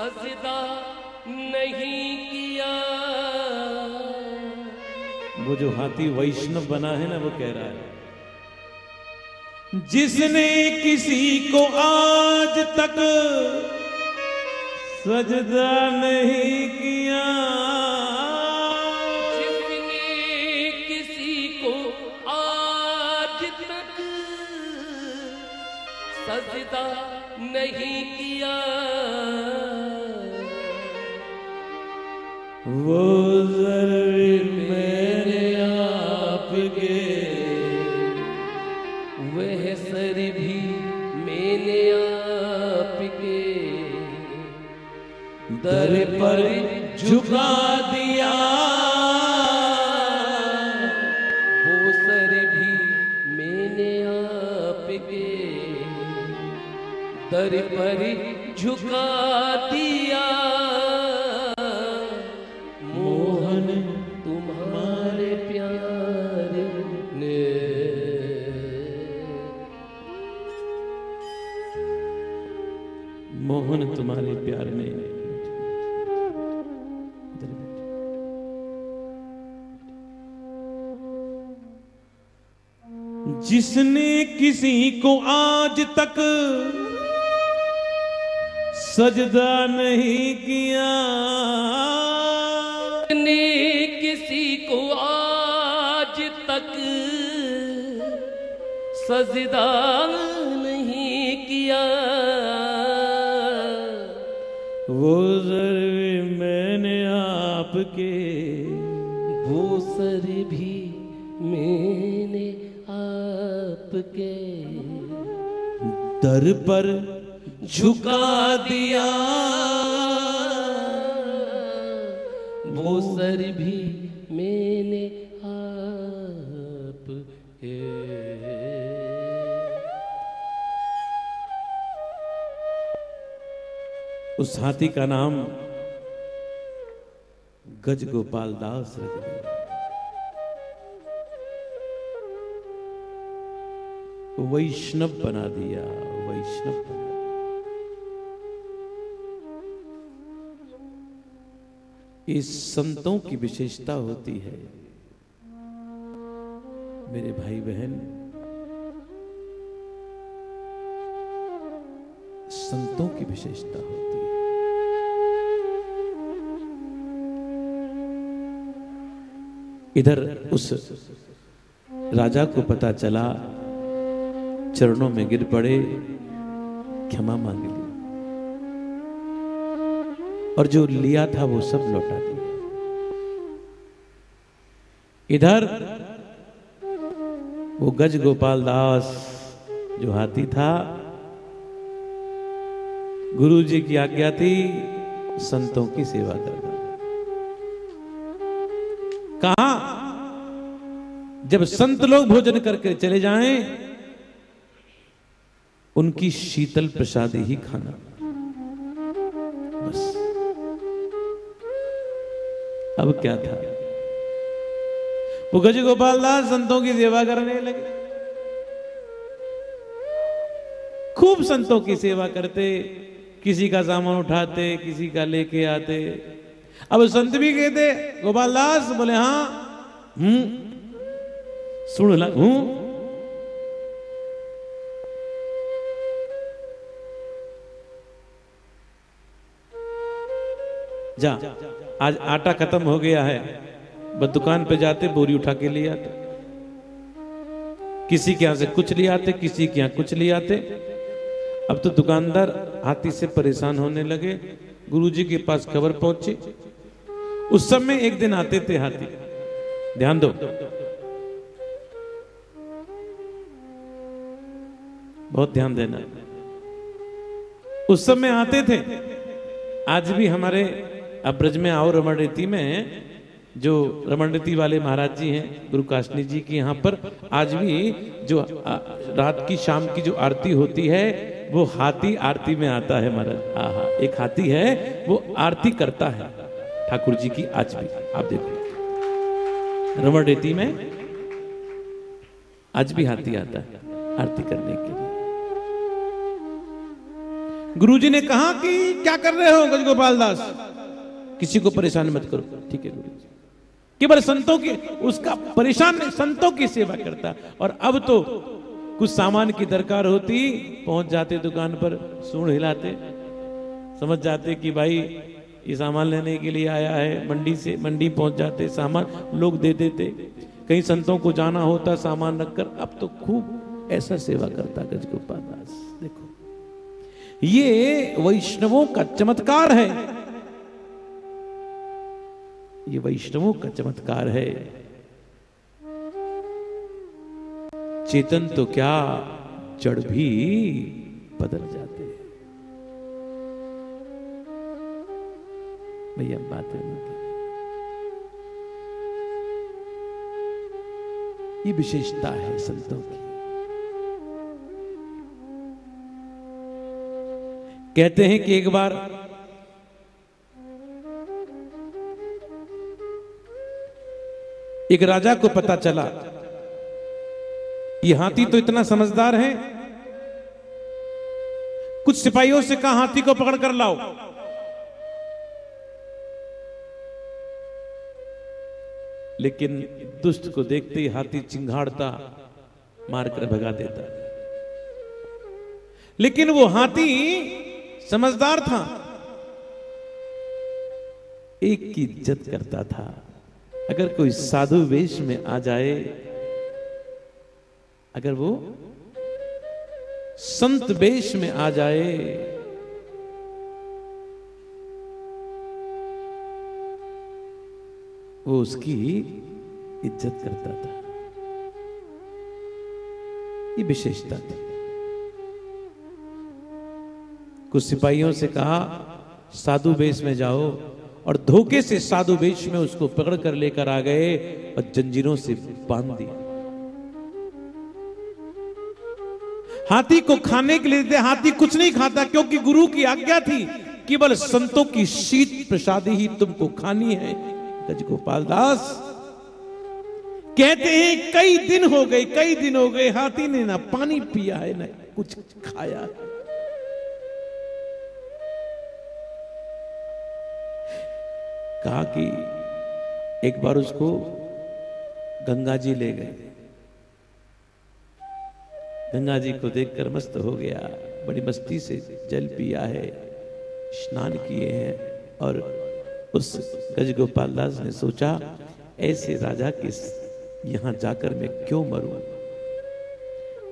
सजदा नहीं किया। वो जो हाथी वैष्णव बना है ना वो कह रहा है जिसने किसी को आज तक सजदा नहीं किया। जिसने किसी को आज तक सजदा नहीं किया। वो ज़रूर मेरे आपके। वह सर भी मैंने आपके। दर पर झुका दिया। वो सर भी मैंने आपके। दर पर झुका जिसने किसी को आज तक सजदा नहीं किया। ने किसी को आज तक सजदा नहीं किया। वो ज़रूर मैंने आपके वो सर आपके दर पर झुका दिया। वो सर भी मैंने आप के। उस हाथी का नाम गज गोपाल दास रख दिया वैष्णव बना दिया, वैष्णव बना दिया। इस संतों की विशेषता होती है, मेरे भाई बहन संतों की विशेषता होती है। इधर उस राजा को पता चला चरणों में गिर पड़े, क्षमा मांग ली। और जो लिया था वो सब लौटा दिया। इधर वो गज गोपाल दास जो हाथी था, गुरु जी की आज्ञा थी, संतों की सेवा करना। कहा? जब संत लोग भोजन करके चले जाएँ उनकी शीतल प्रसादी ही खाना। बस। अब क्या था? वो गज गोपाल दास संतों की सेवा करने लगे। खूब संतों की सेवा करते, किसी का सामान उठाते, किसी का लेके आते। अब संत भी कहते, गोपाल दास बोले हाँ हूँ सुन हूँ जा, आज आटा खत्म हो गया है, बस दुकान पे जाते, बोरी उठा के ले आते। किसी के यहाँ से कुछ ले आते, किसी के यहाँ कुछ ले आते। अब तो दुकानदार हाथी से परेशान होने लगे, गुरुजी के पास खबर पहुँची। उस समय एक दिन आते थे हाथी। ध्यान दो। बहुत ध्यान देना। उस समय आते थे। आज भी हमारे अब ब्रज में आओ रमण रीति में। जो रमण रीति वाले महाराज जी हैं, गुरु काशनी जी की यहाँ पर, आज भी जो रात की शाम की जो आरती होती है, वो हाथी आरती में आता है महाराज। आहा, एक हाथी है, वो आरती करता है। ठाकुर जी की आज भी, आप देखो। रमण रीति में आज भी हाथी आता है, आरती करने के लिए। गुरुजी ने कहा कि क्या कर रहे हो गजगोपाल दास? किसी को परेशान मत करो। ठीक है केवल संतों की, उसका परेशान संतों की सेवा करता। और अब तो कुछ सामान की दरकार होती, पहुँच जाते दुकान पर सूढ़ हिलाते। समझ जाते कि भाई, ये सामान लेने के लिए आया है, मंडी से, मंडी पहुँच जाते, सामान लोग दे देते। कहीं संतों को जाना होता, सामान रखकर, अब तो खूब ऐसा सेवा करता गजगोपाल दास देखो, ये वैष्णवों का चमत्कार है। ये वैष्णवों का चमत्कार है। चेतन तो क्या जड़ भी बदल जाते हैं। भैया, बात। ये विशेषता है संतों की। कहते हैं कि एक बार एक राजा को पता चला ये हाथी तो इतना समझदार है, कुछ सिपाहियों से कहा, हाथी को पकड़ कर लाओ। लेकिन दुष्ट को देखते ही हाथी चिंगाड़ता, मारकर भगा देता। लेकिन वो हाथी समझदार था, एक की इज़्ज़त करता था। अगर कोई साधु वेश में आ जाए, अगर वो संत वेश में आ जाए, वो उसकी इज़्ज़त करता था। ये विशेषता थी। कुछ सिपाहियों से कहा, साधु वेश में जाओ और धोखे से साधु वेश में उसको पकड़ कर लेकर आ गए और जंजीरों से बाँध दिया। हाथी को खाने के लिए हाथी कुछ नहीं खाता क्योंकि गुरु की आज्ञा थी, केवल संतों की शीत प्रसादी ही तुमको खानी है। गजगोपाल दास कहते हैं, कई दिन हो गए, कई दिन हो गए, हाथी ने ना पानी पिया है, ना कुछ खाया है। कहा कि एक बार उसको गंगा जी ले गए। गंगा जी को देखकर मस्त हो गया, बड़ी मस्ती से जल पिया है, स्नान किए हैं और उस गजगोपाल दास ने सोचा, ऐसे राजा के यहाँ जाकर मैं क्यों मरूं?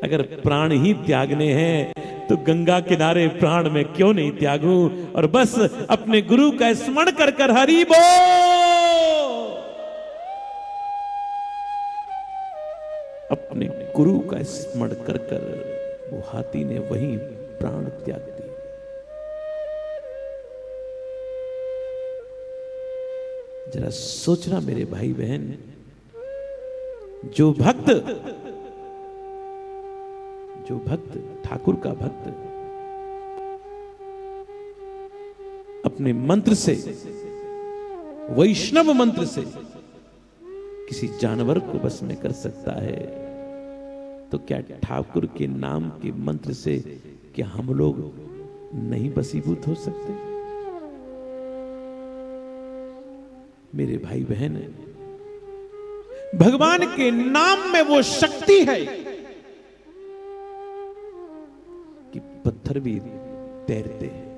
अगर प्राण ही त्यागने हैं तो गंगा किनारे प्राण में क्यों नहीं त्यागू? और बस अपने गुरु का स्मरण कर कर हरि बो अपने गुरु का स्मरण कर कर वो हाथी ने वही प्राण त्याग दिए। जरा सोचना मेरे भाई बहन जो भक्त जो भक्त, ठाकुर का भक्त, अपने मंत्र से, वैष्णव मंत्र से किसी जानवर को बस में कर सकता है। तो क्या ठाकुर के नाम के मंत्र से क्या हम लोग नहीं बसीभूत हो सकते? मेरे भाई बहन भगवान के नाम में वो शक्ति है। पत्थर भी तैरते हैं।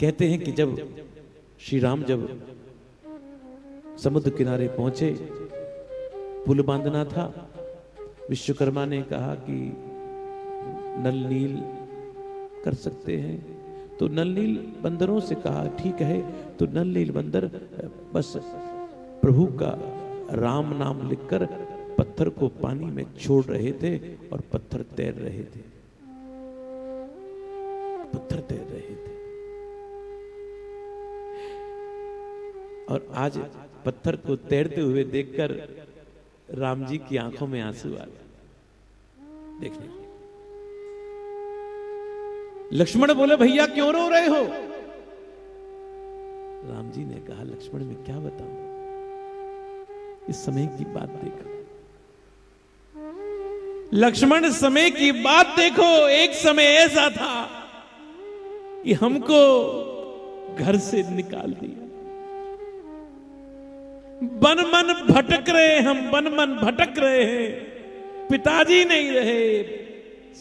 कहते हैं कि जब श्री राम जब समुद्र किनारे पहुँचे, पुल बांधना था, विश्वकर्मा ने कहा कि नल नील कर सकते हैं। तो नल नील बंदरों से कहा, ठीक है तो नल नील बंदर, बस प्रभु का राम नाम लिखकर पत्थर को पानी में छोड़ रहे थे और पत्थर तैर रहे थे। पत्थर तैर रहे थे। और आज पत्थर को तैरते हुए देखकर राम जी की आँखों में आँसू आ गए। देखने लक्ष्मण बोले, भैया, क्यों रो रहे हो? राम जी ने कहा, लक्ष्मण, मैं क्या बताऊँ? इस समय की बात देखो। लक्ष्मण समय की बात देखो, एक समय ऐसा था कि हमको घर से निकाल दिया। बन मन भटक रहे हम बन मन भटक रहे हैं। पिताजी नहीं रहे,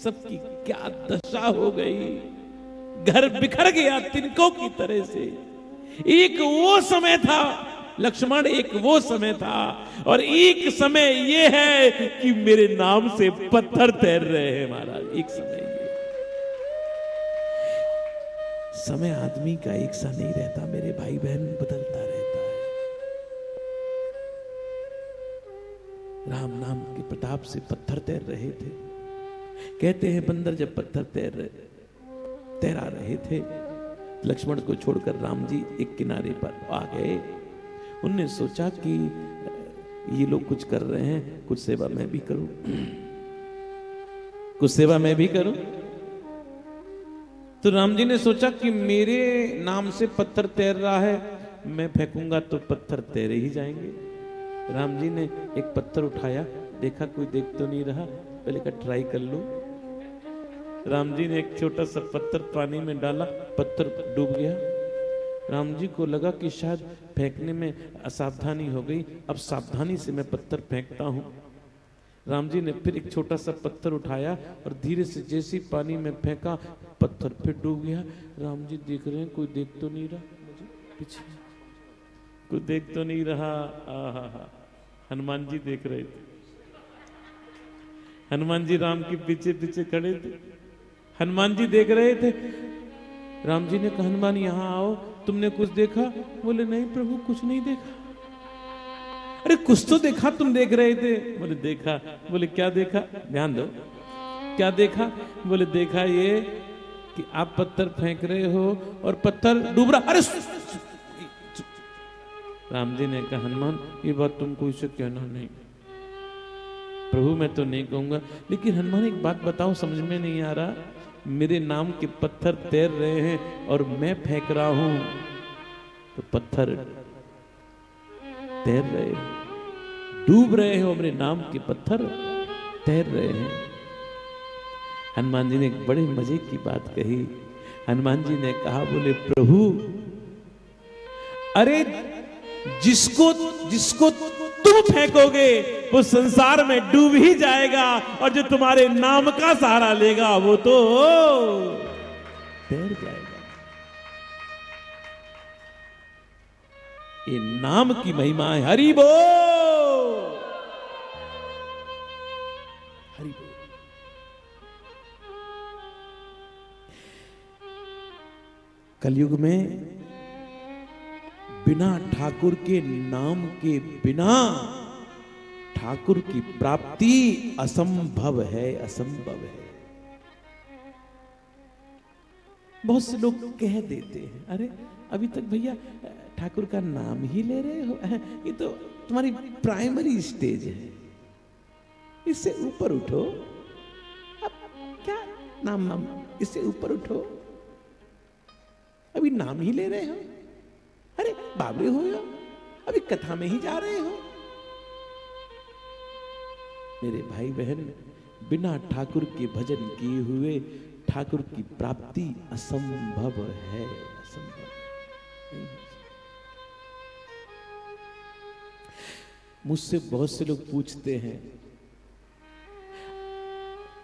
सबकी क्या दशा हो गई। घर बिखर गया तिनकों की तरह से। एक वो समय था लक्ष्मण, एक वो समय था और एक समय ये है कि मेरे नाम से पत्थर तैर रहे हैं महाराज, एक समय ये। समय आदमी का एक सा नहीं रहता, मेरे भाई बहन बदलता रहता है। राम नाम के प्रताप से पत्थर तैर रहे थे। कहते हैं, बंदर जब पत्थर तैर रहे, तैरा रहे थे, लक्ष्मण को छोड़कर राम जी एक किनारे पर आ गए। उनने सोचा कि ये लोग कुछ कर रहे हैं, कुछ सेवा मैं भी करूँ। कुछ सेवा मैं भी करूँ? तो राम जी ने सोचा कि मेरे नाम से पत्थर तैर रहा है, मैं फेंकूँगा तो पत्थर तैरे ही जाएँगे। राम जी ने एक पत्थर उठाया, देखा कोई देख तो नहीं रहा, पहले का ट्राई कर लो। राम जी ने एक छोटा सा पत्थर पानी में डाला, पत्थर डूब गया। राम जी को लगा कि शायद फेंकने में असावधानी हो गई। अब सावधानी से मैं पत्थर फेंकता हूँ। राम जी ने फिर एक छोटा सा पत्थर उठाया और धीरे से जैसे पानी में फेंका, पत्थर फिर डूब गया। राम जी देख रहे हैं, कोई देख तो नहीं रहा। पीछे कोई देख तो नहीं रहा। हनुमान जी देख रहे थे। हनुमान जी राम के पीछे पीछे खड़े थे। हनुमान जी देख रहे थे। राम जी ने कहा, हनुमान, यहाँ आओ। तुमने कुछ देखा? बोले, नहीं प्रभु, कुछ नहीं देखा। अरे, कुछ तो देखा तुम देख रहे थे। बोले, देखा। बोले, क्या देखा? ध्यान दो। क्या देखा? बोले, देखा ये कि आप पत्थर फेंक रहे हो और पत्थर डूब रहा अरे राम जी ने कहा, हनुमान, ये बात तुमको इसे कहना नहीं। प्रभु, मैं तो नहीं कहूँगा। लेकिन हनुमान, एक बात बताओ समझ में नहीं आ रहा। मेरे नाम के पत्थर तैर रहे हैं और मैं फेंक रहा हूँ। तो पत्थर तैर रहे हैं। डूब रहे हो मेरे नाम के पत्थर तैर रहे हैं। हनुमान जी ने एक बड़े मज़े की बात कही। हनुमान जी ने कहा, बोले, प्रभु, अरे, जिसको जिसको तुम फेंकोगे वो संसार में डूब ही जाएगा और जो तुम्हारे नाम का सहारा लेगा, वो तो तैर जाएगा। ये नाम की महिमा है। हरि हरि बोल। कलयुग में बिना ठाकुर के, नाम के बिना ठाकुर की प्राप्ति असंभव है असंभव है। बहुत से लोग कह देते हैं, अरे, अभी तक भैया ठाकुर का नाम ही ले रहे हो? ये तो तुम्हारी प्राइमरी स्टेज है। इससे ऊपर उठो। अब क्या नाम नाम? इससे ऊपर उठो। अभी नाम ही ले रहे हो? अरे बाबरे हो अभी कथा में ही जा रहे हो? मेरे भाई बहन, बिना ठाकुर के भजन किए हुए ठाकुर की प्राप्ति असंभव है, असंभव। मुझसे बहुत से लोग पूछते हैं,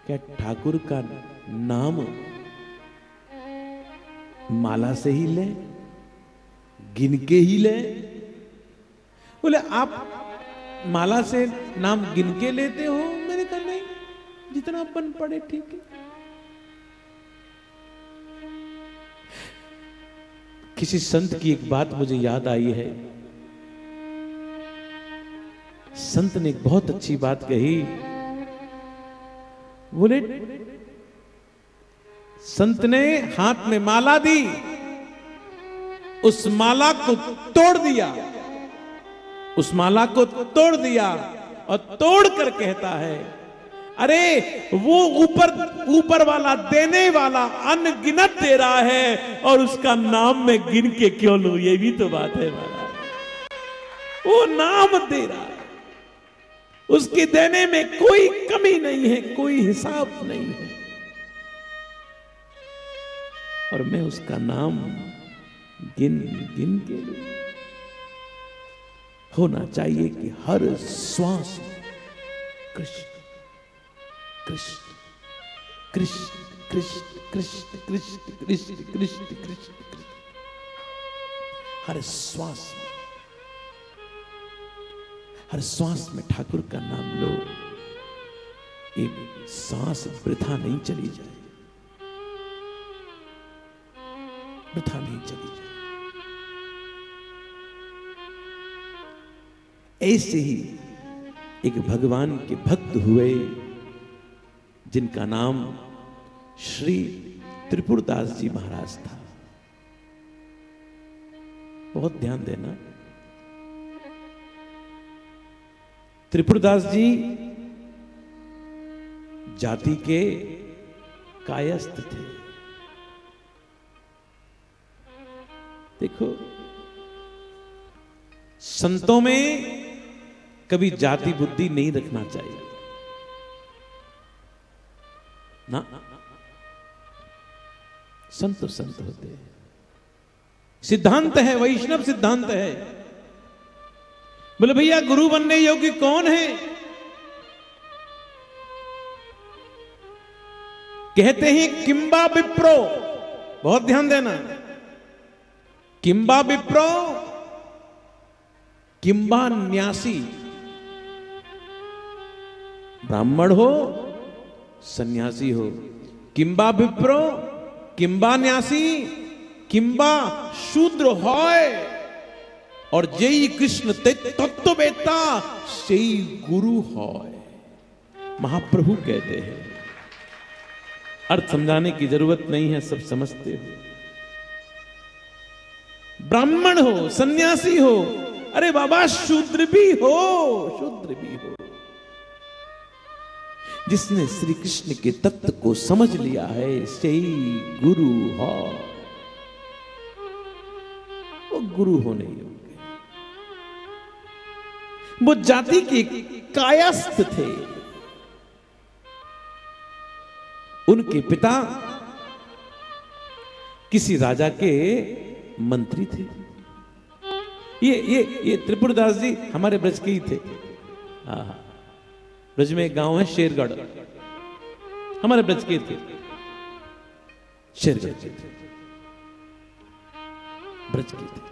क्या ठाकुर का नाम माला से ही ले, गिन के ही ले? बोले, आप माला से नाम गिन के लेते हो? मैंने कहा, नहीं, जितना बन पड़े ठीक है। किसी संत की एक बात मुझे याद आई है। संत ने एक बहुत अच्छी बात कही। बोले, संत ने हाथ में माला दी, उस माला को तोड़ दिया। उस माला को तोड़ दिया और तोड़ कर कहता है, अरे, वो ऊपर ऊपर वाला देने वाला अनगिनत दे रहा है और उसका नाम मैं गिन के क्यों लू? ये भी तो बात है महाराज। वो नाम दे रहा है। उसके देने में कोई कमी नहीं है, कोई हिसाब नहीं है। और मैं उसका नाम गिन गिन के लूँ। होना चाहिए कि हर श्वास कृष्ण कृष्ण कृष्ण कृष्ण कृष्ण कृष्ण कृष्ण कृष्ण कृष्ण कृष्ण। हर श्वास हर श्वास में ठाकुर का नाम लो। एक सांस वृथा नहीं चली जाए। वृथा नहीं चली जाए। ऐसे ही एक भगवान के भक्त हुए, जिनका नाम श्री त्रिपुरदास जी महाराज था। बहुत ध्यान देना। त्रिपुरदास जी जाति के कायस्थ थे। देखो, संतों में कभी जाति बुद्धि नहीं रखना चाहिए। ना? संत संत होते हैं। सिद्धांत है, वैष्णव सिद्धांत है। बोले, भैया, गुरु बनने योग्य कौन है? कहते हैं, किंबा विप्रो। बहुत ध्यान देना। किंबा विप्रो, किंबा न्यासी। ब्राह्मण हो, सन्यासी हो। किंबा विप्रो, किंबा न्यासी, किंबा शूद्र होय और जय कृष्ण तत्व बेता से गुरु होय महाप्रभु कहते हैं, अर्थ समझाने की ज़रूरत नहीं है, सब समझते हो। ब्राह्मण हो, सन्यासी हो, अरे बाबा, शूद्र भी हो, शूद्र भी हो। जिसने श्री कृष्ण के तत्व को समझ लिया है सही गुरु हो। वो गुरु होने योग्य वो जाति के कायस्थ थे। उनके पिता किसी राजा के मंत्री थे। ये ये ये त्रिपुरदास जी हमारे ब्रज के ही थे। हाँ हाँ। ब्रज में एक गाँव है, शेरगढ़। हमारे ब्रज के थे। शेरगढ़ ब्रज के थे।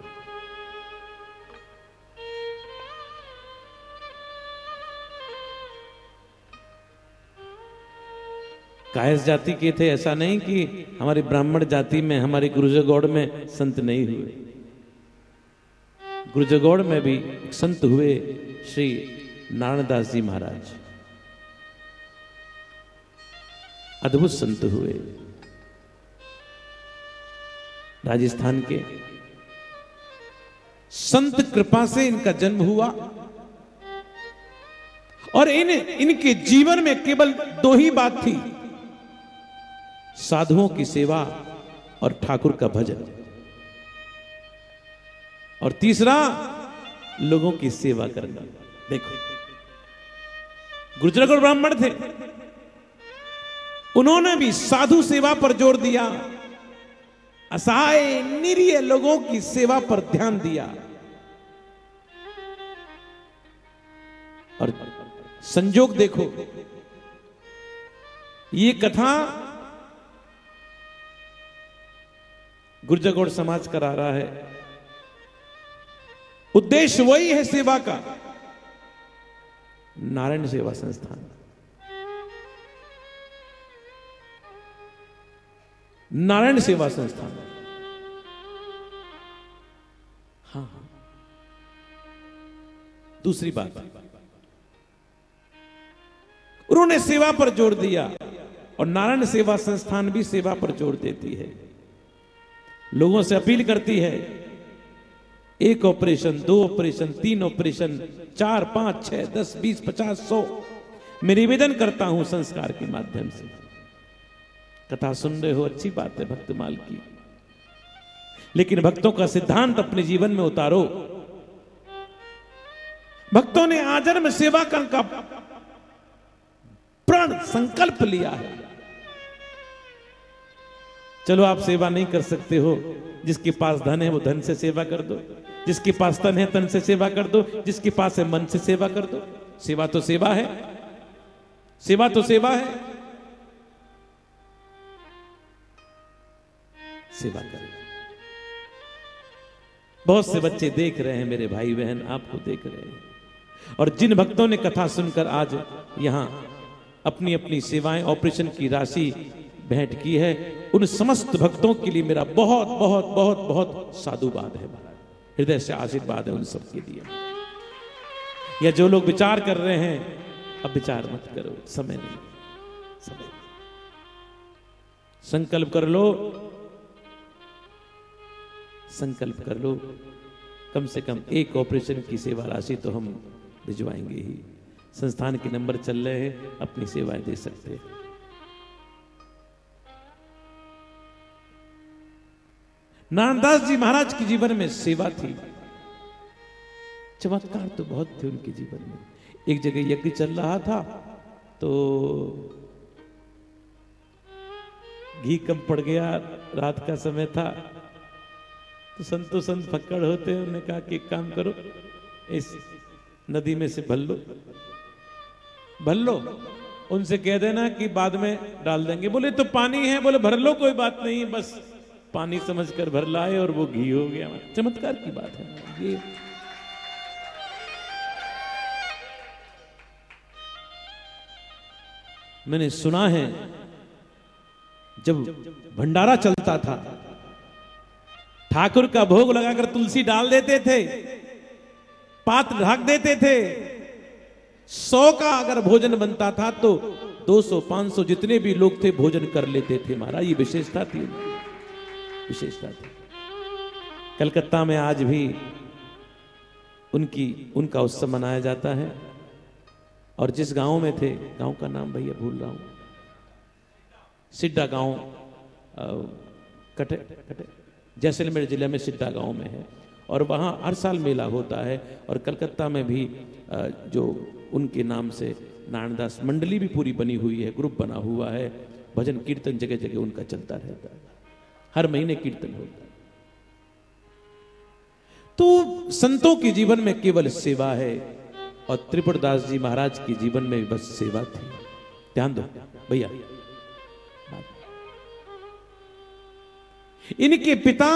कायस जाति के थे, ऐसा नहीं कि हमारी ब्राह्मण जाति में, हमारी गुरुजगौड़ में संत नहीं हुए। गुरुजगौड़ में भी संत हुए श्री नारायणदास जी महाराज। अद्भुत संत हुए। राजस्थान के संत कृपा से इनका जन्म हुआ। और इन, इनके जीवन में केवल दो ही बात थी। साधुओं की सेवा और ठाकुर का भजन। और तीसरा, लोगों की सेवा करना। देखो गुर्जर और ब्राह्मण थे। उन्होंने भी साधु सेवा पर ज़ोर दिया। असहाय निरीय लोगों की सेवा पर ध्यान दिया। और संजोग देखो, ये कथा गुर्जरगौड़ समाज करा रहा है। उद्देश्य वही है सेवा का। नारायण सेवा संस्थान। नारायण सेवा संस्थान। हाँ हाँ। दूसरी बात। उन्होंने सेवा पर ज़ोर दिया और नारायण सेवा संस्थान भी सेवा पर ज़ोर देती है। लोगों से अपील करती है, एक ऑपरेशन, दो ऑपरेशन, तीन ऑपरेशन, चार, पाँच, छह, दस, बीस, पचास, सौ। मैं निवेदन करता हूँ संस्कार के माध्यम से। कथा सुन रहे हो अच्छी बात है भक्तमाल की। लेकिन भक्तों का सिद्धांत अपने जीवन में उतारो। भक्तों ने आजन्म सेवा करने का प्रण संकल्प लिया है। चलो आप सेवा नहीं कर सकते हो, जिसके पास धन है वो धन से सेवा कर दो, जिसके पास तन है तन से सेवा कर दो, जिसके पास है मन से सेवा कर दो। सेवा तो सेवा है। सेवा तो सेवा है। सेवा करें बहुत से बच्चे देख रहे हैं, मेरे भाई बहन, आपको देख रहे हैं। और जिन भक्तों ने कथा सुनकर आज यहाँ अपनी अपनी सेवाएँ, ऑपरेशन की राशि भेंट की है, उन समस्त भक्तों के लिए मेरा बहुत बहुत बहुत बहुत साधुवाद है हृदय से आशीर्वाद है उन सब के लिए। या जो लोग विचार कर रहे हैं, अब विचार मत करो, समय नहीं, समय। संकल्प कर लो संकल्प कर लो। कम से कम एक ऑपरेशन की सेवा राशि तो हम भिजवाएँगे ही। संस्थान के नंबर चल रहे हैं, अपनी सेवाएँ दे सकते हैं। नानदास जी महाराज के जीवन में सेवा थी। चमत्कार तो बहुत थे उनके जीवन में। एक जगह यज्ञ चल रहा था तो घी कम पड़ गया, रात का समय था। तो संतो संत फक्कड़ होते हैं उन्होंने कहा कि एक काम करो, इस नदी में से भर लो। भर लो। उनसे कह देना कि बाद में डाल देंगे। बोले तो पानी है। बोले, भर लो, कोई बात नहीं, बस पानी समझकर भर लाए और वो घी हो गया चमत्कार की बात है। ये मैंने सुना है, जब भंडारा चलता था ठाकुर का भोग लगाकर तुलसी डाल देते थे, पात्र ढक देते थे। सौ का अगर भोजन बनता था तो 200 500 जितने भी लोग थे भोजन कर लेते थे महाराज, ये विशेषता थी। विशेषता थी। कलकत्ता में आज भी उनकी, उनका उत्सव मनाया जाता है। और जिस गाँव में थे, गाँव का नाम भैया भूल रहा हूँ। सिड्डा गाँव कटे कटे जैसलमेर ज़िले में सिड्डा गाँव में है। और वहाँ हर साल मेला होता है और कलकत्ता में भी जो उनके नाम से नारायणदास मंडली भी पूरी बनी हुई है, ग्रुप बना हुआ है। भजन, कीर्तन जगह जगह उनका चलता रहता है। हर महीने कीर्तन होता है। तो संतों के जीवन में केवल सेवा है और त्रिपुरदास जी महाराज के जीवन में भी बस सेवा थी। ध्यान दो। भैया इनके पिता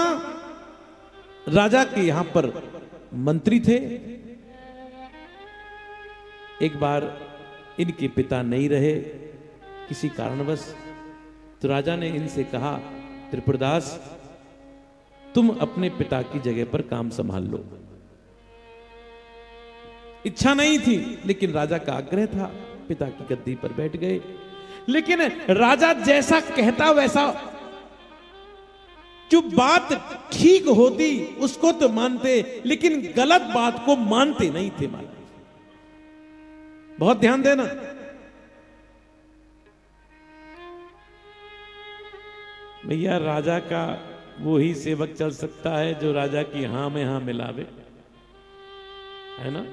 राजा के यहाँ पर मंत्री थे। एक बार इनके पिता नहीं रहे किसी कारणवश तो राजा ने इनसे कहा, त्रिपुरदास, तुम अपने पिता की जगह पर काम संभाल लो। इच्छा नहीं थी, लेकिन राजा का आग्रह था, पिता की गद्दी पर बैठ गए। लेकिन राजा जैसा कहता, वैसा जो बात ठीक होती, उसको तो मानते, लेकिन गलत बात को मानते नहीं थे महाराज बहुत ध्यान देना। भैया, राजा का वो ही सेवक चल सकता है जो राजा की हाँ में हाँ मिलावे। है ना?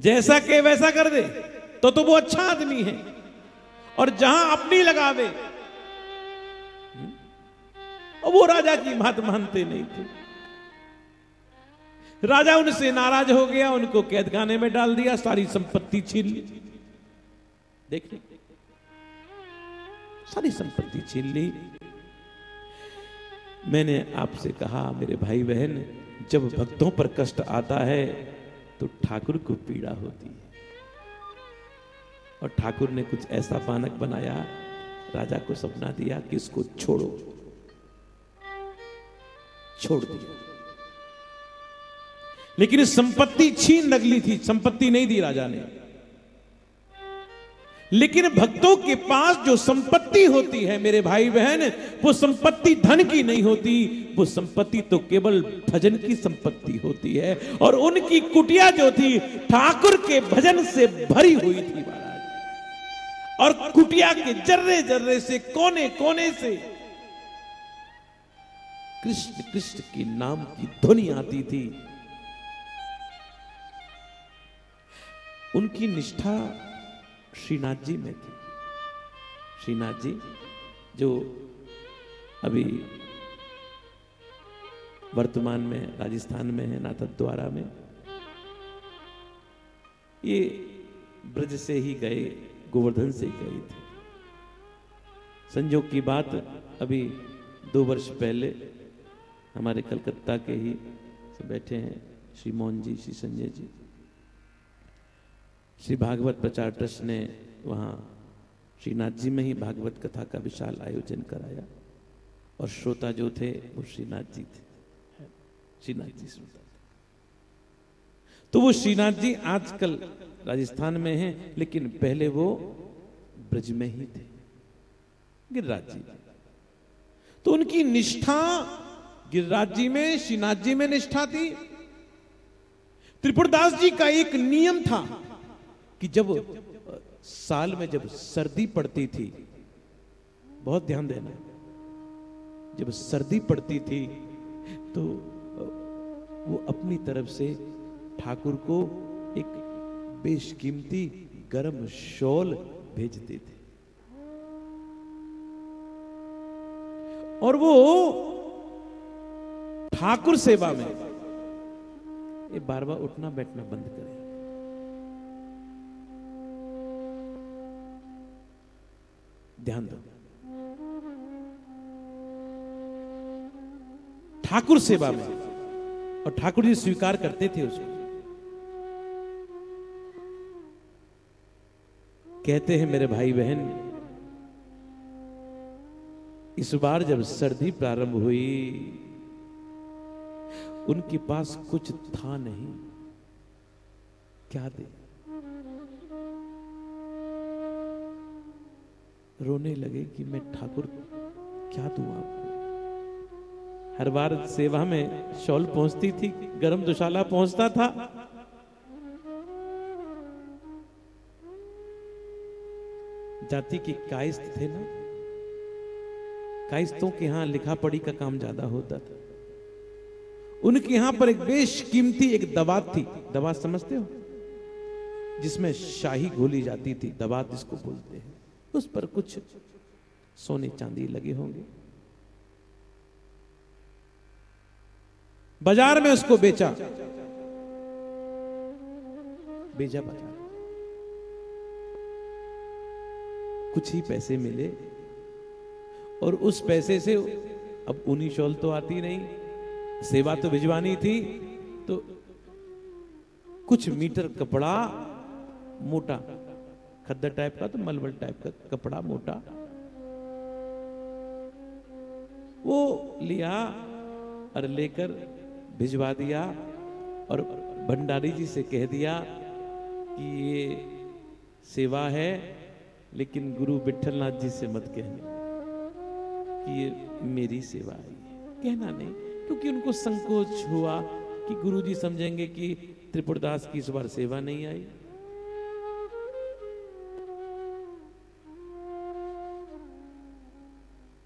जैसा के वैसा कर दे तो तो वो अच्छा आदमी है। और जहाँ अपनी लगावे। और वो राजा की बात मानते नहीं थे। राजा उनसे नाराज़ हो गया, उनको कैदखाने में डाल दिया, सारी संपत्ति छीन ली। देख सारी संपत्ति छीन ली। मैंने आपसे कहा, मेरे भाई बहन जब भक्तों पर कष्ट आता है तो ठाकुर को पीड़ा होती है। और ठाकुर ने कुछ ऐसा पानक बनाया, राजा को सपना दिया कि इसको छोड़ो। छोड़ दिया। लेकिन इस संपत्ति छीन लगली थी, संपत्ति नहीं दी राजा ने। लेकिन भक्तों के पास जो संपत्ति होती है, मेरे भाई बहन वो संपत्ति धन की नहीं होती, वो संपत्ति तो केवल भजन की संपत्ति होती है। और उनकी कुटिया जो थी, ठाकुर के भजन से भरी हुई थी। महाराज और कुटिया के जर्रे जर्रे से, कोने कोने से। कृष्ण कृष्ण की नाम की ध्वनि आती थी। उनकी निष्ठा श्रीनाथ जी में थी। श्रीनाथ जी जो अभी वर्तमान में, राजस्थान में है नाथक द्वारा में, ये ब्रज से ही गए। गोवर्धन से गए थी। संजोग की बात अभी दो वर्ष पहले हमारे कलकत्ता के ही बैठे हैं, श्री मोहन जी, श्री संजय जी। श्री भागवत प्रचार ट्रस्ट ने वहाँ श्रीनाथ जी में ही भागवत कथा का विशाल आयोजन कराया और श्रोता जो थे वो श्रीनाथ जी थे। श्रीनाथ जी श्रोता तो वो श्रीनाथ जी आजकल राजस्थान में हैं, लेकिन पहले वो ब्रज में ही थे। गिरिराज जी। तो उनकी निष्ठा गिरिराज जी में श्रीनाथ जी में निष्ठा थी। त्रिपुरदास जी का एक नियम था कि जब, साल में जब सर्दी पड़ती थी, बहुत ध्यान देना, जब सर्दी पड़ती थी तो वो अपनी तरफ़ से ठाकुर को बेशकीमती गर्म शॉल भेजते थे। और वो ठाकुर सेवा में ये बार बार उठना, बैठना बंद करें। ध्यान दो। ठाकुर सेवा में और ठाकुर जी स्वीकार करते थे उसको कहते हैं, मेरे भाई बहन, इस बार जब सर्दी प्रारंभ हुई, उनके पास कुछ था नहीं। क्या दे? रोने लगे कि मैं ठाकुर, क्या दूँ आपको? हर बार सेवा में शॉल पहुँचती थी, गर्म दुशाला पहुँचता था जाति की कायस्थ थे ना? कायस्तों के यहाँ लिखा पढ़ी का काम ज़्यादा होता था। उनके यहाँ पर एक बेशकीमती एक दवात थी। दवात समझते हो? जिसमें शाही घोली जाती थी। दवात जिसको बोलते हैं। उस पर कुछ सोने चांदी लगे होंगे। बाज़ार में उसको बेचा। बेचा बाज़ार। कुछ ही पैसे मिले। और उस पैसे से अब ऊनी शॉल तो आती नहीं, सेवा तो भिजवानी थी तो कुछ मीटर कपड़ा मोटा, खद्दर टाइप का तो मलबल टाइप का कपड़ा मोटा, वो लिया और लेकर भिजवा दिया और भंडारी जी से कह दिया कि ये सेवा है लेकिन गुरु विठलनाथ जी से मत कहना कि ये मेरी सेवा है। कहना नहीं, क्योंकि उनको संकोच हुआ कि गुरु जी समझेंगे कि त्रिपुरदास की इस बार सेवा नहीं आई।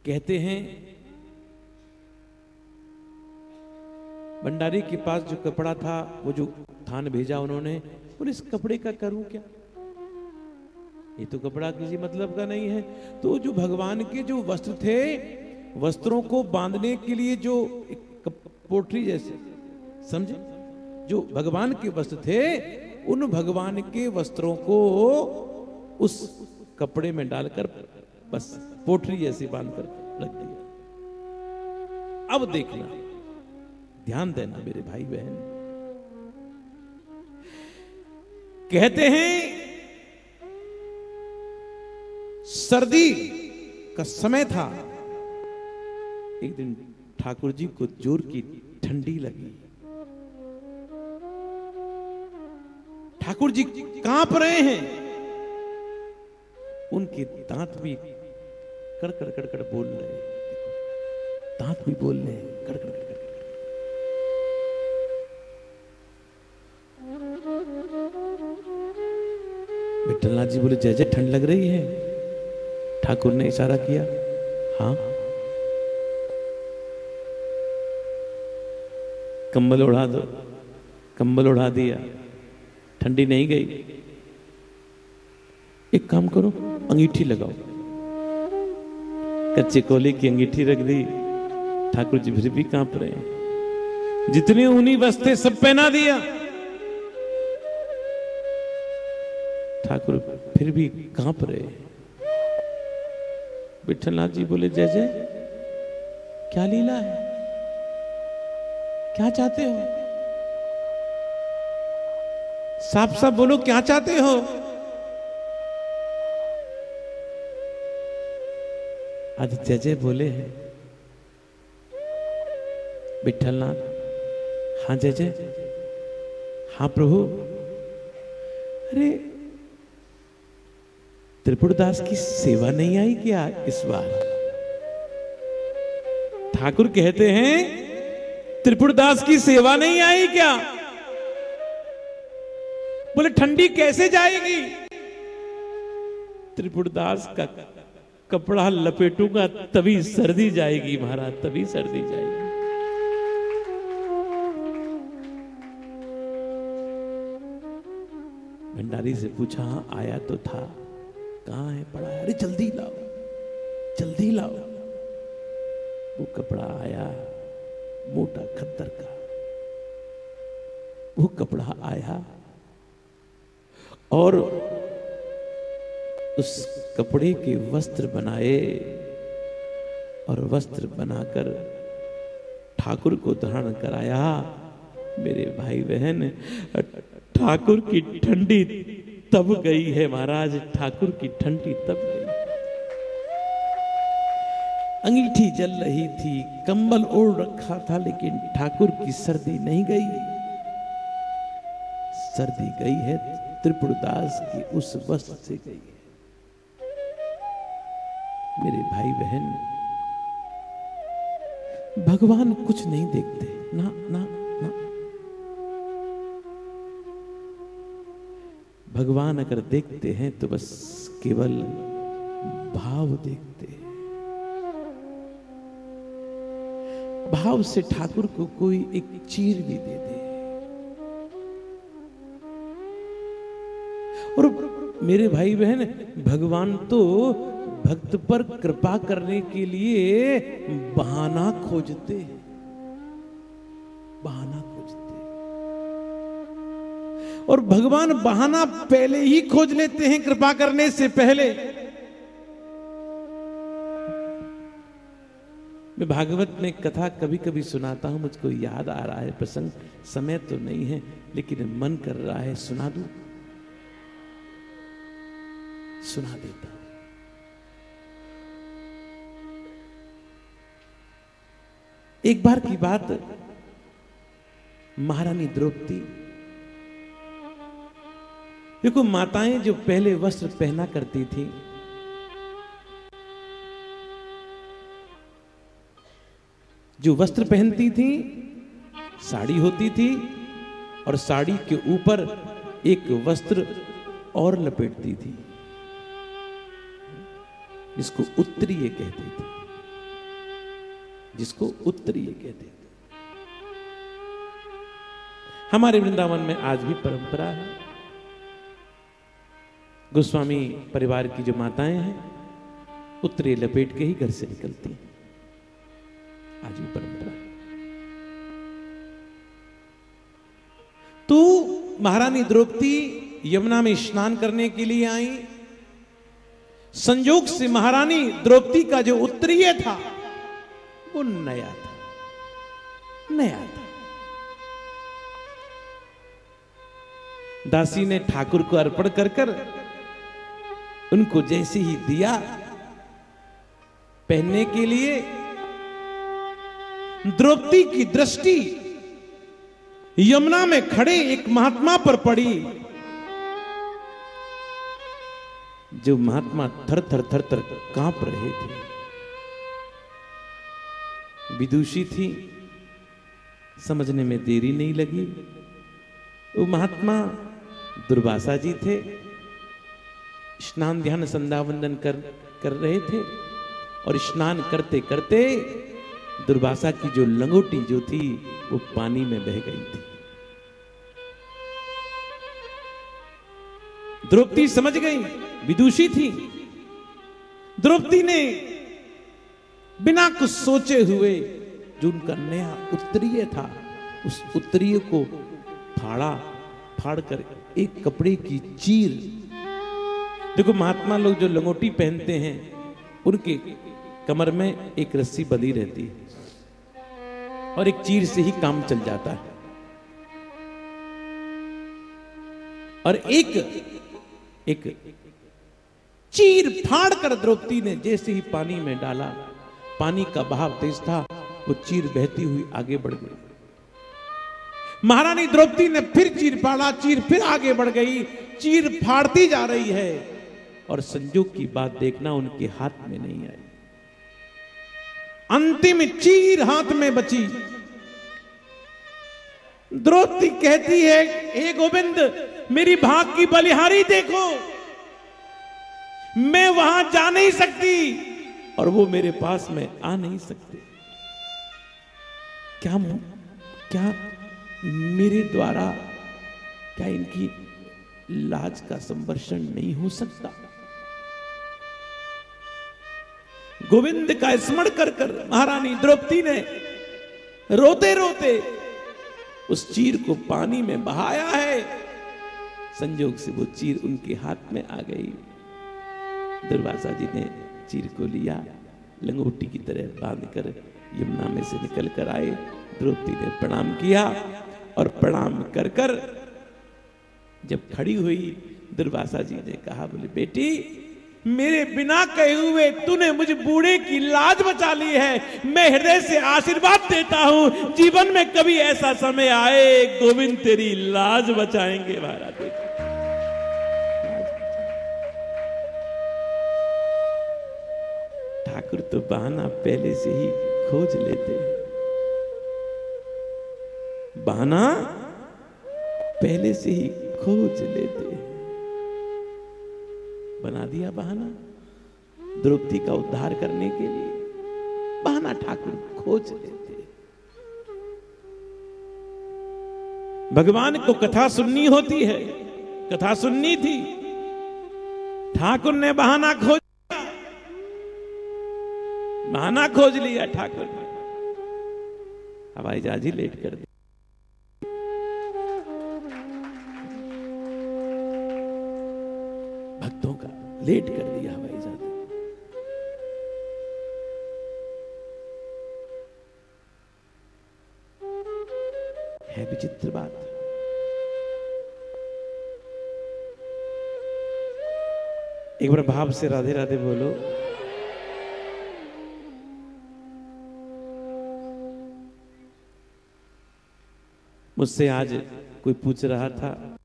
कहते हैं, भंडारी के पास जो कपड़ा था, वो जो थान भेजा उन्होंने और इस कपड़े का करूँ क्या? ये तो कपड़ा किसी मतलब का नहीं है। तो जो भगवान के जो वस्त्र थे, वस्त्रों को बांधने के लिए जो पोट्री जैसे, समझे? जो भगवान के वस्त्र थे, उन भगवान के वस्त्रों को उस कपड़े में डालकर, बस पोटरी जैसी बांधकर रख दिया। अब देखना, ध्यान देना मेरे भाई बहन कहते हैं सर्दी का समय था। एक दिन ठाकुर जी को ज़ोर की ठंडी लगी। ठाकुर जी काँप रहे हैं। उनके दांत भी कड़कड़ कड़कड़ बोल रहे हैं। दांत भी बोल रहे हैं। कड़कड़ कड़कड़ विठलनाथ जी बोले, जय जय, ठंड लग रही है। ठाकुर ने इशारा किया हाँ। कंबल उड़ा दो, कंबल उड़ा दिया, ठंडी नहीं गई। एक काम करो, अंगीठी लगाओ। कच्चे कोले की अंगीठी रख दी, ठाकुर जी फिर भी काँप रहे जितने ऊनी बस्ते सब पहना दिया। ठाकुर फिर भी काँप रहे हैं। विठलनाथ जी बोले, जय जय, क्या लीला है? क्या चाहते हो? साफ़ साफ़ बोलो, क्या चाहते हो? आज जय जय बोले हैं विठलनाथ हाँ जय जय। हाँ प्रभु। अरे त्रिपुरदास की सेवा नहीं आई क्या इस बार? ठाकुर कहते हैं, त्रिपुरदास की सेवा नहीं आई क्या? बोले, ठंडी कैसे जाएगी? त्रिपुरदास का कपड़ा लपेटूँगा, तभी सर्दी जाएगी महाराज, तभी सर्दी जाएगी। भंडारी से पूछा हाँ आया तो था। कहाँ है? पड़ा है। अरे जल्दी लाओ। जल्दी लाओ। वो कपड़ा आया मोटा खद्दर का। वो कपड़ा आया और उस कपड़े के वस्त्र बनाए और वस्त्र बनाकर ठाकुर को धारण कराया। मेरे भाई बहन, ठाकुर की ठंडी तब गई है महाराज, ठाकुर की ठंडी तब गई। अंगीठी जल रही थी, कंबल ओढ़ रखा था, लेकिन ठाकुर की सर्दी नहीं गई। सर्दी गई है, त्रिपुरदास की उस वस्त्र से गई है। मेरे भाई बहन, भगवान कुछ नहीं देखते, ना ना भगवान अगर देखते हैं तो बस केवल भाव देखते हैं। भाव से ठाकुर को कोई एक चीर भी दे दे। और मेरे भाई बहन भगवान तो भक्त पर कृपा करने के लिए बहाना खोजते हैं। बहाना खोजते और भगवान बहाना पहले ही खोज लेते हैं कृपा करने से पहले। मैं भागवत में कथा कभी कभी सुनाता हूँ, मुझको याद आ रहा है, प्रसंग समय तो नहीं है, लेकिन मन कर रहा है, सुना दू? सुना देता हूँ। एक बार की बात, महारानी द्रौपदी देखो, माताएँ जो पहले वस्त्र पहना करती थी, जो वस्त्र पहनती थी, साड़ी होती थी, और साड़ी के ऊपर एक वस्त्र और लपेटती थी, जिसको उत्तरीय कहते थे, जिसको उत्तरीय कहते थे। हमारे वृंदावन में आज भी परंपरा है। गोस्वामी परिवार की जो माताएँ हैं उत्तरीय लपेट के ही घर से निकलती हैं। आज भी परंपरा है। तो महारानी द्रौपदी यमुना में स्नान करने के लिए आई। संयोग से महारानी द्रौपदी का जो उत्तरीय था, वो नया था। नया था। दासी ने ठाकुर को अर्पण कर कर उनको जैसे ही दिया, पहनने के लिए द्रौपदी की दृष्टि यमुना में खड़े एक महात्मा पर पड़ी। जो महात्मा थर थर थर थर काँप रहे थे। विदुषी थी, समझने में देरी नहीं लगी। वो महात्मा दुर्वासा जी थे स्नान ध्यान संध्या वंदन कर कर रहे थे। और स्नान करते करते दुर्भाषा की जो लंगोटी जो थी, वो पानी में बह गई थी। द्रौपदी समझ गई, विदुषी थी। द्रौपदी ने बिना कुछ सोचे हुए जो उनका नया उत्तरीय था, उस उत्तरीय को फाड़ा फाड़ कर एक कपड़े की चीर देखो, महात्मा लोग जो लंगोटी पहनते हैं, उनके कमर में एक रस्सी बंधी रहती है और एक चीर से ही काम चल जाता है। और एक एक चीर फाड़ कर द्रौपदी ने जैसे ही पानी में डाला, पानी का बहाव तेज था, वो चीर बहती हुई आगे बढ़ गई। महारानी द्रौपदी ने फिर चीर फाड़ा, चीर फिर आगे बढ़ गई, चीर फाड़ती जा रही है। और संजोग की बात देखना उनके हाथ में नहीं आई। अंतिम चीर हाथ में बची। द्रौपदी कहती है हे गोविंद मेरी भाग की बलिहारी देखो। मैं वहाँ जा नहीं सकती। और वो मेरे पास में आ नहीं सकते। क्या क्या मेरे द्वारा क्या इनकी लाज का संवर्षण नहीं हो सकता? गोविंद का स्मरण कर कर महारानी द्रौपदी ने रोते रोते उस चीर को पानी में बहाया है। संजोग से वो चीर उनके हाथ में आ गई। दुर्वासा जी ने चीर को लिया, लंगोटी की तरह बाँध कर यमुना में से निकल कर आए। द्रौपदी ने प्रणाम किया और प्रणाम कर कर जब खड़ी हुई, दुर्वासा जी ने कहा, बोले, बेटी मेरे बिना कहे हुए तूने मुझ बूढ़े की लाज बचा ली है। मैं हृदय से आशीर्वाद देता हूँ। जीवन में कभी ऐसा समय आए, गोविंद तेरी लाज बचाएँगे महाराज ठाकुर तो बहाना पहले से ही खोज लेते बहाना पहले से ही खोज लेते हैं। बना दिया बहाना। द्रौपदी का उद्धार करने के लिए। बहाना ठाकुर खोज लेते। भगवान को कथा सुननी होती है। कथा सुननी थी। ठाकुर ने बहाना खोज बहाना खोज लिया ठाकुर। ने हवाई जहाज़ ही लेट कर का लेट कर दिया हवाई जहाज़ है विचित्र बात। एक बार भाव से राधे राधे बोलो। मुझसे आज कोई पूछ रहा था।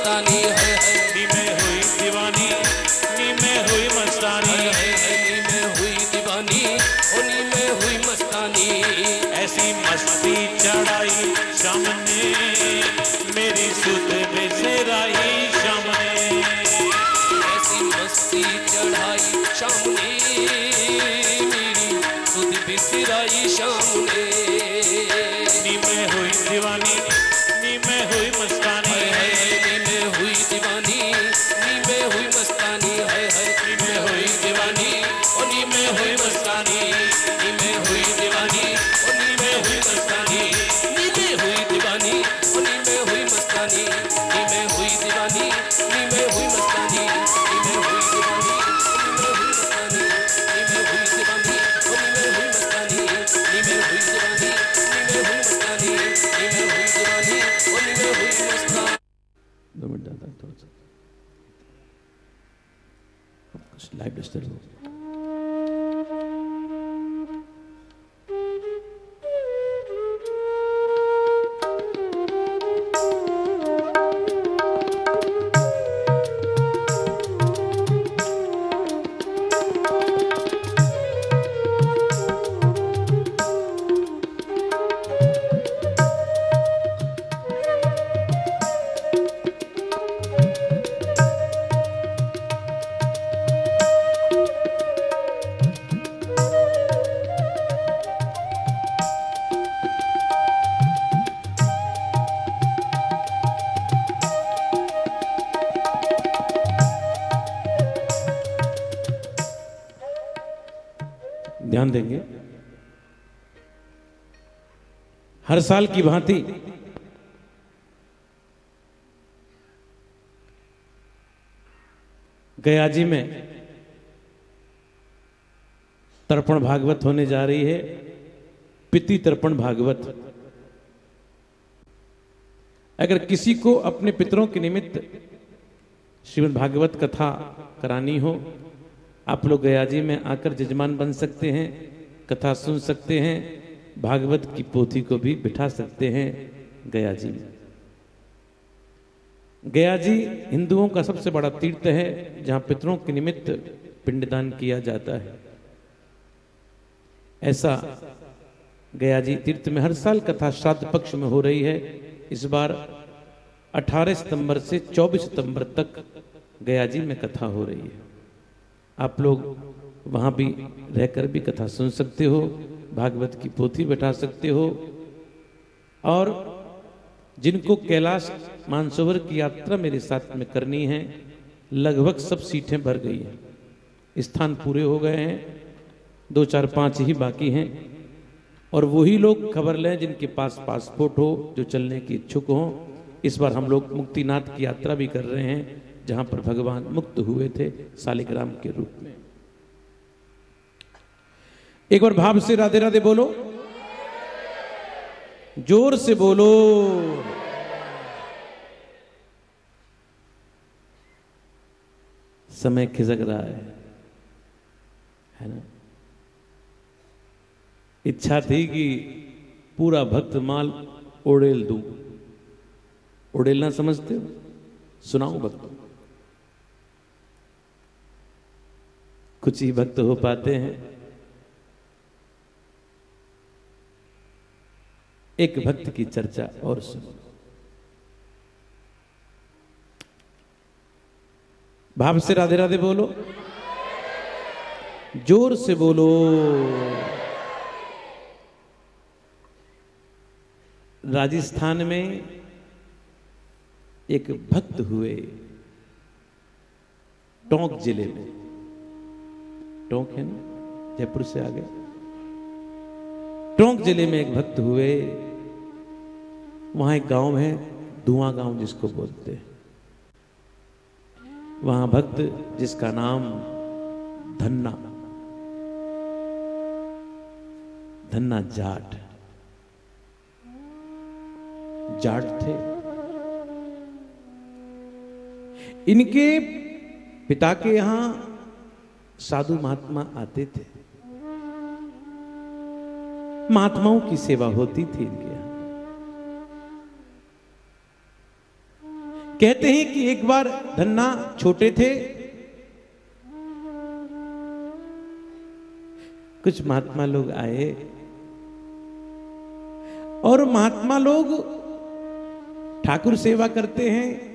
मस्तानी है हर साल की भांति। गयाजी में तर्पण भागवत होने जा रही है, पिति तर्पण भागवत। अगर किसी को अपने पितरों के निमित्त श्रीमद् भागवत कथा करानी हो, आप लोग गयाजी में आकर जजमान बन सकते हैं, कथा सुन सकते हैं भागवत की पोथी को भी बिठा सकते हैं गया जी। में गयाजी हिंदुओं का सबसे बड़ा तीर्थ है, जहाँ पितरों के निमित्त पिंडदान किया जाता है। ऐसा गया जी तीर्थ में हर साल कथा श्राद्ध पक्ष में हो रही है। इस बार 18 सितंबर से 24 सितंबर तक गया जी में कथा हो रही है। आप लोग वहाँ भी रहकर भी कथा सुन सकते हो। भागवत की पोथी बैठा सकते हो? और जिनको कैलाश मानसोवर की यात्रा मेरे साथ में करनी है, लगभग सब सीटें भर गई हैं। स्थान पूरे हो गए हैं, दो चार पाँच ही बाकी हैं। और वही लोग खबर लें जिनके पास पासपोर्ट हो, जो चलने की इच्छुक हो। इस बार हम लोग मुक्तिनाथ की यात्रा भी कर रहे हैं, जहाँ पर भगवान मुक्त हुए थे सालिग्राम के रूप में। एक बार भाव से राधे राधे बोलो। ज़ोर से बोलो। समय खिसक रहा है है ना? इच्छा थी कि पूरा भक्त माल ओडेल दूँ। ओडेलना समझते हो? सुनाऊं भक्त? कुछ ही भक्त हो पाते हैं। एक भक्त की चर्चा और सुनो। भाव से राधे राधे बोलो। ज़ोर से बोलो। राजस्थान में एक भक्त हुए टोंक ज़िले में। टोंक है ना? जयपुर से आगे टोंक ज़िले में एक भक्त हुए वहाँ एक गाँव है, धुआँ गाँव जिसको बोलते हैं। वहाँ भक्त जिसका नाम धन्ना धन्ना जाट। जाट थे। इनके पिता के यहाँ साधु महात्मा आते थे। महात्माओं की सेवा होती थी इनके कहते हैं कि एक बार धन्ना छोटे थे। कुछ महात्मा लोग आए। और महात्मा लोग ठाकुर सेवा करते हैं,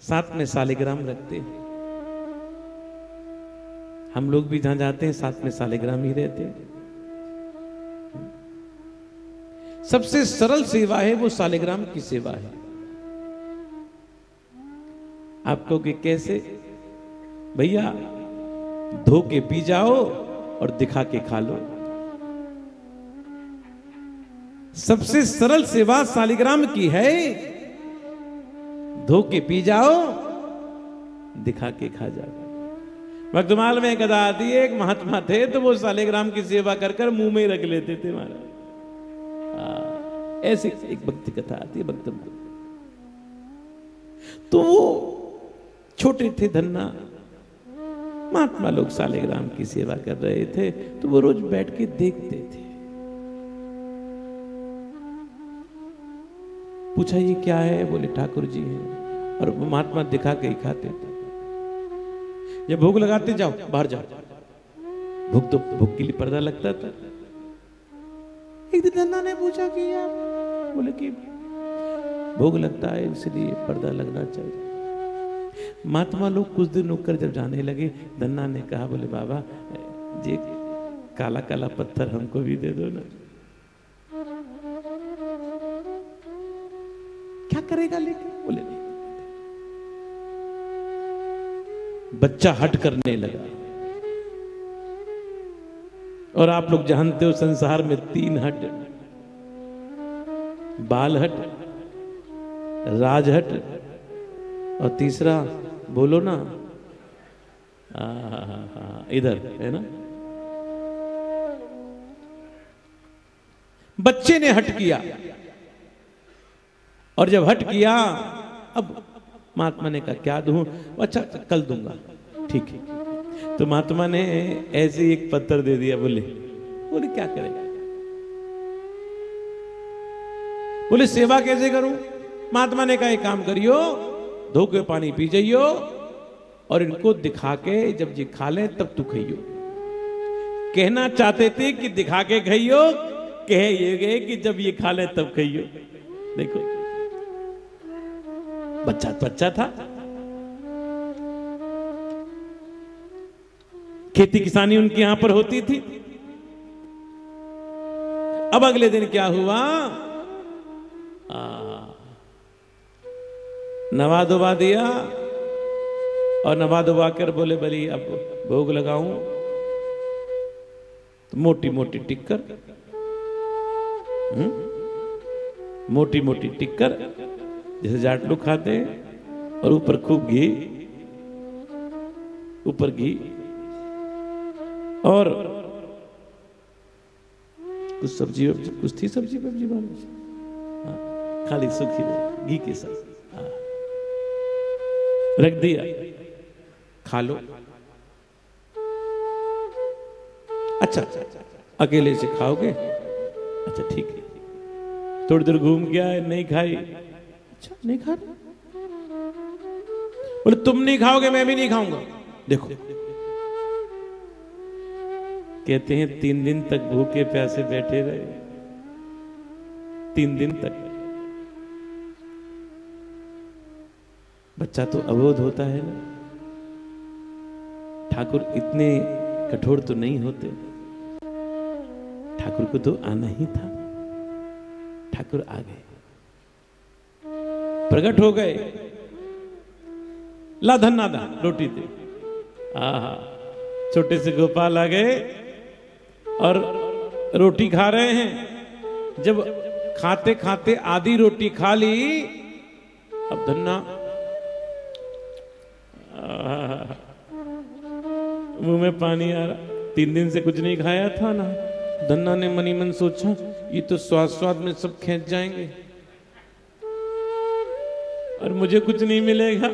साथ में सालिग्राम रखते हैं। हम लोग भी जहाँ जाते हैं, साथ में सालिग्राम ही रहते हैं। सबसे सरल सेवा है वो सालिग्राम की सेवा है। आपको कि कैसे? भैया धो के पी जाओ और दिखा के खा लो। सबसे सरल सेवा सालिग्राम की है धो के पी जाओ, दिखा के खा जाओ। भक्तमाल में कदा आती है एक महात्मा थे तो वो सालिग्राम की सेवा कर कर मुँह में रख लेते थे महाराज ऐसी एक भक्ति कथा आती है, भक्त तो वो छोटे थे धन्ना। महात्मा लोग सालेग्राम की सेवा कर रहे थे तो वो रोज बैठ के देखते थे। पूछा, ये क्या है? बोले, ठाकुर जी हैं। और महात्मा दिखा के ही खाते थे। ये भोग लगाते जाओ, बाहर जाओ। भूख तो भूख के लिए पर्दा लगता था। एक दिन धन्ना ने पूछा कि यार बोले कि, भोग लगता है, इसलिए पर्दा लगना चाहिए। महात्मा लोग कुछ दिन रुक जब जाने लगे धन्ना ने कहा, बोले, बाबा, ये काला काला पत्थर हमको भी दे दो ना। क्या करेगा लेकिन? बोले बच्चा हट करने लगा। और आप लोग जानते हो, संसार में तीन हट, बाल हट राजहट और तीसरा, बोलो ना। इधर, है ना? बच्चे ने हट किया। और जब हट किया, अब महात्मा ने कहा, क्या दू? अच्छा कल दूँगा। ठीक है। तो महात्मा ने ऐसे एक पत्थर दे दिया, बोले बोले, क्या करेगा बोले, सेवा कैसे करूँ? महात्मा ने कहा, एक काम करियो धो के पानी पी जाइयो और इनको दिखा के जब ये खा ले तब तू खाइयो। कहना चाहते थे कि दिखा के खाइयो कह ये गए कि जब ये खा ले तब खाइयो। देखो बच्चा तो बच्चा था। खेती किसानी उनके यहाँ पर होती थी। अब अगले दिन क्या हुआ? आ, नवा दुबा दिया और नवा दुबा कर बोले बली अब भोग लगाऊँ तो मोटी मोटी टिक्कर हम्म? मोटी मोटी टिक्कर जैसे जाट लोग खाते और ऊपर खूब घी ऊपर घी और कुछ सब्ज़ी कुछ थी सब्ज़ी वब्जी हाँ, खाली सूखी घी के साथ। रख दिया। खा लो। अच्छा अकेले से खाओगे? अच्छा ठीक है। थोड़ी देर घूम गया है नहीं खाई। अच्छा नहीं खा बोले, तुम नहीं खाओगे, मैं भी नहीं खाऊँगा। देखो। कहते हैं, तीन दिन तक भूखे प्यासे बैठे रहे। तीन दिन तक। बच्चा तो अबोध होता है ना। ठाकुर इतने कठोर तो नहीं होते। ठाकुर को तो आना ही था। ठाकुर आ गए। प्रकट हो गए। ला धन्ना दा रोटी दे। आहा, छोटे से गोपाल आ गए और रोटी खा रहे हैं। जब खाते खाते आधी रोटी खा ली, अब धन्ना मुँह में पानी आ रहा। तीन दिन से कुछ नहीं खाया था ना। धन्ना ने मनी मन सोचा, ये तो स्वाद स्वाद में सब खेच जाएँगे। और मुझे कुछ नहीं मिलेगा।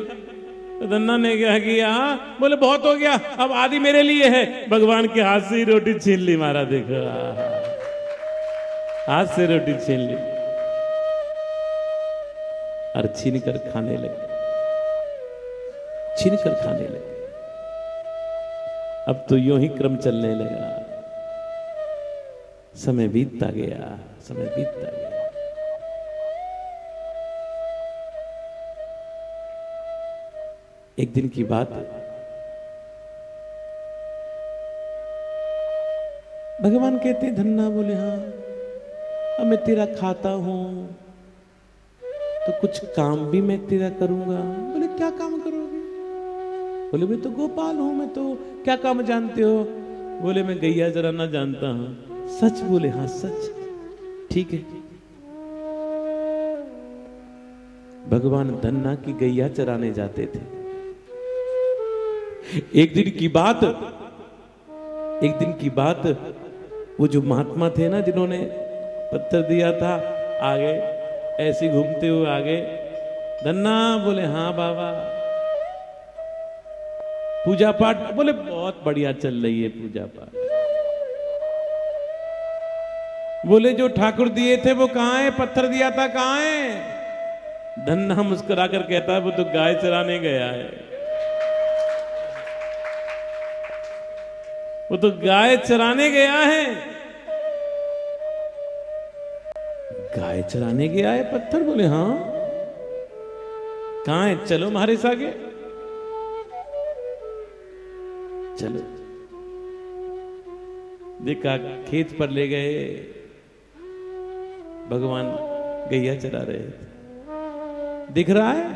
तो धन्ना ने क्या किया? बोले, बहुत हो गया, अब आदि मेरे लिए है। भगवान के हाथ से ही रोटी छीन ली मारा देखो। हाथ से रोटी छीन ली। और छीन कर खाने लगे। छीन कर खाने लगे। अब तो यूँ ही क्रम चलने लगा। समय बीतता गया, समय बीतता गया। एक दिन की बात भगवान कहते धन्ना बोले हाँ अब मैं तेरा खाता हूँ तो कुछ काम भी मैं तेरा करूँगा। बोले, क्या काम करोगे? बोले, मैं तो गोपाल हूँ, मैं तो क्या काम जानते हो? बोले, मैं गैया चराना जानता हूँ। सच बोले हाँ सच। ठीक है। भगवान धन्ना की गैया चराने जाते थे। एक दिन की बात, एक दिन की बात, वो जो महात्मा थे ना, जिन्होंने पत्थर दिया था, आगे, ऐसे घूमते हुए आगे, धन्ना बोले हाँ बाबा। पूजा पाठ बोले, बहुत बढ़िया चल रही है पूजा पाठ। बोले, जो ठाकुर दिए थे वो कहाँ है? पत्थर दिया था कहाँ है? धन्ना मुस्कुरा कर कहता है, वो तो गाय चराने गया है। वो तो गाय चराने गया है। गाय चराने गया है पत्थर? बोले हाँ। कहा है? चलो हमारे सागे चलो। देखा, खेत पर ले गए। भगवान गैया चरा रहे थे। दिख रहा है?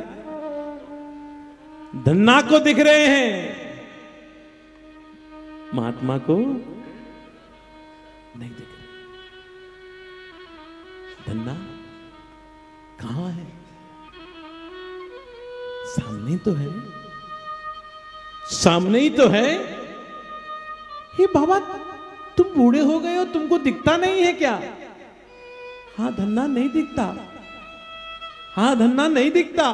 धन्ना को दिख रहे हैं। महात्मा को नहीं दिख रहे। धन्ना, कहाँ है? सामने तो है। सामने ही तो है। हे बाबा, तुम बूढ़े हो गए हो, तुमको दिखता नहीं है क्या? हाँ धन्ना नहीं दिखता। हाँ धन्ना नहीं दिखता।